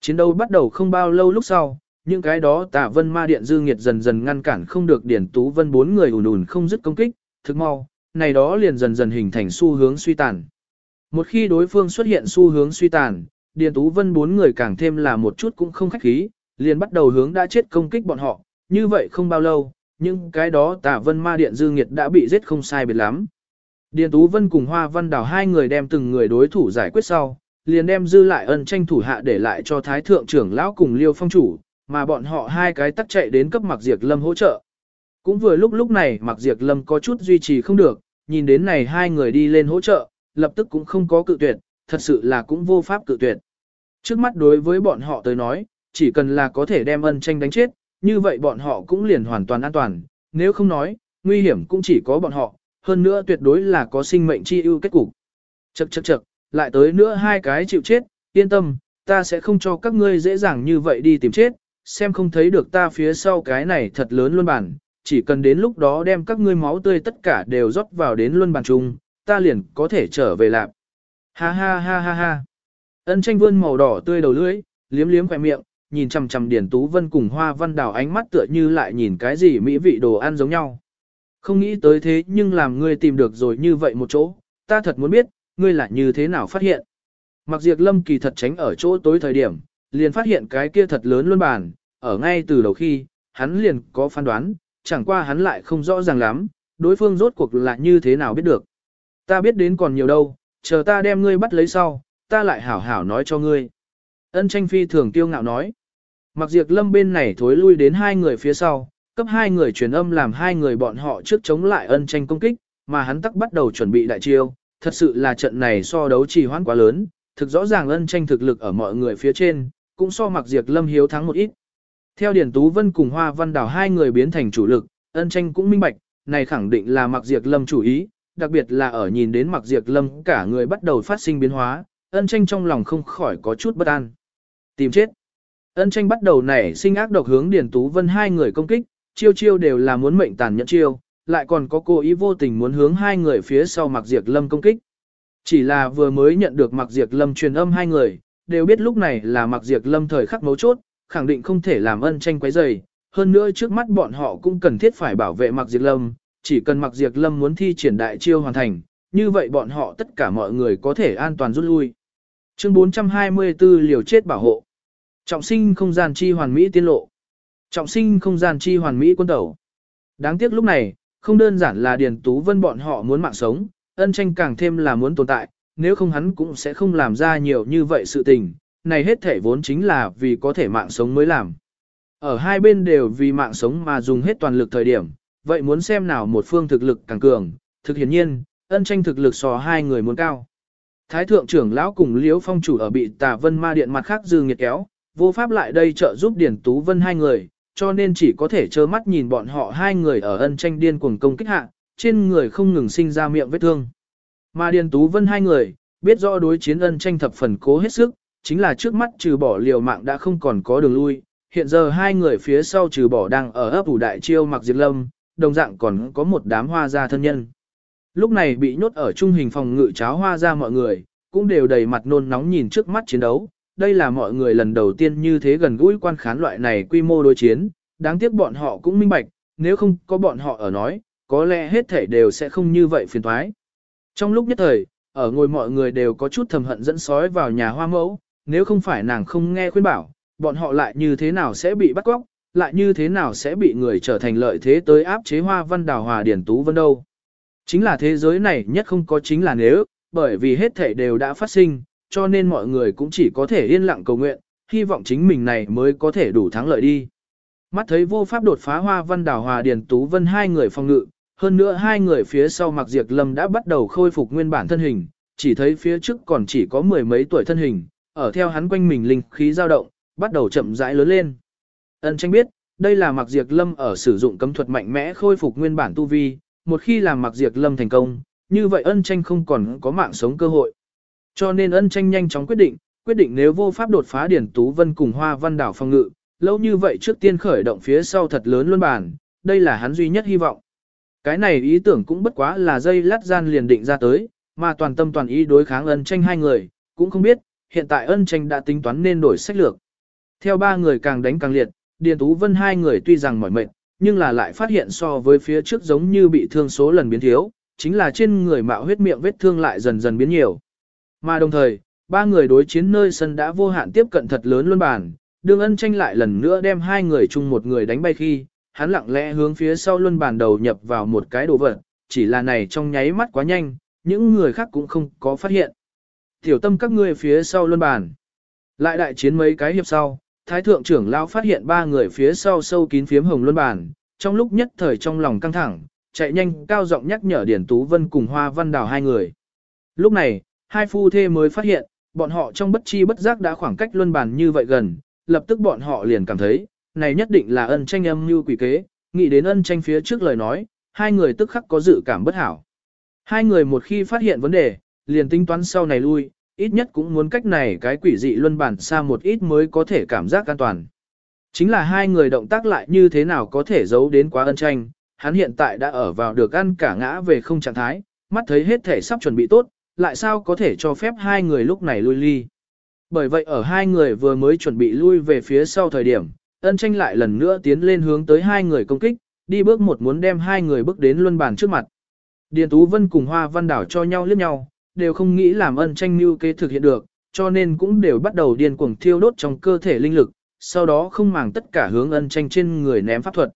Chiến đấu bắt đầu không bao lâu lúc sau, những cái đó tà vân ma điện dư nghiệt dần dần ngăn cản không được điển tú vân bốn người ùn ùn không dứt công kích, thực mau, này đó liền dần dần hình thành xu hướng suy tàn. Một khi đối phương xuất hiện xu hướng suy tàn, điển tú vân bốn người càng thêm là một chút cũng không khách khí, liền bắt đầu hướng đã chết công kích bọn họ, như vậy không bao lâu, nhưng cái đó tà vân ma điện dư nghiệt đã bị giết không sai biệt lắm. Điền Tú Vân cùng Hoa Văn Đào hai người đem từng người đối thủ giải quyết sau, liền đem dư lại ân tranh thủ hạ để lại cho Thái Thượng trưởng lão cùng Liêu Phong chủ, mà bọn họ hai cái tắt chạy đến cấp Mạc Diệp Lâm hỗ trợ. Cũng vừa lúc lúc này Mạc Diệp Lâm có chút duy trì không được, nhìn đến này hai người đi lên hỗ trợ, lập tức cũng không có cự tuyệt, thật sự là cũng vô pháp cự tuyệt. Trước mắt đối với bọn họ tới nói, chỉ cần là có thể đem ân tranh đánh chết, như vậy bọn họ cũng liền hoàn toàn an toàn, nếu không nói, nguy hiểm cũng chỉ có bọn họ, hơn nữa tuyệt đối là có sinh mệnh chi ưu kết cục. Chậc chậc chậc, lại tới nữa hai cái chịu chết, yên tâm, ta sẽ không cho các ngươi dễ dàng như vậy đi tìm chết, xem không thấy được ta phía sau cái này thật lớn luôn bản, chỉ cần đến lúc đó đem các ngươi máu tươi tất cả đều rót vào đến luân bàn chung, ta liền có thể trở về lạp. Ha ha ha ha ha. Ân tranh vươn màu đỏ tươi đầu lưỡi, liếm liếm khỏe miệng, nhìn chằm chằm Điền Tú Vân cùng Hoa Văn Đào ánh mắt tựa như lại nhìn cái gì mỹ vị đồ ăn giống nhau. Không nghĩ tới thế nhưng làm ngươi tìm được rồi như vậy một chỗ, ta thật muốn biết, ngươi là như thế nào phát hiện. Mặc diệt lâm kỳ thật tránh ở chỗ tối thời điểm, liền phát hiện cái kia thật lớn luôn bàn, ở ngay từ đầu khi, hắn liền có phán đoán, chẳng qua hắn lại không rõ ràng lắm, đối phương rốt cuộc là như thế nào biết được. Ta biết đến còn nhiều đâu, chờ ta đem ngươi bắt lấy sau, ta lại hảo hảo nói cho ngươi. Ân tranh phi thường tiêu ngạo nói. Mặc diệt lâm bên này thối lui đến hai người phía sau, cấp hai người truyền âm làm hai người bọn họ trước chống lại ân tranh công kích, mà hắn tắc bắt đầu chuẩn bị đại chiêu. Thật sự là trận này so đấu trì hoãn quá lớn, thực rõ ràng ân tranh thực lực ở mọi người phía trên, cũng so mặc diệt lâm hiếu thắng một ít. Theo Điển Tú Vân cùng Hoa Văn Đào hai người biến thành chủ lực, ân tranh cũng minh bạch, này khẳng định là mặc diệt lâm chủ ý, đặc biệt là ở nhìn đến mặc diệt lâm cả người bắt đầu phát sinh biến hóa, ân tranh trong lòng không khỏi có chút bất an. Tìm chết. Ân tranh bắt đầu nảy sinh ác độc hướng Điền Tú Vân hai người công kích, chiêu chiêu đều là muốn mệnh tàn nhẫn chiêu, lại còn có cố ý vô tình muốn hướng hai người phía sau Mạc Diệp Lâm công kích. Chỉ là vừa mới nhận được Mạc Diệp Lâm truyền âm hai người, đều biết lúc này là Mạc Diệp Lâm thời khắc mấu chốt, khẳng định không thể làm ân tranh quấy rầy. Hơn nữa trước mắt bọn họ cũng cần thiết phải bảo vệ Mạc Diệp Lâm, chỉ cần Mạc Diệp Lâm muốn thi triển đại chiêu hoàn thành, như vậy bọn họ tất cả mọi người có thể an toàn rút lui. Chương 424 liều chết bảo hộ. Trọng sinh không gian chi hoàn mỹ tiên lộ. Trọng sinh không gian chi hoàn mỹ quân tẩu. Đáng tiếc lúc này, không đơn giản là Điền Tú Vân bọn họ muốn mạng sống, ân tranh càng thêm là muốn tồn tại, nếu không hắn cũng sẽ không làm ra nhiều như vậy sự tình, này hết thể vốn chính là vì có thể mạng sống mới làm. Ở hai bên đều vì mạng sống mà dùng hết toàn lực thời điểm, vậy muốn xem nào một phương thực lực càng cường, thực hiển nhiên, ân tranh thực lực so hai người muốn cao. Thái thượng trưởng lão cùng Liễu Phong chủ ở bị Tà Vân Ma Điện mặt khác dư nghiệt kéo, vô pháp lại đây trợ giúp Điển Tú Vân hai người, cho nên chỉ có thể trơ mắt nhìn bọn họ hai người ở ân tranh điên cuồng công kích hạ, trên người không ngừng sinh ra miệng vết thương. Mà Điền Tú Vân hai người, biết rõ đối chiến ân tranh thập phần cố hết sức, chính là trước mắt trừ bỏ liều mạng đã không còn có đường lui, hiện giờ hai người phía sau trừ bỏ đang ở ấp ủ đại chiêu mặc diệt lâm, đồng dạng còn có một đám hoa gia thân nhân. Lúc này bị nhốt ở trung hình phòng ngự cháo hoa gia mọi người, cũng đều đầy mặt nôn nóng nhìn trước mắt chiến đấu, đây là mọi người lần đầu tiên như thế gần gũi quan khán loại này quy mô đối chiến, đáng tiếc bọn họ cũng minh bạch, nếu không có bọn họ ở nói, có lẽ hết thể đều sẽ không như vậy phiền thoái. Trong lúc nhất thời, ở ngồi mọi người đều có chút thầm hận dẫn sói vào nhà hoa mẫu, nếu không phải nàng không nghe khuyên bảo, bọn họ lại như thế nào sẽ bị bắt cóc, lại như thế nào sẽ bị người trở thành lợi thế tới áp chế hoa văn đào hòa điển tú vân đâu. Chính là thế giới này nhất không có chính là nếu, bởi vì hết thể đều đã phát sinh, cho nên mọi người cũng chỉ có thể yên lặng cầu nguyện, hy vọng chính mình này mới có thể đủ thắng lợi đi. mắt thấy vô pháp đột phá hoa văn đảo hòa điền tú vân hai người phòng ngự, hơn nữa hai người phía sau mặc diệt lâm đã bắt đầu khôi phục nguyên bản thân hình, chỉ thấy phía trước còn chỉ có mười mấy tuổi thân hình, ở theo hắn quanh mình linh khí dao động, bắt đầu chậm rãi lớn lên. Ân tranh biết, đây là mặc diệt lâm ở sử dụng cấm thuật mạnh mẽ khôi phục nguyên bản tu vi, một khi làm mặc diệt lâm thành công, như vậy ân tranh không còn có mạng sống cơ hội. Cho nên ân tranh nhanh chóng quyết định, quyết định nếu vô pháp đột phá điển tú vân cùng hoa văn đảo phong ngự, lâu như vậy trước tiên khởi động phía sau thật lớn luân bản, đây là hắn duy nhất hy vọng. Cái này ý tưởng cũng bất quá là dây lát gian liền định ra tới, mà toàn tâm toàn ý đối kháng ân tranh hai người, cũng không biết, hiện tại ân tranh đã tính toán nên đổi sách lược. Theo ba người càng đánh càng liệt, Điền Tú Vân hai người tuy rằng mỏi mệt, nhưng là lại phát hiện so với phía trước giống như bị thương số lần biến thiếu, chính là trên người mạo huyết miệng vết thương lại dần dần biến nhiều. Mà đồng thời, ba người đối chiến nơi sân đã vô hạn tiếp cận thật lớn luân bàn, đường ân tranh lại lần nữa đem hai người chung một người đánh bay khi, hắn lặng lẽ hướng phía sau luân bàn đầu nhập vào một cái đồ vật, chỉ là này trong nháy mắt quá nhanh, những người khác cũng không có phát hiện. Tiểu tâm các ngươi phía sau luân bàn. Lại đại chiến mấy cái hiệp sau, thái thượng trưởng lão phát hiện ba người phía sau sâu kín phiếm hồng luân bàn, trong lúc nhất thời trong lòng căng thẳng, chạy nhanh cao giọng nhắc nhở Điển Tú Vân cùng Hoa Văn Đào hai người. Lúc này, hai phu thê mới phát hiện, bọn họ trong bất chi bất giác đã khoảng cách luân bàn như vậy gần, lập tức bọn họ liền cảm thấy, này nhất định là ân tranh âm như quỷ kế, nghĩ đến ân tranh phía trước lời nói, hai người tức khắc có dự cảm bất hảo. Hai người một khi phát hiện vấn đề, liền tính toán sau này lui, ít nhất cũng muốn cách này cái quỷ dị luân bản xa một ít mới có thể cảm giác an toàn. Chính là hai người động tác lại như thế nào có thể giấu đến quá ân tranh, hắn hiện tại đã ở vào được ăn cả ngã về không trạng thái, mắt thấy hết thể sắp chuẩn bị tốt, lại sao có thể cho phép hai người lúc này lui ly. Bởi vậy ở hai người vừa mới chuẩn bị lui về phía sau thời điểm, ân tranh lại lần nữa tiến lên hướng tới hai người công kích, đi bước một muốn đem hai người bước đến luân bàn trước mặt. Điền Tú Vân cùng Hoa Văn Đảo cho nhau liếc nhau, đều không nghĩ làm ân tranh mưu kế thực hiện được, cho nên cũng đều bắt đầu điên cuồng thiêu đốt trong cơ thể linh lực, sau đó không màng tất cả hướng ân tranh trên người ném pháp thuật.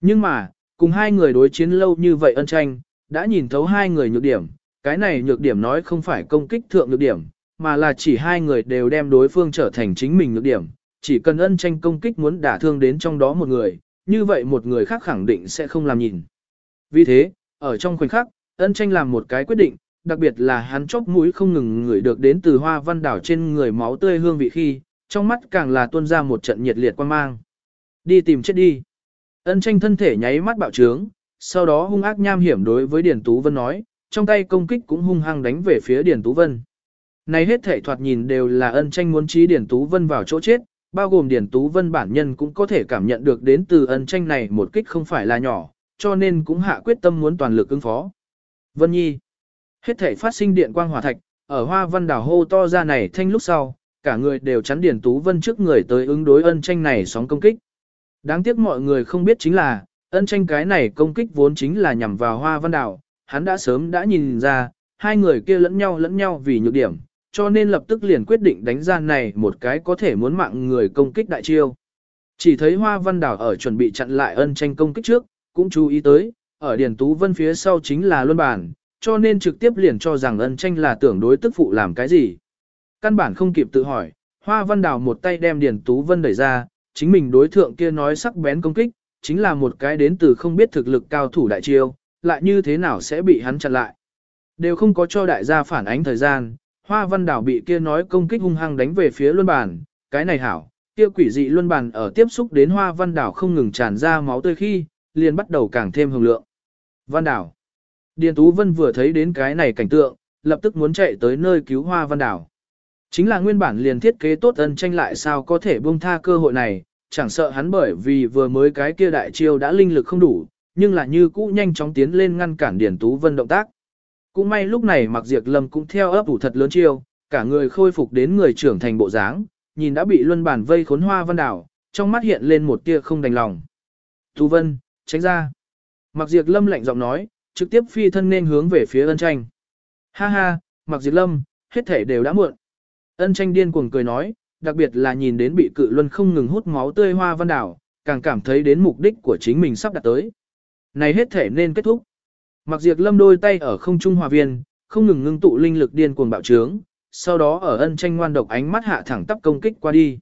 Nhưng mà, cùng hai người đối chiến lâu như vậy ân tranh, đã nhìn thấu hai người nhược điểm, cái này nhược điểm nói không phải công kích thượng nhược điểm, mà là chỉ hai người đều đem đối phương trở thành chính mình nhược điểm, chỉ cần ân tranh công kích muốn đả thương đến trong đó một người, như vậy một người khác khẳng định sẽ không làm nhìn. Vì thế, ở trong khoảnh khắc, ân tranh làm một cái quyết định, đặc biệt là hắn chóp mũi không ngừng ngửi được đến từ hoa văn đảo trên người máu tươi hương vị khi, trong mắt càng là tuôn ra một trận nhiệt liệt quan mang. Đi tìm chết đi. Ân tranh thân thể nháy mắt bạo trướng, sau đó hung ác nham hiểm đối với Điền Tú Vân nói, trong tay công kích cũng hung hăng đánh về phía Điền Tú Vân. Này hết thể thoạt nhìn đều là ân tranh muốn trí Điền Tú Vân vào chỗ chết, bao gồm Điền Tú Vân bản nhân cũng có thể cảm nhận được đến từ ân tranh này một kích không phải là nhỏ, cho nên cũng hạ quyết tâm muốn toàn lực ứng phó. Vân Nhi Hết thể phát sinh điện quang hỏa thạch, ở hoa văn đảo hô to ra này thanh lúc sau, cả người đều chắn Điền Tú Vân trước người tới ứng đối ân tranh này sóng công kích. Đáng tiếc mọi người không biết chính là, ân tranh cái này công kích vốn chính là nhằm vào hoa văn đảo, hắn đã sớm đã nhìn ra, hai người kia lẫn nhau lẫn nhau vì nhược điểm, cho nên lập tức liền quyết định đánh ra này một cái có thể muốn mạng người công kích đại chiêu. Chỉ thấy hoa văn đảo ở chuẩn bị chặn lại ân tranh công kích trước, cũng chú ý tới, ở Điền Tú Vân phía sau chính là luân bản, cho nên trực tiếp liền cho rằng ân tranh là tưởng đối tức phụ làm cái gì. Căn bản không kịp tự hỏi, Hoa Văn Đào một tay đem Điền Tú Vân đẩy ra, chính mình đối thượng kia nói sắc bén công kích, chính là một cái đến từ không biết thực lực cao thủ đại chiêu, lại như thế nào sẽ bị hắn chặn lại. Đều không có cho đại gia phản ánh thời gian, Hoa Văn Đảo bị kia nói công kích hung hăng đánh về phía luân bàn, cái này hảo, kia quỷ dị luân bàn ở tiếp xúc đến Hoa Văn Đảo không ngừng tràn ra máu tươi khi, liền bắt đầu càng thêm hồng lượng. Văn Đảo, Điền Tú Vân vừa thấy đến cái này cảnh tượng, lập tức muốn chạy tới nơi cứu Hoa Văn Đảo. Chính là nguyên bản liền thiết kế tốt ân tranh lại sao có thể buông tha cơ hội này, chẳng sợ hắn bởi vì vừa mới cái kia đại chiêu đã linh lực không đủ, nhưng là như cũ nhanh chóng tiến lên ngăn cản Điền Tú Vân động tác. Cũng may lúc này Mạc Diệp Lâm cũng theo ấp ủ thật lớn chiêu, cả người khôi phục đến người trưởng thành bộ dáng, nhìn đã bị luân bản vây khốn Hoa Văn Đảo, trong mắt hiện lên một tia không đành lòng. Tú Vân, tránh ra. Mạc Diệp Lâm lạnh giọng nói, trực tiếp phi thân nên hướng về phía ân tranh. Ha ha, Mạc Diệp Lâm, hết thể đều đã muộn. Ân tranh điên cuồng cười nói, đặc biệt là nhìn đến bị cự luân không ngừng hút máu tươi hoa văn đảo, càng cảm thấy đến mục đích của chính mình sắp đạt tới. Này hết thể nên kết thúc. Mặc diệt lâm đôi tay ở không trung hòa viên, không ngừng ngưng tụ linh lực điên cuồng bạo trướng, sau đó ở ân tranh ngoan độc ánh mắt hạ thẳng tắp công kích qua đi.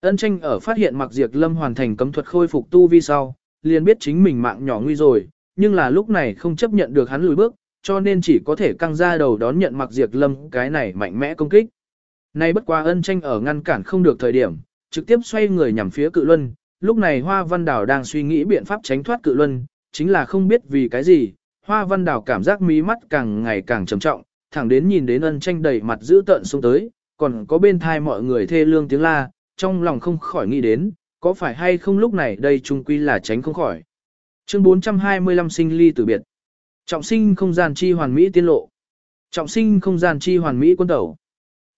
Ân tranh ở phát hiện mặc diệt lâm hoàn thành cấm thuật khôi phục tu vi sau, liền biết chính mình mạng nhỏ nguy rồi, nhưng là lúc này không chấp nhận được hắn lùi bước, cho nên chỉ có thể căng ra đầu đón nhận mặc diệt lâm cái này mạnh mẽ công kích. Nay bất qua ân tranh ở ngăn cản không được thời điểm, trực tiếp xoay người nhằm phía cự luân, lúc này Hoa Văn Đào đang suy nghĩ biện pháp tránh thoát cự luân, chính là không biết vì cái gì, Hoa Văn Đào cảm giác mí mắt càng ngày càng trầm trọng, thẳng đến nhìn đến ân tranh đầy mặt giữ tợn xuống tới, còn có bên thai mọi người thê lương tiếng la, trong lòng không khỏi nghĩ đến, có phải hay không lúc này đây trung quy là tránh không khỏi. Chương 425 sinh ly tử biệt. Trọng sinh không gian chi hoàn mỹ tiên lộ. Trọng sinh không gian chi hoàn mỹ quân tẩu.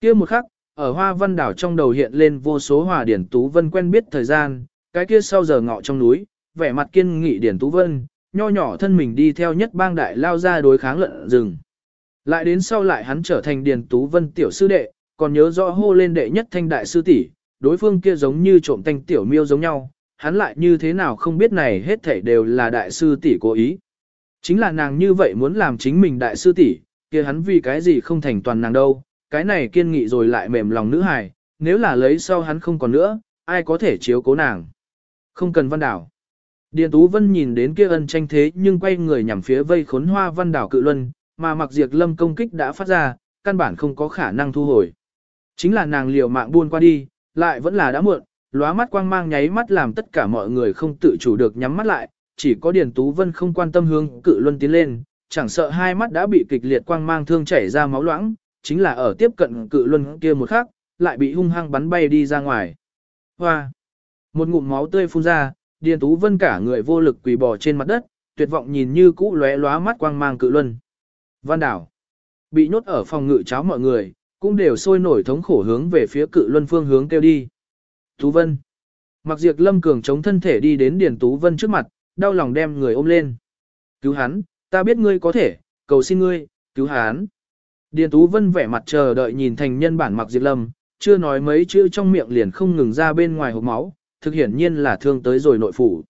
kia một khắc, ở hoa văn đảo trong đầu hiện lên vô số hòa điển tú vân quen biết thời gian, cái kia sau giờ ngọ trong núi, vẻ mặt kiên nghị điển tú vân, nho nhỏ thân mình đi theo nhất bang đại lao ra đối kháng lợn rừng. Lại đến sau lại hắn trở thành Điền tú vân tiểu sư đệ, còn nhớ rõ hô lên đệ nhất thanh đại sư tỷ, đối phương kia giống như trộm thanh tiểu miêu giống nhau, hắn lại như thế nào không biết này hết thảy đều là đại sư tỷ cố ý. Chính là nàng như vậy muốn làm chính mình đại sư tỷ, kia hắn vì cái gì không thành toàn nàng đâu, cái này kiên nghị rồi lại mềm lòng nữ hài, nếu là lấy sau hắn không còn nữa, ai có thể chiếu cố nàng. Không cần văn đảo. Điền Tú Vân nhìn đến kia ân tranh thế nhưng quay người nhằm phía vây khốn hoa văn đảo cự luân, mà mặc diệt lâm công kích đã phát ra, căn bản không có khả năng thu hồi. Chính là nàng liều mạng buôn qua đi, lại vẫn là đã muộn, lóa mắt quang mang nháy mắt làm tất cả mọi người không tự chủ được nhắm mắt lại, chỉ có Điền Tú Vân không quan tâm hướng cự luân tiến lên, chẳng sợ hai mắt đã bị kịch liệt quang mang thương chảy ra máu loãng, chính là ở tiếp cận cự luân kia một khắc, lại bị hung hăng bắn bay đi ra ngoài. Hoa! Một ngụm máu tươi phun ra, Điền Tú Vân cả người vô lực quỳ bò trên mặt đất, tuyệt vọng nhìn như cũ lóe lóa mắt quang mang cự luân. Văn đảo! Bị nhốt ở phòng ngự cháo mọi người, cũng đều sôi nổi thống khổ hướng về phía cự luân phương hướng kêu đi. Tú Vân! Mặc diệt lâm cường chống thân thể đi đến Điền Tú Vân trước mặt, đau lòng đem người ôm lên. Cứu hắn, ta biết ngươi có thể, cầu xin ngươi, cứu hắn. Điền Tú Vân vẻ mặt chờ đợi nhìn thành nhân bản mặc diệt lâm, chưa nói mấy chữ trong miệng liền không ngừng ra bên ngoài hộp máu, thực hiển nhiên là thương tới rồi nội phủ.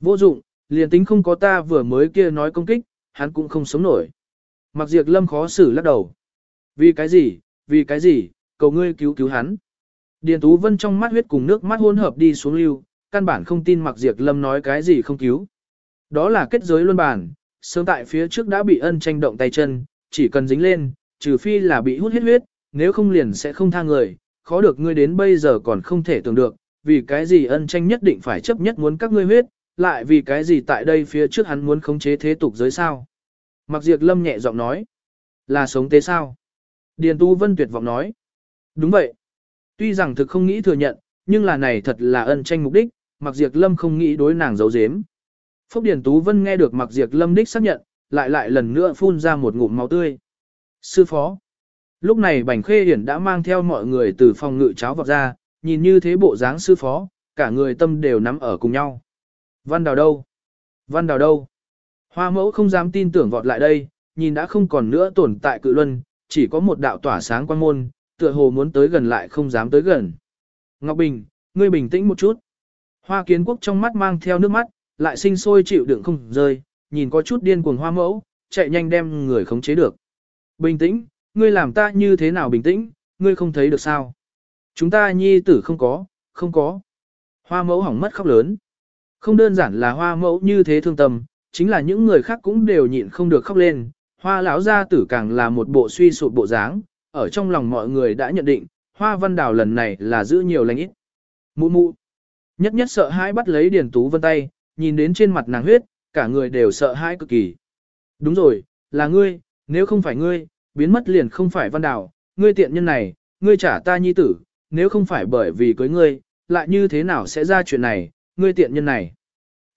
Vô dụng, liền tính không có ta vừa mới kia nói công kích, hắn cũng không sống nổi. Mặc diệt lâm khó xử lắc đầu. Vì cái gì, vì cái gì, cầu ngươi cứu cứu hắn. Điền Tú Vân trong mắt huyết cùng nước mắt hỗn hợp đi xuống lưu, căn bản không tin mặc diệt lâm nói cái gì không cứu. Đó là kết giới luân bản, sớm tại phía trước đã bị ân tranh động tay chân, chỉ cần dính lên, trừ phi là bị hút hết huyết, nếu không liền sẽ không tha người, khó được ngươi đến bây giờ còn không thể tưởng được, vì cái gì ân tranh nhất định phải chấp nhất muốn các ngươi huyết, lại vì cái gì tại đây phía trước hắn muốn khống chế thế tục giới sao. Mặc diệt lâm nhẹ giọng nói, là sống tế sao. Điền Tu Vân tuyệt vọng nói, đúng vậy. Tuy rằng thực không nghĩ thừa nhận, nhưng là này thật là ân tranh mục đích, mặc diệt lâm không nghĩ đối nàng giấu giếm. Phúc Điền Tú Vân nghe được mặc diệt lâm đích xác nhận, lại lại lần nữa phun ra một ngụm máu tươi. Sư phó. Lúc này Bành Khê Hiển đã mang theo mọi người từ phòng ngự cháo vọt ra, nhìn như thế bộ dáng sư phó, cả người tâm đều nắm ở cùng nhau. Văn đào đâu? Văn đào đâu? Hoa mẫu không dám tin tưởng vọt lại đây, nhìn đã không còn nữa tồn tại cự luân, chỉ có một đạo tỏa sáng quan môn, tựa hồ muốn tới gần lại không dám tới gần. Ngọc Bình, ngươi bình tĩnh một chút. Hoa kiến quốc trong mắt mang theo nước mắt, lại sinh sôi chịu đựng không rơi, nhìn có chút điên cuồng hoa mẫu, chạy nhanh đem người khống chế được. Bình tĩnh, ngươi làm ta như thế nào bình tĩnh, ngươi không thấy được sao? Chúng ta nhi tử không có, không có. Hoa mẫu hỏng mất khóc lớn. Không đơn giản là hoa mẫu như thế thương tâm, chính là những người khác cũng đều nhịn không được khóc lên. Hoa lão gia tử càng là một bộ suy sụp bộ dáng, ở trong lòng mọi người đã nhận định, hoa văn đào lần này là giữ nhiều lành ít. Mụ mụ. Nhất nhất sợ hãi bắt lấy Điền Tú Vân tay, nhìn đến trên mặt nàng huyết, cả người đều sợ hãi cực kỳ. Đúng rồi, là ngươi, nếu không phải ngươi, biến mất liền không phải văn đào, ngươi tiện nhân này, ngươi trả ta nhi tử, nếu không phải bởi vì cưới ngươi, lại như thế nào sẽ ra chuyện này, ngươi tiện nhân này.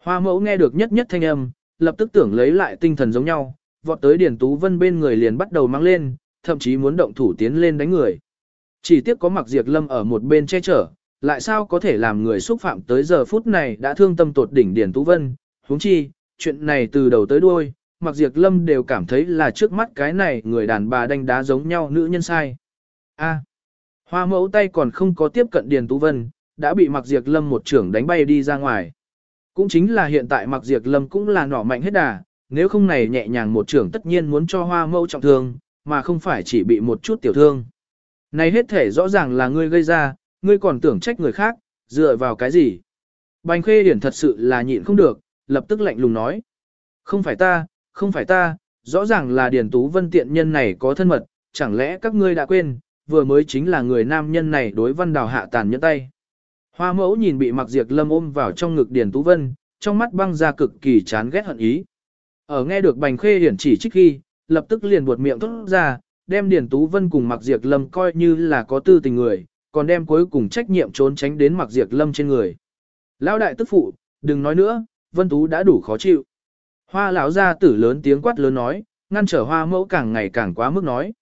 Hoa mẫu nghe được nhất nhất thanh âm, lập tức tưởng lấy lại tinh thần giống nhau, vọt tới Điền Tú Vân bên người liền bắt đầu mang lên, thậm chí muốn động thủ tiến lên đánh người. Chỉ tiếc có mặc diệt lâm ở một bên che chở, lại sao có thể làm người xúc phạm tới giờ phút này đã thương tâm tột đỉnh Điền Tú Vân, huống chi, chuyện này từ đầu tới đuôi, mặc diệt lâm đều cảm thấy là trước mắt cái này người đàn bà đánh đá giống nhau nữ nhân sai. A hoa mẫu tay còn không có tiếp cận Điền Tú Vân, đã bị mặc Diệp lâm một trưởng đánh bay đi ra ngoài. Cũng chính là hiện tại mặc Diệp lâm cũng là nỏ mạnh hết đà, nếu không này nhẹ nhàng một trưởng tất nhiên muốn cho hoa mẫu trọng thương, mà không phải chỉ bị một chút tiểu thương. Này hết thể rõ ràng là ngươi gây ra, ngươi còn tưởng trách người khác, Dựa vào cái gì? Bành khê điển thật sự là nhịn không được, lập tức lạnh lùng nói. Không phải ta, không phải ta, rõ ràng là Điền Tú Vân tiện nhân này có thân mật, chẳng lẽ các ngươi đã quên, vừa mới chính là người nam nhân này đối văn đào hạ tàn nhẫn tay. Hoa mẫu nhìn bị mặc diệt lâm ôm vào trong ngực Điền Tú Vân, trong mắt băng ra cực kỳ chán ghét hận ý. Ở nghe được bành khê hiển chỉ trích khi, lập tức liền buột miệng thốt ra, đem Điền Tú Vân cùng mặc diệt lâm coi như là có tư tình người, còn đem cuối cùng trách nhiệm trốn tránh đến mặc diệt lâm trên người. Lão đại tức phụ, đừng nói nữa, Vân Tú đã đủ khó chịu. Hoa lão gia tử lớn tiếng quát lớn nói, ngăn trở hoa mẫu càng ngày càng quá mức nói.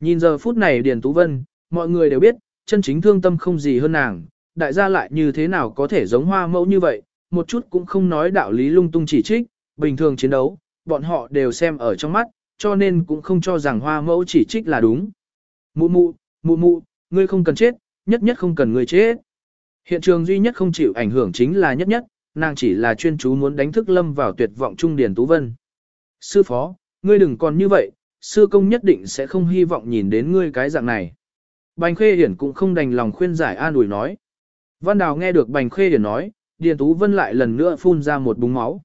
Nhìn giờ phút này Điền Tú Vân, mọi người đều biết, chân chính thương tâm không gì hơn nàng, đại gia lại như thế nào có thể giống hoa mẫu như vậy, một chút cũng không nói đạo lý lung tung chỉ trích, bình thường chiến đấu, bọn họ đều xem ở trong mắt, cho nên cũng không cho rằng hoa mẫu chỉ trích là đúng. Mụ mụ, mụ mụ, ngươi không cần chết, nhất nhất không cần ngươi chết. Hiện trường duy nhất không chịu ảnh hưởng chính là nhất nhất, nàng chỉ là chuyên chú muốn đánh thức lâm vào tuyệt vọng trung Điền Tú Vân. Sư phó, ngươi đừng còn như vậy, sư công nhất định sẽ không hy vọng nhìn đến ngươi cái dạng này. Bành Khê Hiển cũng không đành lòng khuyên giải an ủi nói. Văn Đào nghe được Bành Khê Hiển nói, Điền Tú Vân lại lần nữa phun ra một búng máu.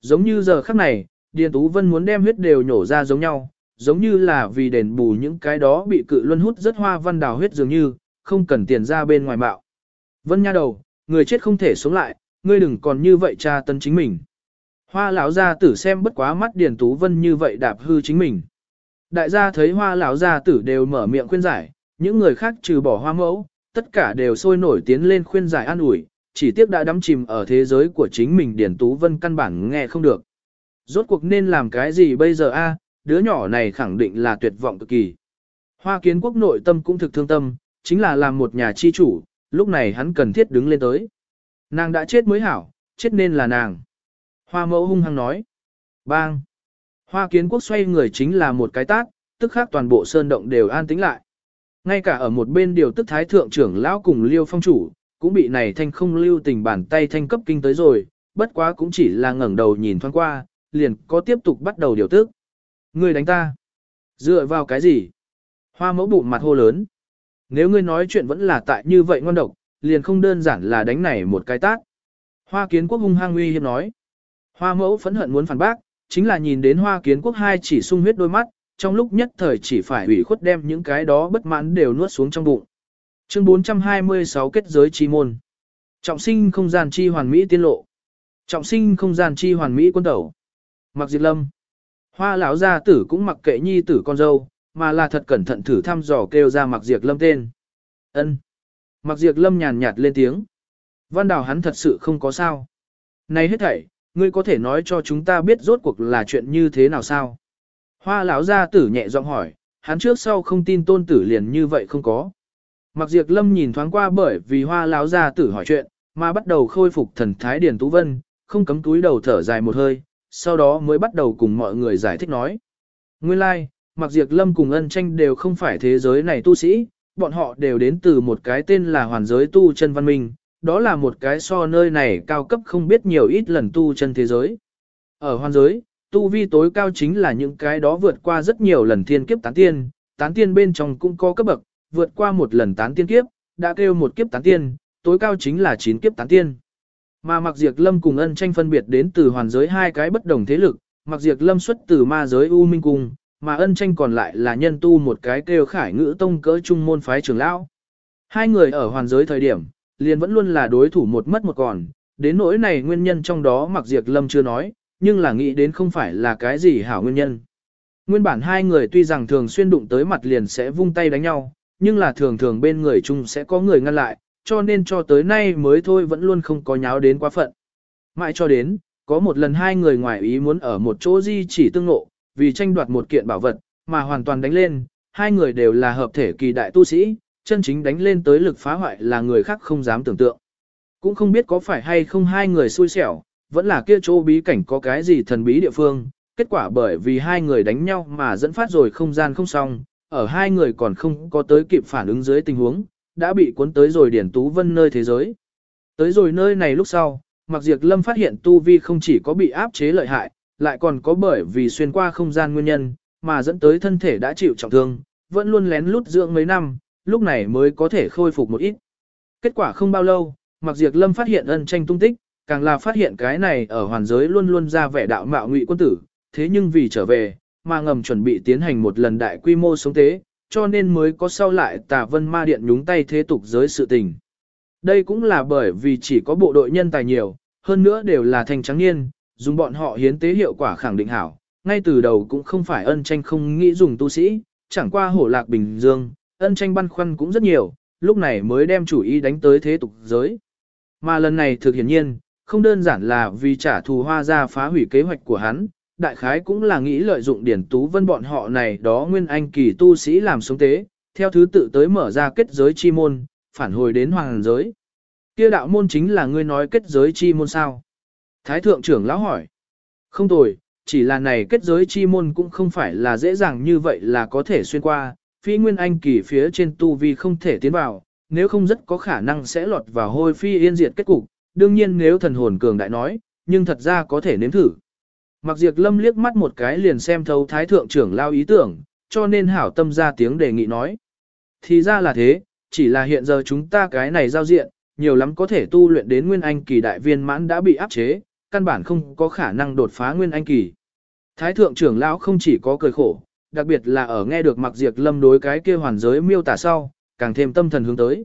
Giống như giờ khắc này, Điền Tú Vân muốn đem huyết đều nhổ ra giống nhau, giống như là vì đền bù những cái đó bị cự luân hút rất hoa Văn Đào huyết dường như, không cần tiền ra bên ngoài bạo. Vân nha đầu, người chết không thể sống lại, ngươi đừng còn như vậy tra tấn chính mình. Hoa lão gia tử xem bất quá mắt Điền Tú Vân như vậy đạp hư chính mình. Đại gia thấy hoa lão gia tử đều mở miệng khuyên giải, những người khác trừ bỏ hoa mẫu, tất cả đều sôi nổi tiến lên khuyên giải an ủi, chỉ tiếc đã đắm chìm ở thế giới của chính mình Điền Tú Vân căn bản nghe không được. Rốt cuộc nên làm cái gì bây giờ a? đứa nhỏ này khẳng định là tuyệt vọng cực kỳ. Hoa kiến quốc nội tâm cũng thực thương tâm, chính là làm một nhà chi chủ, lúc này hắn cần thiết đứng lên tới. Nàng đã chết mới hảo, chết nên là nàng. Hoa mẫu hung hăng nói. Bang! Hoa kiến quốc xoay người chính là một cái tác, tức khác toàn bộ sơn động đều an tĩnh lại. Ngay cả ở một bên điều tức thái thượng trưởng lão cùng liêu phong chủ, cũng bị này thanh không lưu tình bàn tay thanh cấp kinh tới rồi, bất quá cũng chỉ là ngẩng đầu nhìn thoáng qua, liền có tiếp tục bắt đầu điều tức. Ngươi đánh ta. Dựa vào cái gì? Hoa mẫu bụng mặt hô lớn. Nếu ngươi nói chuyện vẫn là tại như vậy ngon độc, liền không đơn giản là đánh này một cái tát. Hoa kiến quốc hung hăng uy hiếp nói. Hoa mẫu phẫn hận muốn phản bác, chính là nhìn đến hoa kiến quốc hai chỉ sung huyết đôi mắt, trong lúc nhất thời chỉ phải ủy khuất đem những cái đó bất mãn đều nuốt xuống trong bụng. Chương 426 kết giới chi môn. Trọng sinh không gian chi hoàn mỹ tiên lộ. Trọng sinh không gian chi hoàn mỹ quân tẩu. Mặc diệt lâm. Hoa lão gia tử cũng mặc kệ nhi tử con dâu, mà là thật cẩn thận thử thăm dò kêu ra mặc diệt lâm tên. ân Mặc diệt lâm nhàn nhạt lên tiếng. Văn đào hắn thật sự không có sao. Này hết thảy, ngươi có thể nói cho chúng ta biết rốt cuộc là chuyện như thế nào sao? Hoa lão gia tử nhẹ giọng hỏi, hắn trước sau không tin tôn tử liền như vậy không có. Mặc diệt lâm nhìn thoáng qua bởi vì hoa lão gia tử hỏi chuyện, mà bắt đầu khôi phục thần thái Điền Tú Vân, không cấm túi đầu thở dài một hơi, sau đó mới bắt đầu cùng mọi người giải thích nói. Nguyên lai, like, mặc diệt lâm cùng ân tranh đều không phải thế giới này tu sĩ, bọn họ đều đến từ một cái tên là hoàn giới tu chân văn minh, đó là một cái so nơi này cao cấp không biết nhiều ít lần tu chân thế giới. Ở hoàn giới, tu vi tối cao chính là những cái đó vượt qua rất nhiều lần thiên kiếp tán tiên, tán tiên bên trong cũng có cấp bậc, vượt qua một lần tán tiên kiếp, đã kêu một kiếp tán tiên, tối cao chính là chín kiếp tán tiên. Mà Mạc Diệp Lâm cùng ân tranh phân biệt đến từ hoàn giới hai cái bất đồng thế lực, Mạc Diệp Lâm xuất từ ma giới U Minh Cung, mà ân tranh còn lại là nhân tu một cái kêu khải ngữ tông cỡ trung môn phái trưởng lão. Hai người ở hoàn giới thời điểm, liền vẫn luôn là đối thủ một mất một còn, đến nỗi này nguyên nhân trong đó mặc diệt Lâm chưa nói, nhưng là nghĩ đến không phải là cái gì hảo nguyên nhân. Nguyên bản hai người tuy rằng thường xuyên đụng tới mặt liền sẽ vung tay đánh nhau, nhưng là thường thường bên người chung sẽ có người ngăn lại, cho nên cho tới nay mới thôi vẫn luôn không có nháo đến quá phận. Mãi cho đến, có một lần hai người ngoài ý muốn ở một chỗ di chỉ tương ngộ, vì tranh đoạt một kiện bảo vật, mà hoàn toàn đánh lên, hai người đều là hợp thể kỳ đại tu sĩ, chân chính đánh lên tới lực phá hoại là người khác không dám tưởng tượng. Cũng không biết có phải hay không hai người xui xẻo, vẫn là kia chỗ bí cảnh có cái gì thần bí địa phương, kết quả bởi vì hai người đánh nhau mà dẫn phát rồi không gian không xong, ở hai người còn không có tới kịp phản ứng dưới tình huống, đã bị cuốn tới rồi Điển Tú Vân nơi thế giới. Tới rồi nơi này lúc sau, Mặc Diệp Lâm phát hiện Tu Vi không chỉ có bị áp chế lợi hại, lại còn có bởi vì xuyên qua không gian nguyên nhân, mà dẫn tới thân thể đã chịu trọng thương, vẫn luôn lén lút dưỡng mấy năm, lúc này mới có thể khôi phục một ít. Kết quả không bao lâu, Mặc diệt lâm phát hiện ân tranh tung tích, càng là phát hiện cái này ở hoàn giới luôn luôn ra vẻ đạo mạo ngụy quân tử, thế nhưng vì trở về, mà ngầm chuẩn bị tiến hành một lần đại quy mô sống tế, cho nên mới có sau lại tà vân ma điện nhúng tay thế tục giới sự tình. Đây cũng là bởi vì chỉ có bộ đội nhân tài nhiều, hơn nữa đều là thành trắng niên, dùng bọn họ hiến tế hiệu quả khẳng định hảo, ngay từ đầu cũng không phải ân tranh không nghĩ dùng tu sĩ, chẳng qua hổ lạc bình dương, ân tranh băn khoăn cũng rất nhiều, lúc này mới đem chủ ý đánh tới thế tục giới. Mà lần này thực hiển nhiên, không đơn giản là vì trả thù hoa ra phá hủy kế hoạch của hắn, đại khái cũng là nghĩ lợi dụng điển tú vân bọn họ này đó nguyên anh kỳ tu sĩ làm sống tế, theo thứ tự tới mở ra kết giới chi môn, phản hồi đến hoàng giới. Kia đạo môn chính là ngươi nói kết giới chi môn sao? Thái thượng trưởng lão hỏi. Không tồi, chỉ là này kết giới chi môn cũng không phải là dễ dàng như vậy là có thể xuyên qua, phi nguyên anh kỳ phía trên tu vi không thể tiến vào, nếu không rất có khả năng sẽ lọt vào hôi phi yên diệt kết cục, đương nhiên nếu thần hồn cường đại nói, nhưng thật ra có thể nếm thử. Mặc diệt lâm liếc mắt một cái liền xem thấu thái thượng trưởng lao ý tưởng, cho nên hảo tâm ra tiếng đề nghị nói. Thì ra là thế, chỉ là hiện giờ chúng ta cái này giao diện, nhiều lắm có thể tu luyện đến nguyên anh kỳ đại viên mãn đã bị áp chế, căn bản không có khả năng đột phá nguyên anh kỳ. Thái thượng trưởng lão không chỉ có cười khổ, đặc biệt là ở nghe được mặc diệt lâm đối cái kia hoàn giới miêu tả sau, càng thêm tâm thần hướng tới.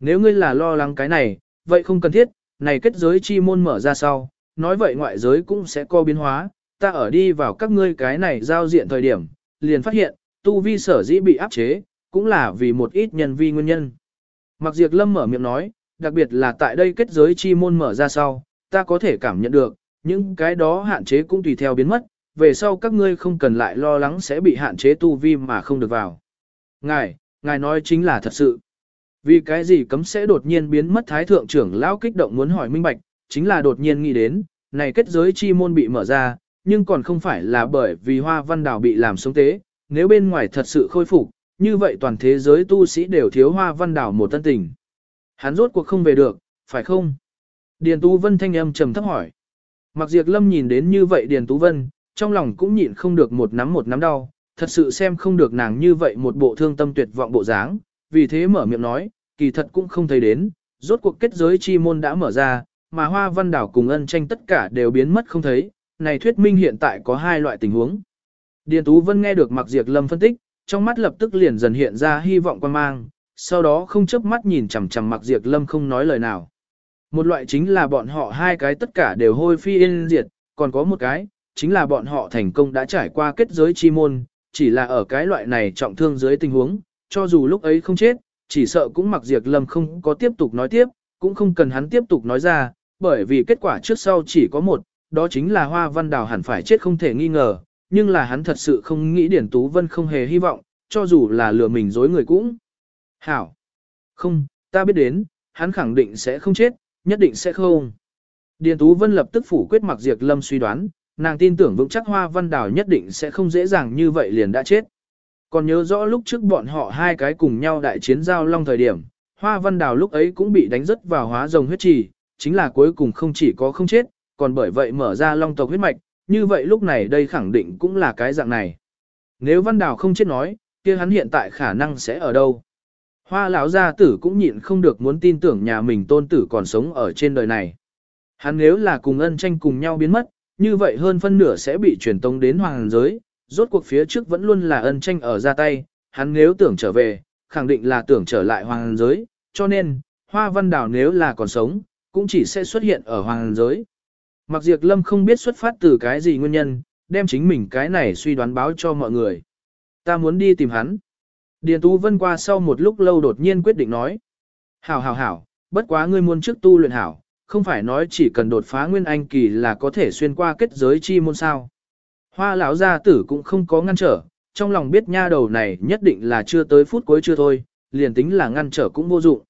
Nếu ngươi là lo lắng cái này, vậy không cần thiết, này kết giới chi môn mở ra sau, nói vậy ngoại giới cũng sẽ có biến hóa, ta ở đi vào các ngươi cái này giao diện thời điểm, liền phát hiện, tu vi sở dĩ bị áp chế, cũng là vì một ít nhân vi nguyên nhân. Mặc diệt lâm mở miệng nói, đặc biệt là tại đây kết giới chi môn mở ra sau, ta có thể cảm nhận được, những cái đó hạn chế cũng tùy theo biến mất, về sau các ngươi không cần lại lo lắng sẽ bị hạn chế tu vi mà không được vào. Ngài, ngài nói chính là thật sự. Vì cái gì cấm sẽ đột nhiên biến mất thái thượng trưởng lão kích động muốn hỏi minh bạch, chính là đột nhiên nghĩ đến, này kết giới chi môn bị mở ra, nhưng còn không phải là bởi vì hoa văn đảo bị làm sống tế, nếu bên ngoài thật sự khôi phục, như vậy toàn thế giới tu sĩ đều thiếu hoa văn đảo một tân tình. Hắn rốt cuộc không về được, phải không? Điền Tú Vân thanh âm trầm thấp hỏi. Mặc diệt lâm nhìn đến như vậy Điền Tú Vân, trong lòng cũng nhịn không được một nắm một nắm đau, thật sự xem không được nàng như vậy một bộ thương tâm tuyệt vọng bộ dáng, vì thế mở miệng nói, kỳ thật cũng không thấy đến, rốt cuộc kết giới chi môn đã mở ra, mà hoa văn đảo cùng ân tranh tất cả đều biến mất không thấy, này thuyết minh hiện tại có hai loại tình huống. Điền Tú Vân nghe được Mặc Diệp Lâm phân tích, trong mắt lập tức liền dần hiện ra hy vọng quan mang, sau đó không chớp mắt nhìn chằm chằm Mặc Diệp Lâm không nói lời nào. Một loại chính là bọn họ hai cái tất cả đều hôi phi yên diệt, còn có một cái, chính là bọn họ thành công đã trải qua kết giới chi môn, chỉ là ở cái loại này trọng thương dưới tình huống, cho dù lúc ấy không chết, chỉ sợ cũng mặc diệt lâm không có tiếp tục nói tiếp, cũng không cần hắn tiếp tục nói ra, bởi vì kết quả trước sau chỉ có một, đó chính là hoa văn đào hẳn phải chết không thể nghi ngờ, nhưng là hắn thật sự không nghĩ Điển Tú Vân không hề hy vọng, cho dù là lừa mình dối người cũng. Hảo! Không, ta biết đến, hắn khẳng định sẽ không chết, nhất định sẽ không. Điền Tú Vân lập tức phủ quyết mặc diệt lâm suy đoán, nàng tin tưởng vững chắc hoa văn đào nhất định sẽ không dễ dàng như vậy liền đã chết. Còn nhớ rõ lúc trước bọn họ hai cái cùng nhau đại chiến giao long thời điểm, hoa văn đào lúc ấy cũng bị đánh rất vào hóa rồng huyết trì, chính là cuối cùng không chỉ có không chết, còn bởi vậy mở ra long tộc huyết mạch, như vậy lúc này đây khẳng định cũng là cái dạng này. Nếu văn đào không chết nói, kia hắn hiện tại khả năng sẽ ở đâu? Hoa lão gia tử cũng nhịn không được muốn tin tưởng nhà mình tôn tử còn sống ở trên đời này. Hắn nếu là cùng ân tranh cùng nhau biến mất, như vậy hơn phân nửa sẽ bị truyền tống đến hoàng giới, rốt cuộc phía trước vẫn luôn là ân tranh ở ra tay, hắn nếu tưởng trở về, khẳng định là tưởng trở lại hoàng giới, cho nên, hoa văn đảo nếu là còn sống, cũng chỉ sẽ xuất hiện ở hoàng giới. Mặc diệt lâm không biết xuất phát từ cái gì nguyên nhân, đem chính mình cái này suy đoán báo cho mọi người. Ta muốn đi tìm hắn. Điền Tú Vân qua sau một lúc lâu đột nhiên quyết định nói. Hảo hảo hảo, bất quá ngươi muốn trước tu luyện hảo, không phải nói chỉ cần đột phá nguyên anh kỳ là có thể xuyên qua kết giới chi môn sao. Hoa lão gia tử cũng không có ngăn trở, trong lòng biết nha đầu này nhất định là chưa tới phút cuối chưa thôi, liền tính là ngăn trở cũng vô dụng.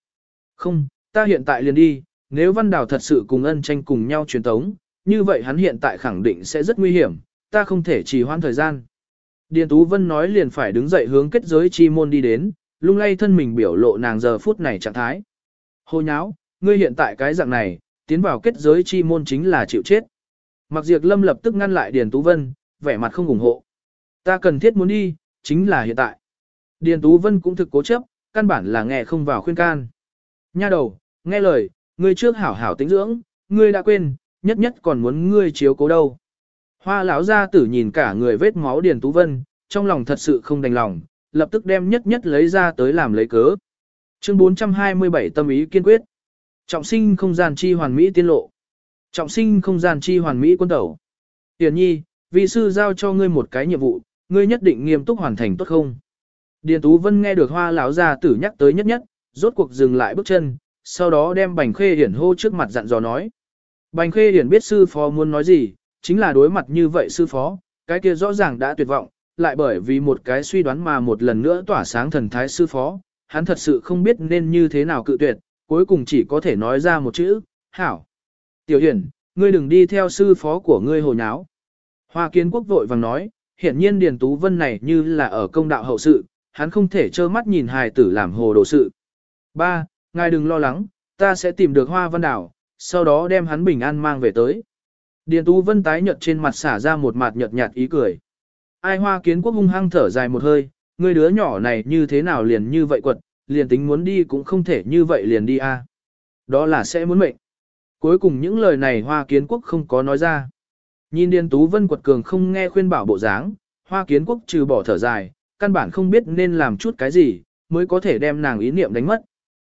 Không, ta hiện tại liền đi, nếu văn đào thật sự cùng ân tranh cùng nhau truyền tống, như vậy hắn hiện tại khẳng định sẽ rất nguy hiểm, ta không thể trì hoãn thời gian. Điền Tú Vân nói liền phải đứng dậy hướng kết giới chi môn đi đến, lung lay thân mình biểu lộ nàng giờ phút này trạng thái. Hồ nháo, ngươi hiện tại cái dạng này, tiến vào kết giới chi môn chính là chịu chết. Mặc diệt lâm lập tức ngăn lại Điền Tú Vân, vẻ mặt không ủng hộ. Ta cần thiết muốn đi, chính là hiện tại. Điền Tú Vân cũng thực cố chấp, căn bản là nghe không vào khuyên can. Nha đầu, nghe lời, ngươi trước hảo hảo tính dưỡng, ngươi đã quên, nhất nhất còn muốn ngươi chiếu cố đâu. Hoa lão gia tử nhìn cả người vết máu Điền Tú Vân, trong lòng thật sự không đành lòng, lập tức đem nhất nhất lấy ra tới làm lấy cớ. Chương 427 tâm ý kiên quyết. Trọng sinh không gian chi hoàn mỹ tiên lộ. Trọng sinh không gian chi hoàn mỹ quân tẩu. Tiền nhi, vị sư giao cho ngươi một cái nhiệm vụ, ngươi nhất định nghiêm túc hoàn thành tốt không? Điền Tú Vân nghe được hoa lão gia tử nhắc tới nhất nhất, rốt cuộc dừng lại bước chân, sau đó đem bành khê hiển hô trước mặt dặn dò nói. Bành khê hiển biết sư phó muốn nói gì, chính là đối mặt như vậy sư phó, cái kia rõ ràng đã tuyệt vọng, lại bởi vì một cái suy đoán mà một lần nữa tỏa sáng thần thái sư phó, hắn thật sự không biết nên như thế nào cự tuyệt, cuối cùng chỉ có thể nói ra một chữ, hảo. Tiểu hiển, ngươi đừng đi theo sư phó của ngươi hồ nháo. Hoa kiến quốc vội vàng nói, hiện nhiên Điền Tú Vân này như là ở công đạo hậu sự, hắn không thể trơ mắt nhìn hài tử làm hồ đồ sự. Ba, ngài đừng lo lắng, ta sẽ tìm được hoa văn đảo, sau đó đem hắn bình an mang về tới. Điền Tú Vân tái nhợt trên mặt xả ra một mặt nhợt nhạt ý cười. Ai hoa kiến quốc hung hăng thở dài một hơi, người đứa nhỏ này như thế nào liền như vậy quật, liền tính muốn đi cũng không thể như vậy liền đi a. Đó là sẽ muốn mệnh. Cuối cùng những lời này hoa kiến quốc không có nói ra. Nhìn Điền Tú Vân quật cường không nghe khuyên bảo bộ dáng, hoa kiến quốc trừ bỏ thở dài, căn bản không biết nên làm chút cái gì, mới có thể đem nàng ý niệm đánh mất.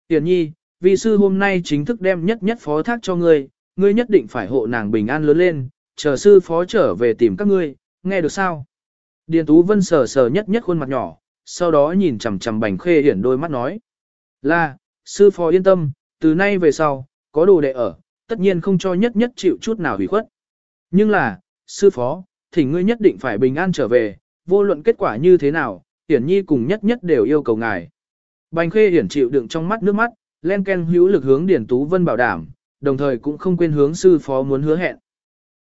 Tiền nhi, vị sư hôm nay chính thức đem nhất nhất phó thác cho ngươi, ngươi nhất định phải hộ nàng bình an lớn lên, chờ sư phó trở về tìm các ngươi, nghe được sao? Điền Tú Vân sờ sờ nhất nhất khuôn mặt nhỏ, sau đó nhìn chằm chằm bành khê hiển đôi mắt nói. Là, sư phó yên tâm, từ nay về sau, có đồ đệ ở, tất nhiên không cho nhất nhất chịu chút nào hủy khuất. Nhưng là, sư phó, thỉnh ngươi nhất định phải bình an trở về, vô luận kết quả như thế nào, hiển nhi cùng nhất nhất đều yêu cầu ngài. Bành khê hiển chịu đựng trong mắt nước mắt, len ken hữu lực hướng Điển Tú Vân bảo đảm, đồng thời cũng không quên hướng sư phó muốn hứa hẹn.